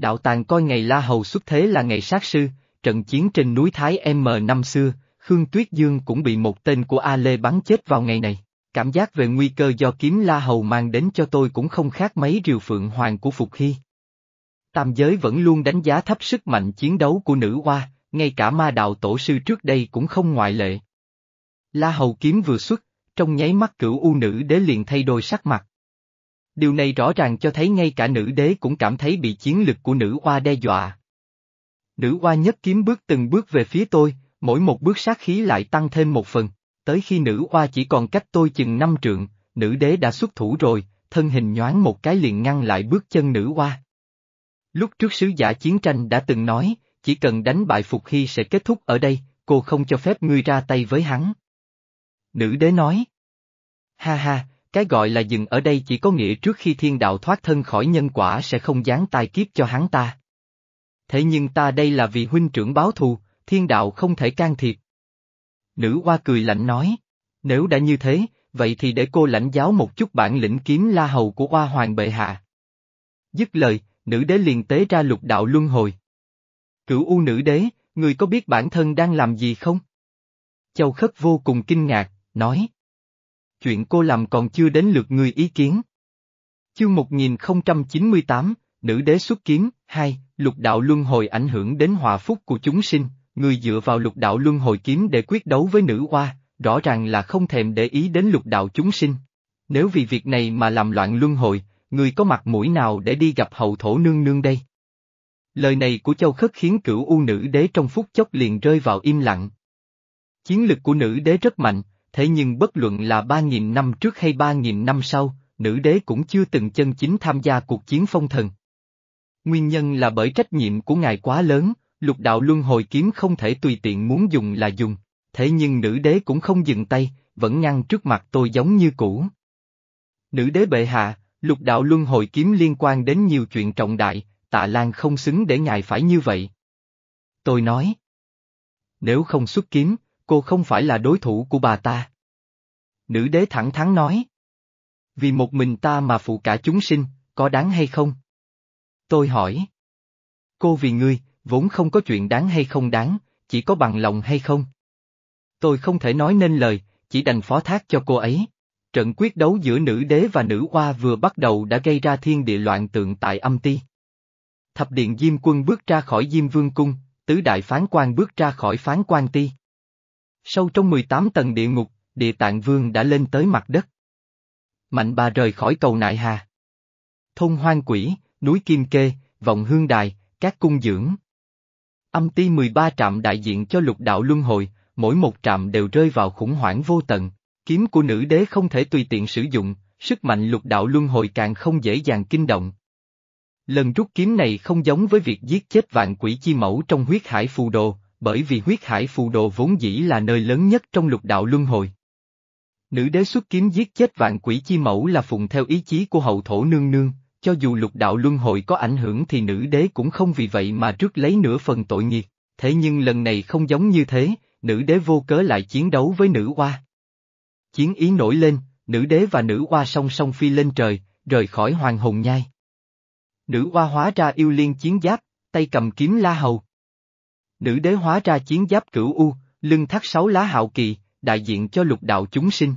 Đạo tàng coi ngày La Hầu xuất thế là ngày sát sư, trận chiến trên núi Thái M năm xưa, Khương Tuyết Dương cũng bị một tên của A Lê bắn chết vào ngày này. Cảm giác về nguy cơ do kiếm La Hầu mang đến cho tôi cũng không khác mấy Riều Phượng Hoàng của Phục Hy. Tam giới vẫn luôn đánh giá thấp sức mạnh chiến đấu của nữ hoa, ngay cả ma đạo tổ sư trước đây cũng không ngoại lệ. La Hầu kiếm vừa xuất, trong nháy mắt cửu u nữ đế liền thay đổi sắc mặt. Điều này rõ ràng cho thấy ngay cả nữ đế cũng cảm thấy bị chiến lực của nữ hoa đe dọa. Nữ hoa nhất kiếm bước từng bước về phía tôi, mỗi một bước sát khí lại tăng thêm một phần. Tới khi nữ hoa chỉ còn cách tôi chừng năm trượng, nữ đế đã xuất thủ rồi, thân hình nhoáng một cái liền ngăn lại bước chân nữ hoa. Lúc trước sứ giả chiến tranh đã từng nói, chỉ cần đánh bại Phục Hy sẽ kết thúc ở đây, cô không cho phép ngươi ra tay với hắn. Nữ đế nói. Ha ha, cái gọi là dừng ở đây chỉ có nghĩa trước khi thiên đạo thoát thân khỏi nhân quả sẽ không giáng tai kiếp cho hắn ta. Thế nhưng ta đây là vì huynh trưởng báo thù, thiên đạo không thể can thiệp. Nữ hoa cười lạnh nói, nếu đã như thế, vậy thì để cô lãnh giáo một chút bản lĩnh kiếm la hầu của hoa hoàng bệ hạ. Dứt lời, nữ đế liền tế ra lục đạo luân hồi. Cửu u nữ đế, người có biết bản thân đang làm gì không? Châu khất vô cùng kinh ngạc, nói. Chuyện cô làm còn chưa đến lượt người ý kiến. Chương 1098, Nữ đế xuất kiếm, hai, lục đạo luân hồi ảnh hưởng đến hòa phúc của chúng sinh, người dựa vào lục đạo luân hồi kiếm để quyết đấu với nữ hoa, rõ ràng là không thèm để ý đến lục đạo chúng sinh. Nếu vì việc này mà làm loạn luân hồi, người có mặt mũi nào để đi gặp hậu thổ nương nương đây? Lời này của Châu Khất khiến cửu u nữ đế trong phút chốc liền rơi vào im lặng. Chiến lực của nữ đế rất mạnh, thế nhưng bất luận là 3.000 năm trước hay 3.000 năm sau, nữ đế cũng chưa từng chân chính tham gia cuộc chiến phong thần. Nguyên nhân là bởi trách nhiệm của ngài quá lớn, lục đạo luân hồi kiếm không thể tùy tiện muốn dùng là dùng, thế nhưng nữ đế cũng không dừng tay, vẫn ngăn trước mặt tôi giống như cũ. Nữ đế bệ hạ, lục đạo luân hồi kiếm liên quan đến nhiều chuyện trọng đại, tạ Lan không xứng để ngài phải như vậy. Tôi nói. Nếu không xuất kiếm, cô không phải là đối thủ của bà ta. Nữ đế thẳng thắn nói. Vì một mình ta mà phụ cả chúng sinh, có đáng hay không? Tôi hỏi. Cô vì ngươi, vốn không có chuyện đáng hay không đáng, chỉ có bằng lòng hay không. Tôi không thể nói nên lời, chỉ đành phó thác cho cô ấy. Trận quyết đấu giữa nữ đế và nữ hoa vừa bắt đầu đã gây ra thiên địa loạn tượng tại âm ti. Thập điện Diêm quân bước ra khỏi Diêm Vương Cung, tứ đại phán quan bước ra khỏi phán quan ti. Sâu trong 18 tầng địa ngục, địa tạng vương đã lên tới mặt đất. Mạnh bà rời khỏi cầu nại hà. Thôn hoang quỷ, núi Kim Kê, vọng hương đài, các cung dưỡng. Âm ti 13 trạm đại diện cho lục đạo luân hồi, mỗi một trạm đều rơi vào khủng hoảng vô tận. Kiếm của nữ đế không thể tùy tiện sử dụng, sức mạnh lục đạo luân hồi càng không dễ dàng kinh động. Lần rút kiếm này không giống với việc giết chết vạn quỷ chi mẫu trong huyết hải phù đồ, bởi vì huyết hải phù đồ vốn dĩ là nơi lớn nhất trong lục đạo luân hồi. Nữ đế xuất kiếm giết chết vạn quỷ chi mẫu là phụng theo ý chí của hậu thổ nương nương, cho dù lục đạo luân hồi có ảnh hưởng thì nữ đế cũng không vì vậy mà trước lấy nửa phần tội nghiệt, thế nhưng lần này không giống như thế, nữ đế vô cớ lại chiến đấu với nữ hoa. Chiến ý nổi lên, nữ đế và nữ hoa song song phi lên trời, rời khỏi hoàng hồn nhai. Nữ hoa hóa ra yêu liên chiến giáp, tay cầm kiếm la hầu. Nữ đế hóa ra chiến giáp cửu u, lưng thắt sáu lá hạo kỳ, đại diện cho lục đạo chúng sinh.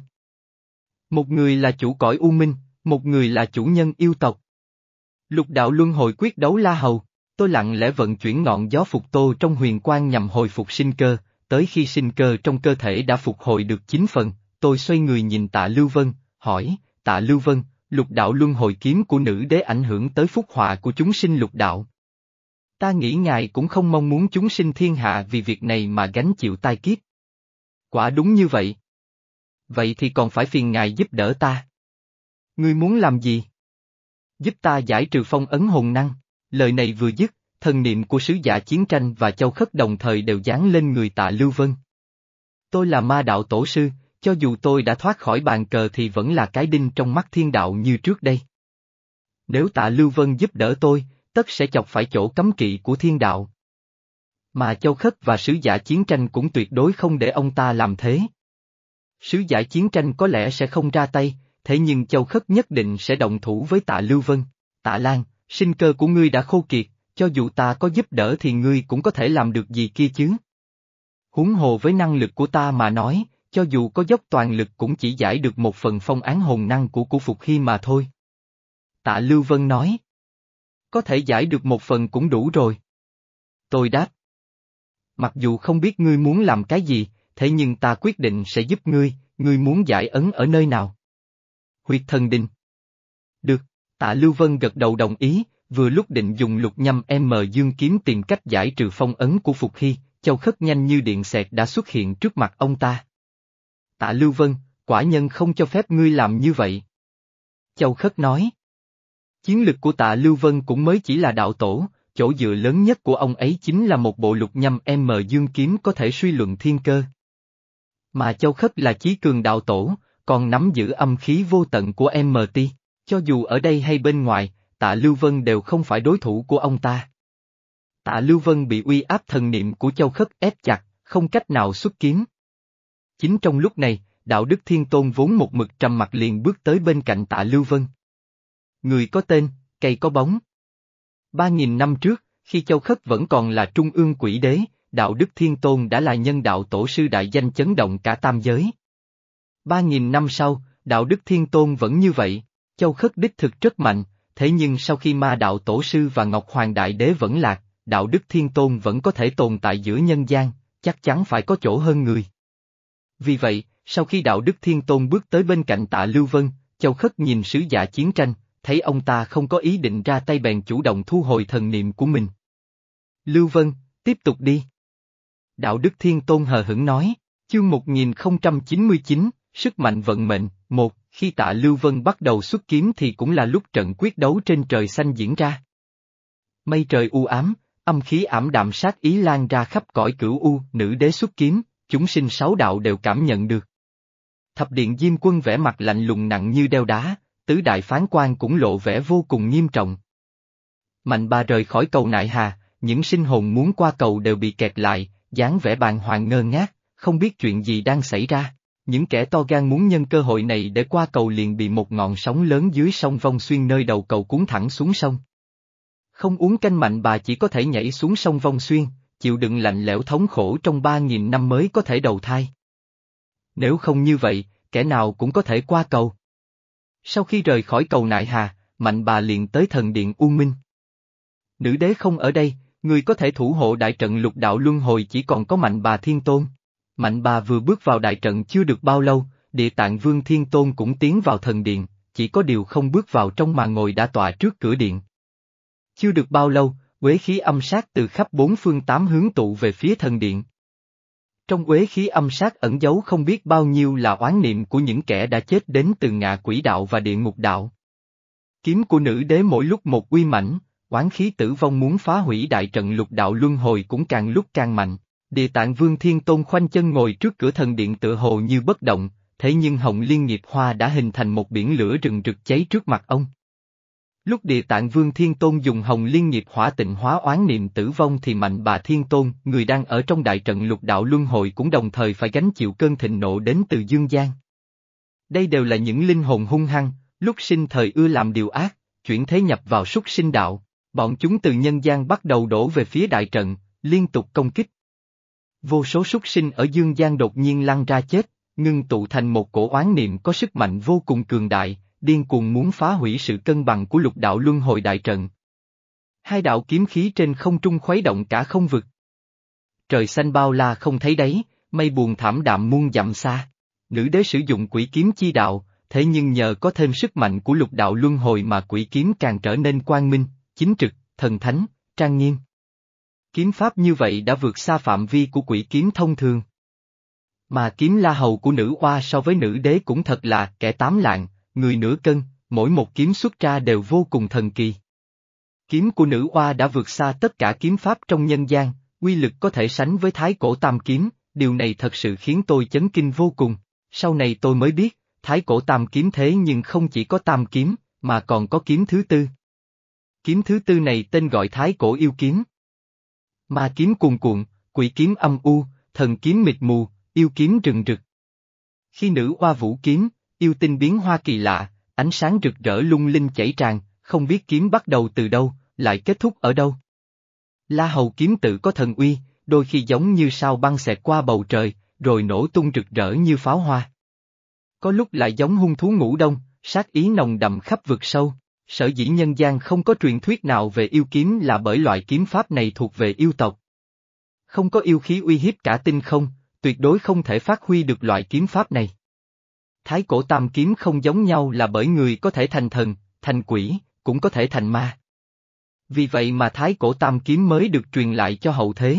Một người là chủ cõi u minh, một người là chủ nhân yêu tộc. Lục đạo luân hồi quyết đấu la hầu, tôi lặng lẽ vận chuyển ngọn gió phục tô trong huyền quang nhằm hồi phục sinh cơ, tới khi sinh cơ trong cơ thể đã phục hồi được chín phần, tôi xoay người nhìn tạ Lưu Vân, hỏi, tạ Lưu Vân, lục đạo luân hồi kiếm của nữ đế ảnh hưởng tới phúc họa của chúng sinh lục đạo. Ta nghĩ ngài cũng không mong muốn chúng sinh thiên hạ vì việc này mà gánh chịu tai kiếp. Quả đúng như vậy. Vậy thì còn phải phiền ngài giúp đỡ ta. Ngươi muốn làm gì? Giúp ta giải trừ phong ấn hồn năng. Lời này vừa dứt, thần niệm của sứ giả chiến tranh và châu khất đồng thời đều dán lên người tạ Lưu Vân. Tôi là ma đạo tổ sư, cho dù tôi đã thoát khỏi bàn cờ thì vẫn là cái đinh trong mắt thiên đạo như trước đây. Nếu tạ Lưu Vân giúp đỡ tôi, tất sẽ chọc phải chỗ cấm kỵ của thiên đạo. Mà Châu Khất và sứ giả chiến tranh cũng tuyệt đối không để ông ta làm thế. Sứ giả chiến tranh có lẽ sẽ không ra tay, thế nhưng Châu Khất nhất định sẽ động thủ với tạ Lưu Vân. Tạ Lan, sinh cơ của ngươi đã khô kiệt, cho dù ta có giúp đỡ thì ngươi cũng có thể làm được gì kia chứ. Huống hồ với năng lực của ta mà nói, cho dù có dốc toàn lực cũng chỉ giải được một phần phong án hồn năng của của Phục Hy mà thôi. Tạ Lưu Vân nói. Có thể giải được một phần cũng đủ rồi. Tôi đáp. Mặc dù không biết ngươi muốn làm cái gì, thế nhưng ta quyết định sẽ giúp ngươi, ngươi muốn giải ấn ở nơi nào? Huyệt thần đình. Được, tạ Lưu Vân gật đầu đồng ý, vừa lúc định dùng lục nhâm M dương kiếm tìm cách giải trừ phong ấn của Phục Hy, châu khất nhanh như điện xẹt đã xuất hiện trước mặt ông ta. Tạ Lưu Vân, quả nhân không cho phép ngươi làm như vậy. Châu khất nói. Chiến lực của tạ Lưu Vân cũng mới chỉ là đạo tổ, chỗ dựa lớn nhất của ông ấy chính là một bộ lục nhâm M dương kiếm có thể suy luận thiên cơ. Mà Châu Khất là chí cường đạo tổ, còn nắm giữ âm khí vô tận của MT, cho dù ở đây hay bên ngoài, tạ Lưu Vân đều không phải đối thủ của ông ta. Tạ Lưu Vân bị uy áp thần niệm của Châu Khất ép chặt, không cách nào xuất kiếm. Chính trong lúc này, đạo đức thiên tôn vốn một mực trầm mặt liền bước tới bên cạnh tạ Lưu Vân. Người có tên, cây có bóng. Ba nghìn năm trước, khi Châu Khất vẫn còn là trung ương quỷ đế, đạo đức thiên tôn đã là nhân đạo tổ sư đại danh chấn động cả tam giới. Ba nghìn năm sau, đạo đức thiên tôn vẫn như vậy, Châu Khất đích thực rất mạnh, thế nhưng sau khi ma đạo tổ sư và Ngọc Hoàng Đại Đế vẫn lạc, đạo đức thiên tôn vẫn có thể tồn tại giữa nhân gian, chắc chắn phải có chỗ hơn người. Vì vậy, sau khi đạo đức thiên tôn bước tới bên cạnh tạ Lưu Vân, Châu Khất nhìn sứ giả chiến tranh, thấy ông ta không có ý định ra tay bèn chủ động thu hồi thần niệm của mình. Lưu Vân, tiếp tục đi. Đạo Đức Thiên Tôn hờ hững nói, chương 1099, sức mạnh vận mệnh, một, khi tạ Lưu Vân bắt đầu xuất kiếm thì cũng là lúc trận quyết đấu trên trời xanh diễn ra. Mây trời u ám, âm khí ảm đạm sát ý lan ra khắp cõi cửu u, nữ đế xuất kiếm, chúng sinh sáu đạo đều cảm nhận được. Thập điện Diêm Quân vẽ mặt lạnh lùng nặng như đeo đá, tứ đại phán quan cũng lộ vẻ vô cùng nghiêm trọng. Mạnh bà rời khỏi cầu nại hà, những sinh hồn muốn qua cầu đều bị kẹt lại, dáng vẻ bàn hoàng ngơ ngác, không biết chuyện gì đang xảy ra. Những kẻ to gan muốn nhân cơ hội này để qua cầu liền bị một ngọn sóng lớn dưới sông vong xuyên nơi đầu cầu cuốn thẳng xuống sông. Không uống canh mạnh bà chỉ có thể nhảy xuống sông vong xuyên, chịu đựng lạnh lẽo thống khổ trong ba nghìn năm mới có thể đầu thai. Nếu không như vậy, kẻ nào cũng có thể qua cầu. Sau khi rời khỏi cầu nại hà, mạnh bà liền tới thần điện U Minh. Nữ đế không ở đây, người có thể thủ hộ đại trận lục đạo luân hồi chỉ còn có mạnh bà thiên tôn. Mạnh bà vừa bước vào đại trận chưa được bao lâu, địa tạng vương thiên tôn cũng tiến vào thần điện, chỉ có điều không bước vào trong mà ngồi đã tọa trước cửa điện. Chưa được bao lâu, quế khí âm sát từ khắp bốn phương tám hướng tụ về phía thần điện. Trong quế khí âm sát ẩn giấu không biết bao nhiêu là oán niệm của những kẻ đã chết đến từ ngạ quỷ đạo và địa ngục đạo. Kiếm của nữ đế mỗi lúc một uy mãnh, oán khí tử vong muốn phá hủy đại trận lục đạo luân hồi cũng càng lúc càng mạnh. Địa tạng vương thiên tôn khoanh chân ngồi trước cửa thần điện tự hồ như bất động, thế nhưng hồng liên nghiệp hoa đã hình thành một biển lửa rừng rực cháy trước mặt ông. Lúc địa tạng vương thiên tôn dùng hồng liên nghiệp hỏa tịnh hóa oán niệm tử vong thì mạnh bà thiên tôn, người đang ở trong đại trận lục đạo luân hồi cũng đồng thời phải gánh chịu cơn thịnh nộ đến từ dương gian. Đây đều là những linh hồn hung hăng, lúc sinh thời ưa làm điều ác, chuyển thế nhập vào súc sinh đạo. Bọn chúng từ nhân gian bắt đầu đổ về phía đại trận, liên tục công kích. Vô số súc sinh ở dương gian đột nhiên lăn ra chết, ngưng tụ thành một cổ oán niệm có sức mạnh vô cùng cường đại, điên cuồng muốn phá hủy sự cân bằng của lục đạo luân hồi đại trận. Hai đạo kiếm khí trên không trung khuấy động cả không vực. Trời xanh bao la không thấy đấy, mây buồn thảm đạm muôn dặm xa. Nữ đế sử dụng quỷ kiếm chi đạo, thế nhưng nhờ có thêm sức mạnh của lục đạo luân hồi mà quỷ kiếm càng trở nên quang minh, chính trực, thần thánh, trang nghiêm. Kiếm pháp như vậy đã vượt xa phạm vi của quỷ kiếm thông thường. Mà kiếm la hầu của nữ oa so với nữ đế cũng thật là kẻ tám lạng, người nửa cân, mỗi một kiếm xuất ra đều vô cùng thần kỳ. Kiếm của nữ oa đã vượt xa tất cả kiếm pháp trong nhân gian, quy lực có thể sánh với thái cổ tam kiếm, điều này thật sự khiến tôi chấn kinh vô cùng. Sau này tôi mới biết, thái cổ tam kiếm thế nhưng không chỉ có tam kiếm, mà còn có kiếm thứ tư. Kiếm thứ tư này tên gọi Thái Cổ Yêu Kiếm. Ma kiếm cuồn cuộn, quỷ kiếm âm u, thần kiếm mịt mù, yêu kiếm rừng rực. Khi nữ hoa vũ kiếm, yêu tinh biến hoa kỳ lạ, ánh sáng rực rỡ lung linh chảy tràn, không biết kiếm bắt đầu từ đâu, lại kết thúc ở đâu. La hầu kiếm tự có thần uy, đôi khi giống như sao băng xẹt qua bầu trời, rồi nổ tung rực rỡ như pháo hoa. Có lúc lại giống hung thú ngủ đông, sát ý nồng đậm khắp vực sâu. Sở dĩ nhân gian không có truyền thuyết nào về yêu kiếm là bởi loại kiếm pháp này thuộc về yêu tộc. Không có yêu khí uy hiếp cả tinh không, tuyệt đối không thể phát huy được loại kiếm pháp này. Thái cổ tam kiếm không giống nhau là bởi người có thể thành thần, thành quỷ, cũng có thể thành ma. Vì vậy mà thái cổ tam kiếm mới được truyền lại cho hậu thế.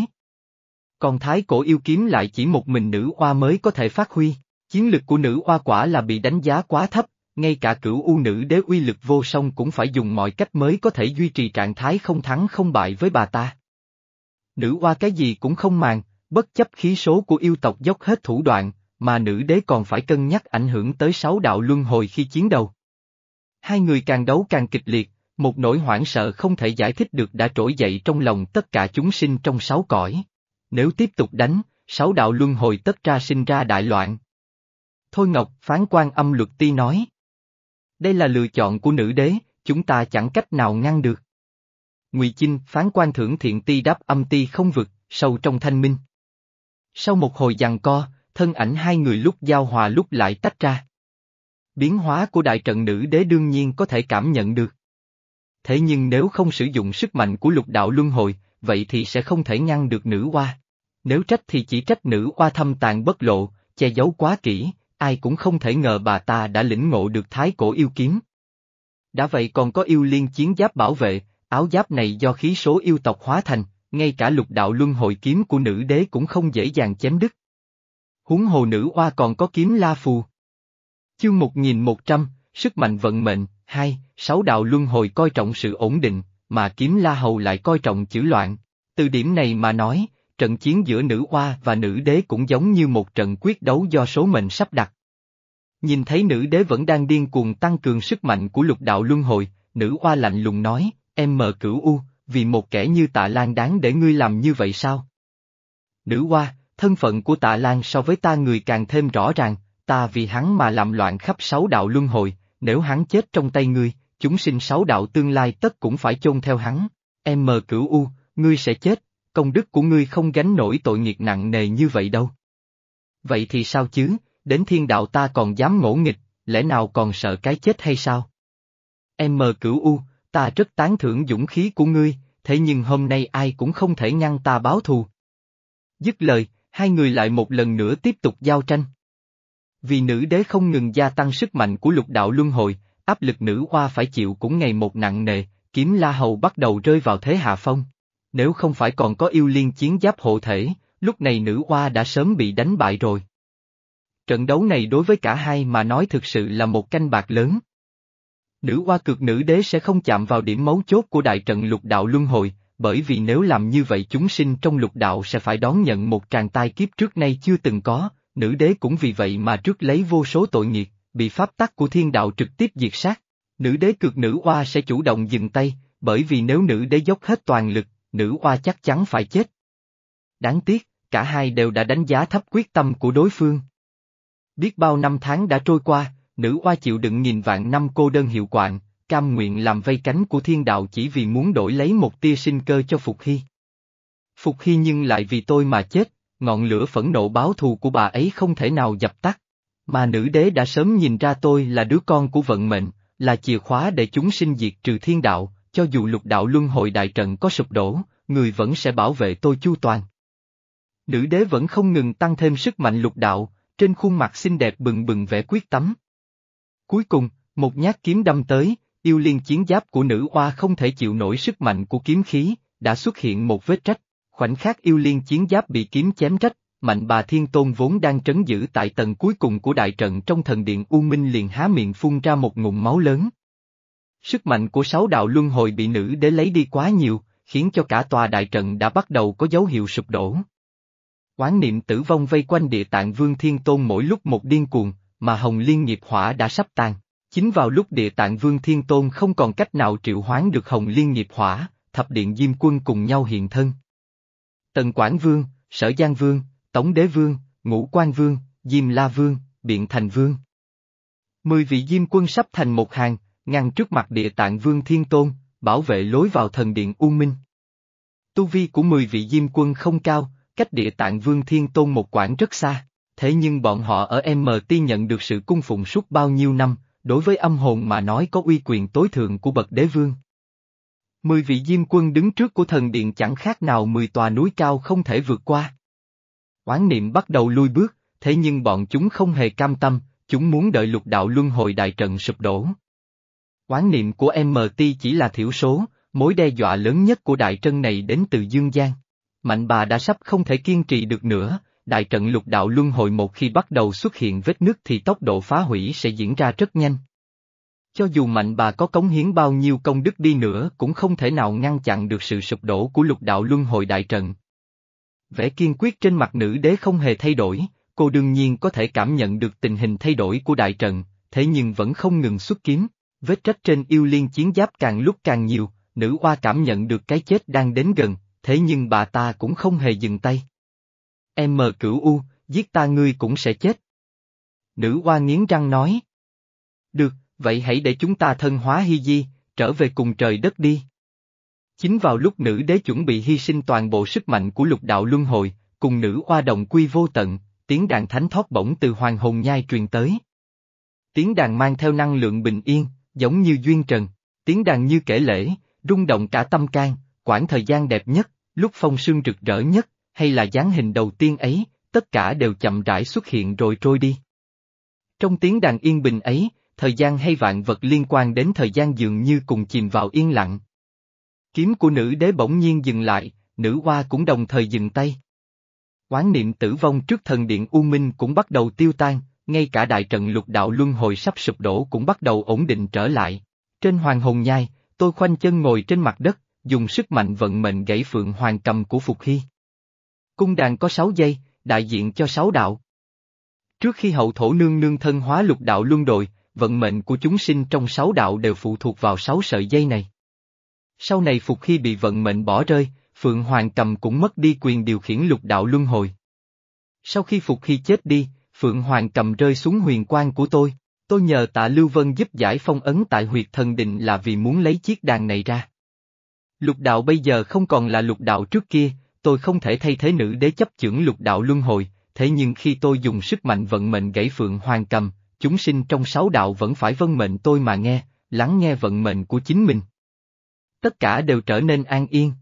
Còn thái cổ yêu kiếm lại chỉ một mình nữ oa mới có thể phát huy, chiến lực của nữ oa quả là bị đánh giá quá thấp, ngay cả cửu u nữ đế uy lực vô song cũng phải dùng mọi cách mới có thể duy trì trạng thái không thắng không bại với bà ta. Nữ oa cái gì cũng không màng, bất chấp khí số của yêu tộc dốc hết thủ đoạn, mà nữ đế còn phải cân nhắc ảnh hưởng tới sáu đạo luân hồi khi chiến đấu. Hai người càng đấu càng kịch liệt, một nỗi hoảng sợ không thể giải thích được đã trỗi dậy trong lòng tất cả chúng sinh trong sáu cõi. Nếu tiếp tục đánh, sáu đạo luân hồi tất ra sinh ra đại loạn. Thôi Ngọc, phán quan âm luật ti nói. Đây là lựa chọn của nữ đế, chúng ta chẳng cách nào ngăn được. Ngụy Chinh, phán quan thưởng thiện ti đáp âm ti không vực, sâu trong thanh minh. Sau một hồi giằng co, thân ảnh hai người lúc giao hòa lúc lại tách ra. Biến hóa của đại trận nữ đế đương nhiên có thể cảm nhận được. Thế nhưng nếu không sử dụng sức mạnh của lục đạo luân hồi, vậy thì sẽ không thể ngăn được nữ oa. Nếu trách thì chỉ trách nữ oa thâm tàn bất lộ, che giấu quá kỹ, ai cũng không thể ngờ bà ta đã lĩnh ngộ được thái cổ yêu kiếm. Đã vậy còn có yêu liên chiến giáp bảo vệ, áo giáp này do khí số yêu tộc hóa thành, ngay cả lục đạo luân hồi kiếm của nữ đế cũng không dễ dàng chém đứt. Huống hồ nữ oa còn có kiếm la phù. Chương 1100, sức mạnh vận mệnh, hai, sáu đạo luân hồi coi trọng sự ổn định, mà kiếm la hầu lại coi trọng chữ loạn. Từ điểm này mà nói, trận chiến giữa nữ oa và nữ đế cũng giống như một trận quyết đấu do số mệnh sắp đặt. Nhìn thấy nữ đế vẫn đang điên cuồng tăng cường sức mạnh của lục đạo luân hồi, nữ oa lạnh lùng nói, em mờ cửu u, vì một kẻ như tạ lan đáng để ngươi làm như vậy sao? Nữ oa, thân phận của tạ lan so với ta người càng thêm rõ ràng, ta vì hắn mà làm loạn khắp sáu đạo luân hồi, nếu hắn chết trong tay ngươi, chúng sinh sáu đạo tương lai tất cũng phải chôn theo hắn. Em mờ cửu u, ngươi sẽ chết, công đức của ngươi không gánh nổi tội nghiệp nặng nề như vậy đâu. Vậy thì sao chứ, đến thiên đạo ta còn dám ngỗ nghịch, lẽ nào còn sợ cái chết hay sao? Em mờ cửu u, ta rất tán thưởng dũng khí của ngươi, thế nhưng hôm nay ai cũng không thể ngăn ta báo thù. Dứt lời, hai người lại một lần nữa tiếp tục giao tranh. Vì nữ đế không ngừng gia tăng sức mạnh của lục đạo luân hồi, áp lực nữ hoa phải chịu cũng ngày một nặng nề, kiếm la hầu bắt đầu rơi vào thế hạ phong. Nếu không phải còn có yêu liên chiến giáp hộ thể, lúc này nữ hoa đã sớm bị đánh bại rồi. Trận đấu này đối với cả hai mà nói thực sự là một canh bạc lớn. Nữ hoa cực nữ đế sẽ không chạm vào điểm mấu chốt của đại trận lục đạo luân hồi, bởi vì nếu làm như vậy chúng sinh trong lục đạo sẽ phải đón nhận một tràng tai kiếp trước nay chưa từng có, nữ đế cũng vì vậy mà trước lấy vô số tội nghiệt, bị pháp tắc của thiên đạo trực tiếp diệt sát. Nữ đế cực nữ oa sẽ chủ động dừng tay, bởi vì nếu nữ đế dốc hết toàn lực, nữ oa chắc chắn phải chết. Đáng tiếc, cả hai đều đã đánh giá thấp quyết tâm của đối phương. Biết bao năm tháng đã trôi qua, nữ oa chịu đựng nghìn vạn năm cô đơn hiệu quạng, cam nguyện làm vây cánh của thiên đạo chỉ vì muốn đổi lấy một tia sinh cơ cho Phục Hy. Phục Hy nhưng lại vì tôi mà chết, ngọn lửa phẫn nộ báo thù của bà ấy không thể nào dập tắt. Mà nữ đế đã sớm nhìn ra tôi là đứa con của vận mệnh, là chìa khóa để chúng sinh diệt trừ thiên đạo, cho dù lục đạo luân hồi đại trận có sụp đổ, người vẫn sẽ bảo vệ tôi chu toàn. Nữ đế vẫn không ngừng tăng thêm sức mạnh lục đạo, trên khuôn mặt xinh đẹp bừng bừng vẻ quyết tắm. Cuối cùng, một nhát kiếm đâm tới, yêu liên chiến giáp của nữ oa không thể chịu nổi sức mạnh của kiếm khí, đã xuất hiện một vết trách, khoảnh khắc yêu liên chiến giáp bị kiếm chém trách, mạnh bà thiên tôn vốn đang trấn giữ tại tầng cuối cùng của đại trận trong thần điện U Minh liền há miệng phun ra một ngụm máu lớn. Sức mạnh của sáu đạo luân hồi bị nữ để lấy đi quá nhiều, khiến cho cả tòa đại trận đã bắt đầu có dấu hiệu sụp đổ. Quán niệm tử vong vây quanh địa tạng vương thiên tôn mỗi lúc một điên cuồng, mà hồng liên nghiệp hỏa đã sắp tàn. Chính vào lúc địa tạng vương thiên tôn không còn cách nào triệu hoán được hồng liên nghiệp hỏa, thập điện diêm quân cùng nhau hiện thân. Tần Quảng Vương, Sở Giang Vương, Tống Đế Vương, Ngũ Quan Vương, Diêm La Vương, Biện Thành Vương. Mười vị diêm quân sắp thành một hàng, ngăn trước mặt địa tạng vương thiên tôn, bảo vệ lối vào thần điện U Minh. Tu vi của mười vị diêm quân không cao, cách địa tạng vương thiên tôn một quãng rất xa, thế nhưng bọn họ ở MT nhận được sự cung phụng suốt bao nhiêu năm, đối với âm hồn mà nói có uy quyền tối thượng của bậc đế vương. Mười vị diêm quân đứng trước của thần điện chẳng khác nào mười tòa núi cao không thể vượt qua. Quán niệm bắt đầu lui bước, thế nhưng bọn chúng không hề cam tâm, chúng muốn đợi lục đạo luân hồi đại trận sụp đổ. Quán niệm của MT chỉ là thiểu số, mối đe dọa lớn nhất của đại trận này đến từ Dương Giang. Mạnh bà đã sắp không thể kiên trì được nữa, đại trận lục đạo luân hồi một khi bắt đầu xuất hiện vết nứt thì tốc độ phá hủy sẽ diễn ra rất nhanh. Cho dù mạnh bà có cống hiến bao nhiêu công đức đi nữa cũng không thể nào ngăn chặn được sự sụp đổ của lục đạo luân hồi đại trận. Vẻ kiên quyết trên mặt nữ đế không hề thay đổi, cô đương nhiên có thể cảm nhận được tình hình thay đổi của đại trận, thế nhưng vẫn không ngừng xuất kiếm, vết rách trên yêu liên chiến giáp càng lúc càng nhiều, nữ oa cảm nhận được cái chết đang đến gần, thế nhưng bà ta cũng không hề dừng tay. Em mờ cửu u, giết ta ngươi cũng sẽ chết. Nữ oa nghiến răng nói. Được, vậy hãy để chúng ta thân hóa hy di, trở về cùng trời đất đi. Chính vào lúc nữ đế chuẩn bị hy sinh toàn bộ sức mạnh của lục đạo luân hồi, cùng nữ oa đồng quy vô tận, tiếng đàn thánh thoát bổng từ hoàng hồn nhai truyền tới. Tiếng đàn mang theo năng lượng bình yên, giống như duyên trần, tiếng đàn như kể lễ, rung động cả tâm can, quãng thời gian đẹp nhất, lúc phong sương rực rỡ nhất, hay là dáng hình đầu tiên ấy, tất cả đều chậm rãi xuất hiện rồi trôi đi. Trong tiếng đàn yên bình ấy, thời gian hay vạn vật liên quan đến thời gian dường như cùng chìm vào yên lặng. Kiếm của nữ đế bỗng nhiên dừng lại, nữ hoa cũng đồng thời dừng tay. Quán niệm tử vong trước thần điện U Minh cũng bắt đầu tiêu tan, ngay cả đại trận lục đạo luân hồi sắp sụp đổ cũng bắt đầu ổn định trở lại. Trên hoàng hồn nhai, tôi khoanh chân ngồi trên mặt đất, dùng sức mạnh vận mệnh gãy phượng hoàng cầm của Phục Hy. Cung đàn có sáu giây, đại diện cho sáu đạo. Trước khi hậu thổ nương nương thân hóa lục đạo luân đội, vận mệnh của chúng sinh trong sáu đạo đều phụ thuộc vào sáu sợi dây này. Sau này Phục khi bị vận mệnh bỏ rơi, Phượng Hoàng cầm cũng mất đi quyền điều khiển lục đạo luân hồi. Sau khi Phục khi chết đi, Phượng Hoàng cầm rơi xuống huyền quan của tôi, tôi nhờ tạ Lưu Vân giúp giải phong ấn tại huyệt thần định là vì muốn lấy chiếc đàn này ra. Lục đạo bây giờ không còn là lục đạo trước kia, tôi không thể thay thế nữ đế chấp chưởng lục đạo luân hồi, thế nhưng khi tôi dùng sức mạnh vận mệnh gãy Phượng Hoàng cầm, chúng sinh trong sáu đạo vẫn phải vân mệnh tôi mà nghe, lắng nghe vận mệnh của chính mình. Tất cả đều trở nên an yên.